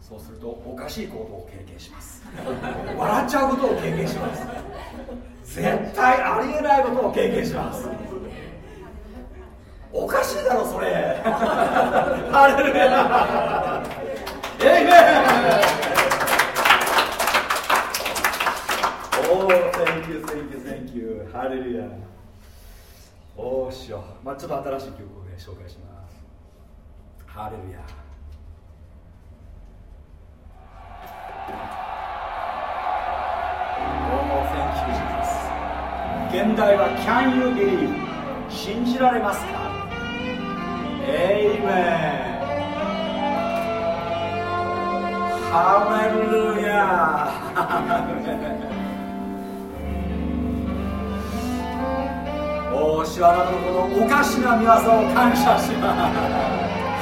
そうするとおかしいことを経験します。笑っちゃうことを経験します。絶対ありえないことを経験します。おかしいだろそれ。ハレルヤエイメンおお Thank you, thank you, thank you ハレルヤおおしよう、まあ、ちょっと新しい曲をね紹介します。ハレルヤ現代は Can you believe? 信じられますか? Amen. ハレルヤおなのこのおかしな見業を感謝します。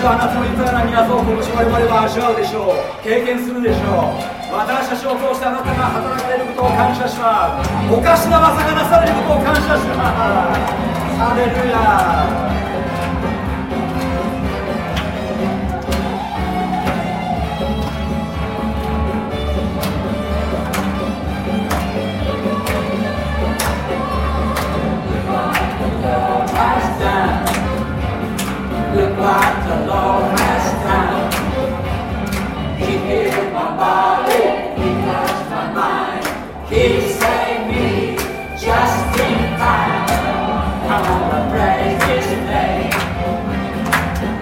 主はあなたの豊かな港を今年我々は味わうでしょう。経験するでしょう。私たちを通してあなたが働かれることを感謝します。おかしな技がなされることを感謝します。ハレルヤ what the Lord has done. He healed my body, He touched my mind, He saved me just in time. I wanna praise His name.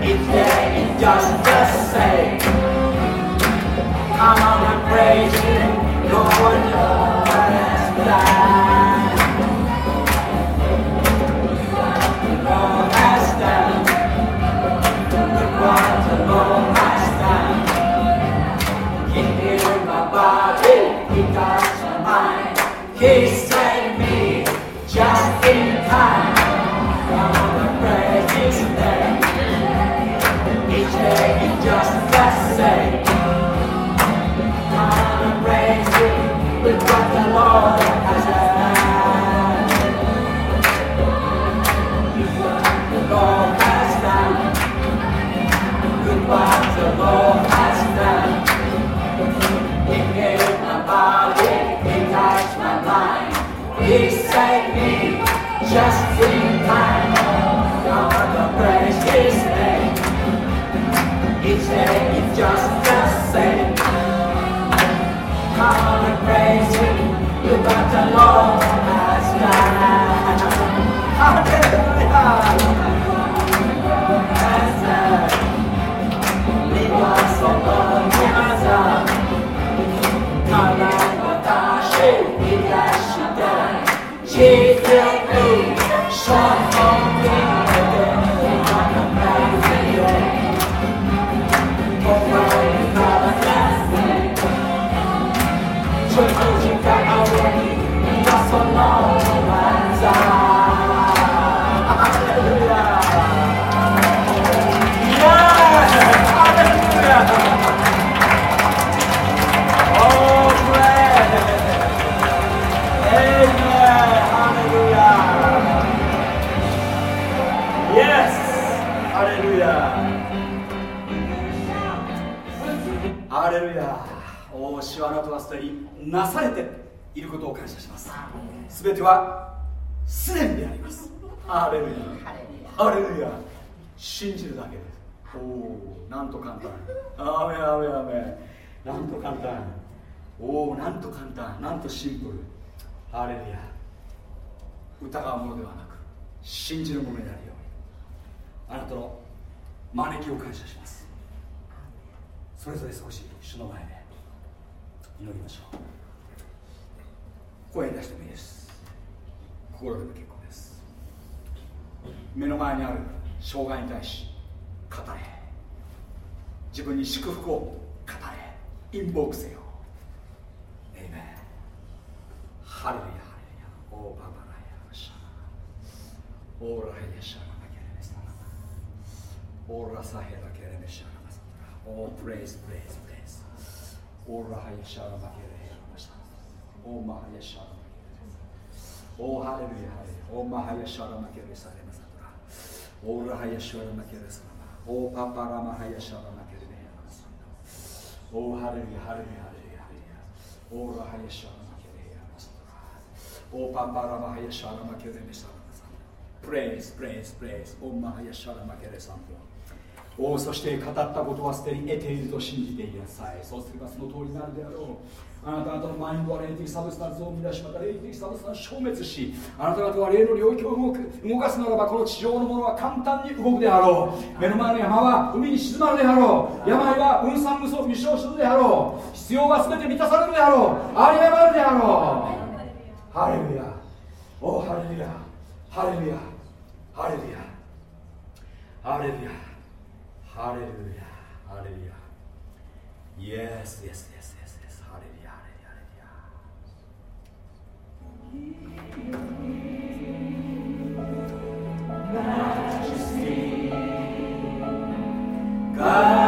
Each day is just the same. I wanna praise Him, Lord, Lord. me, just in time. All the praise is 안녕. はすでにであります。ハレルヤ。ハレルヤ。信じるだけです。おおなんと簡単。アメアメアメなんと簡単。おおなんと簡単。なんとシンプル。ハレルヤ。疑うものではなく信じるものになるように。あなたの招きを感謝します。それぞれ少し主の前で祈りましょう。声出してもいいです心でも結構です。目の前にある障害に対し語れ自分に祝福を語れ invoke せよ。エイメンハレルヤハレルヤ。オーババラヤシャオーラヘヤシャラマケレメサラマ。オーラサヘラケレメシャラマサラ。オープレイスプレイスプレイスオーラハヤシャラマケレヘラマシャオーマハヤシャラマケレオーハレルヤ。ハレルヤオーマハヤシャラマケレサレマサラ。オーラハヤシャラマケレサラマ。オーパパラマハヤシャラマケレメヤ。マサオーハレルヤハレルヤハレルヤ。ハレルヤオーラハヤシャラマケレヤマサオーパパラマハヤシャラマケレメサラマサプレイスプレイスプレイスオーマハヤシャラマケレサンおそして語ったことはすでに得ていると信じていなさい。そうすればその通りになるであろう。あなた方のマインドは霊的 substance を生み出しまた霊的 substance を消滅しあなた方は霊の領域を動く。動かすならばこの地上のものは簡単に動くであろう。目の前の山は海に沈まるであろう。病は分散無双霧消するであろう。必要は全て満たされるであろう。あり余るであろう。ハレルヤ。おハレルヤ。ハレルヤ。ハレルヤ。ハレルヤ。ハレルヤ。ハレルヤ。Yes, yes, yes, yes, yes. Majesty, God.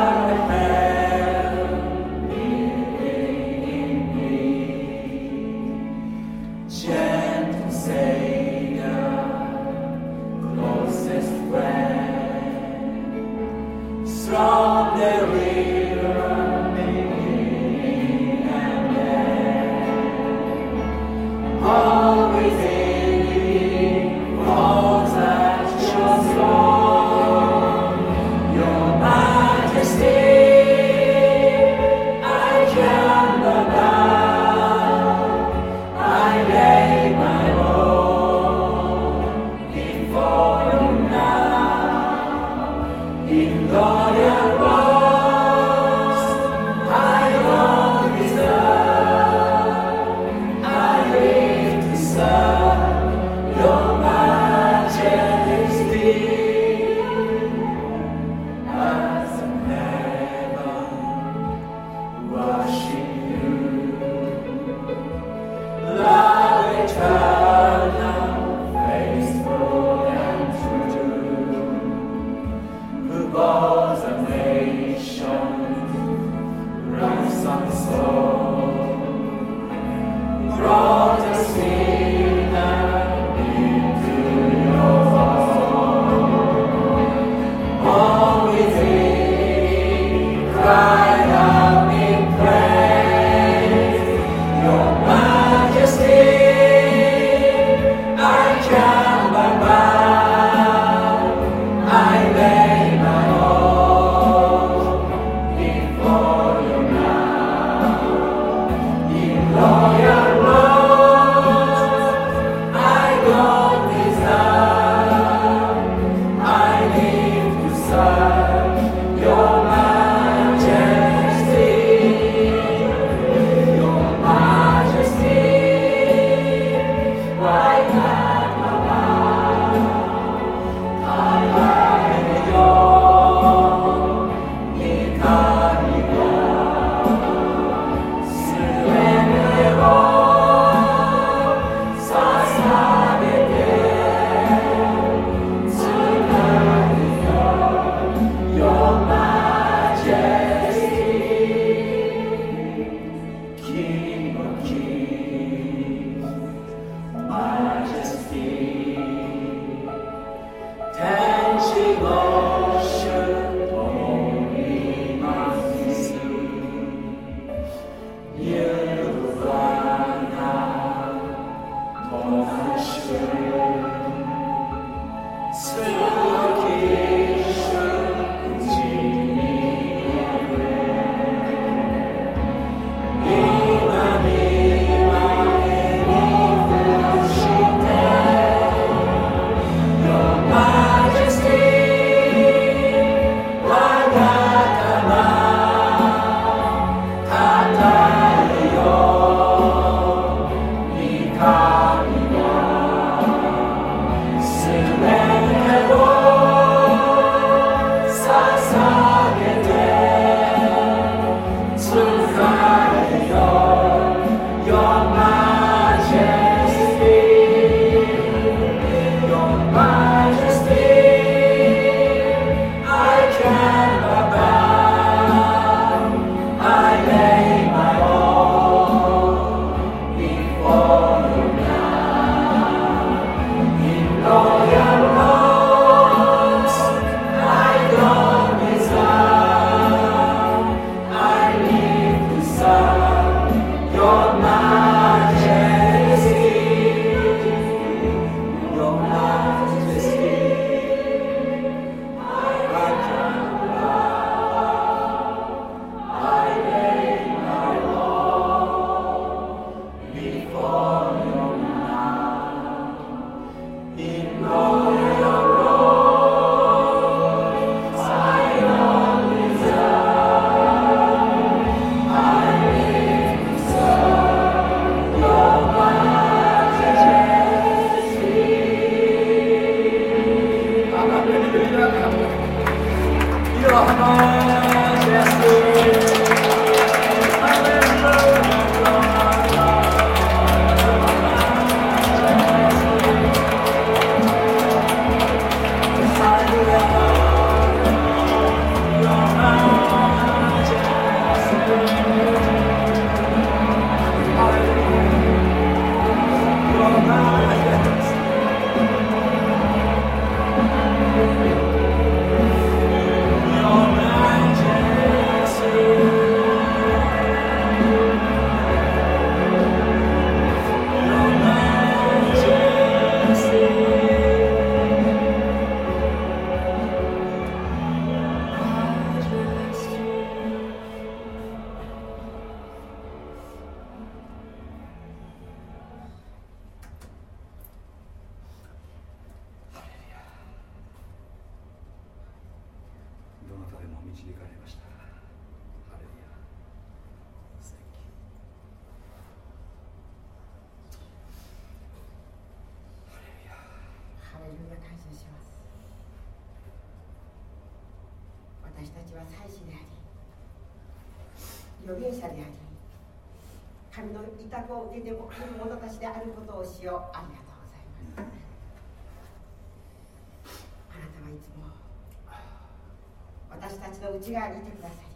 私たちの内側にいてくださり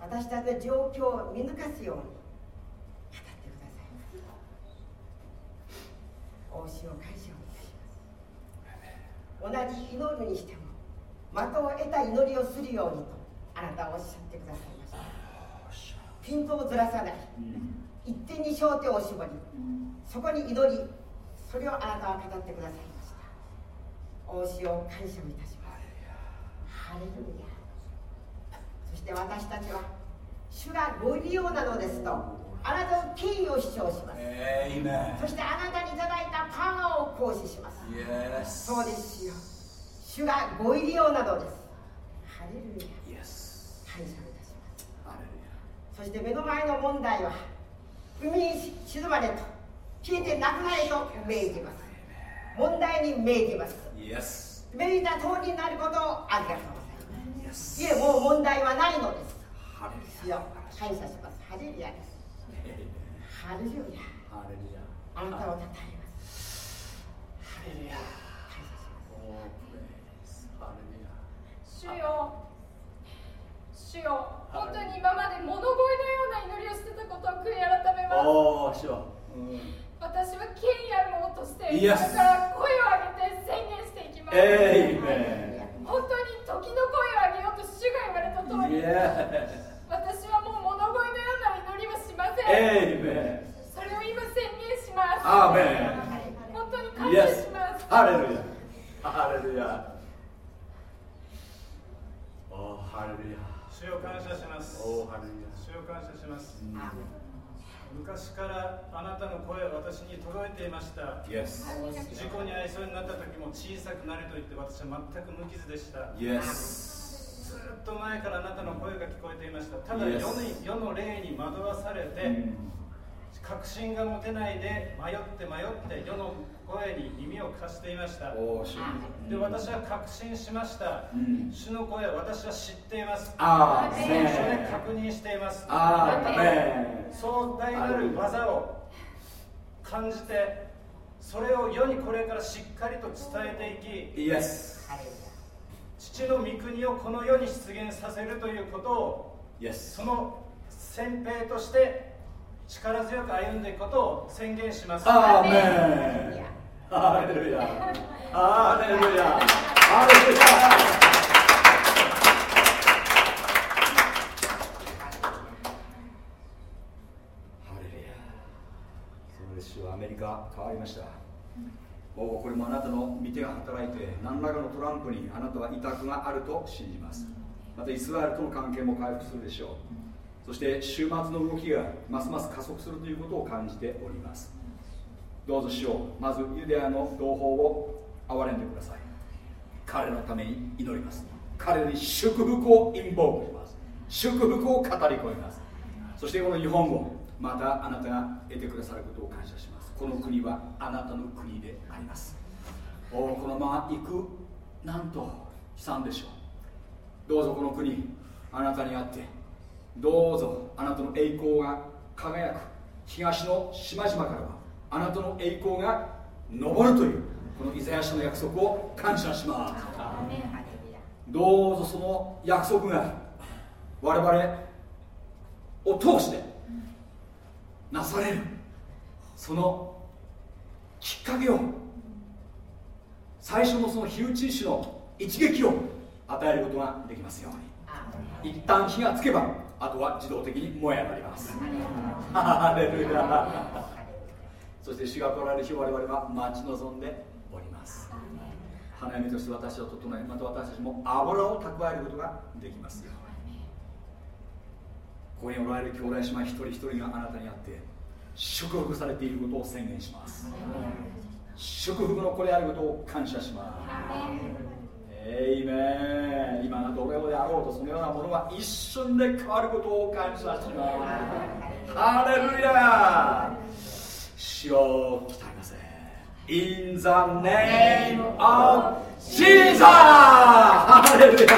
私たちの状況を見抜かすように語ってください。ます王子を感謝をいたします。同じ祈るにしても的を得た祈りをするようにとあなたはおっしゃってくださいました。ピントをずらさない。一点に焦点を絞りそこに祈りそれをあなたは語ってくださいました。王子を感謝をいたします。ハレルヤそして私たちは主がご利用なのですとあなたの権威を主張します。そしてあなたにいただいたパワーを行使します。そうですよ。主がご入りようなのです。ハレルヤ感謝をいたします。ハレルそして目の前の問題は海に沈まれと消えてなくなれと命じます。問題に命じます。命じた通りになることをありがとういえもう問題はないのです。ハレル主よ感謝します。ハレルヤです。ハレルヤ。ハレルヤ。あなたを称えます。ハレルヤ。感謝しますハレルヤ主よ。主よ。本当に今まで物乞いのような祈りをしてたことを悔い改めます。おおしよ。私は権威あるものとしてこ Yes れから声を上げて宣言していきます。エイメ本当に時の声を上げようと主が言われた通りエ私はもう物乞いのような祈りはしません。それを今宣言します。アーメ本当に感謝します。ハレルヤハレルヤおーハレルヤ主を感謝します。おーハレルヤ主を感謝します昔からあなたの声は私に届いていました。イエス事故に遭いそうになった時も小さくなれと言って私は全く無傷でした。イエスずっと前からあなたの声が聞こえていました。ただ Yes. 世に世の霊に惑わされて、確信が持てないで迷って迷って世の声に耳を貸していました。で私は確信しました、うん。主の声は私は知っています。アーそ確認しています。アーメン。壮大なる技を感じてそれを世にこれからしっかりと伝えていきイエス父の御国をこの世に出現させるということをイエスその先兵として力強く歩んでいくことを宣言します。アーメンハレルヤハレルヤハレルヤハレルヤそうですよ。アメリカ変わりました。おこれもあなたの見てが働いて何らかのトランプにあなたは委託があると信じます。またイスラエルとの関係も回復するでしょう。そして週末の動きがますます加速するということを感じております。どうぞしようまずユダヤの同胞を憐れんでください。彼のために祈ります。彼に祝福を陰謀します。祝福を語り込みます。そしてこの日本をまたあなたが得てくださることを感謝します。この国はあなたの国であります。おこのまま行くなんと悲惨でしょう。どうぞこの国あなたにあってどうぞあなたの栄光が輝く東の島々からはあなたの栄光が昇るというこのイザヤ書の約束を感謝します。どうぞその約束が我々を通してなされる。そのきっかけを最初のその火打ち石の一撃を与えることができますように。一旦火がつけばあとは自動的に燃え上がります。ハレルヤそして主が来られる日我々は待ち望んでおります。花嫁として私を整えまた私たちも油を蓄えることができますよ。ここにおられる兄弟姉妹一人一人があなたにあって祝福されていることを宣言します。祝福の子であることを感謝します。エイメン今どれほどあろうとそのようなものが一瞬で変わることを感謝します。ハレルヤ主を鍛えなさい In the name of Jesus! ハレルヤ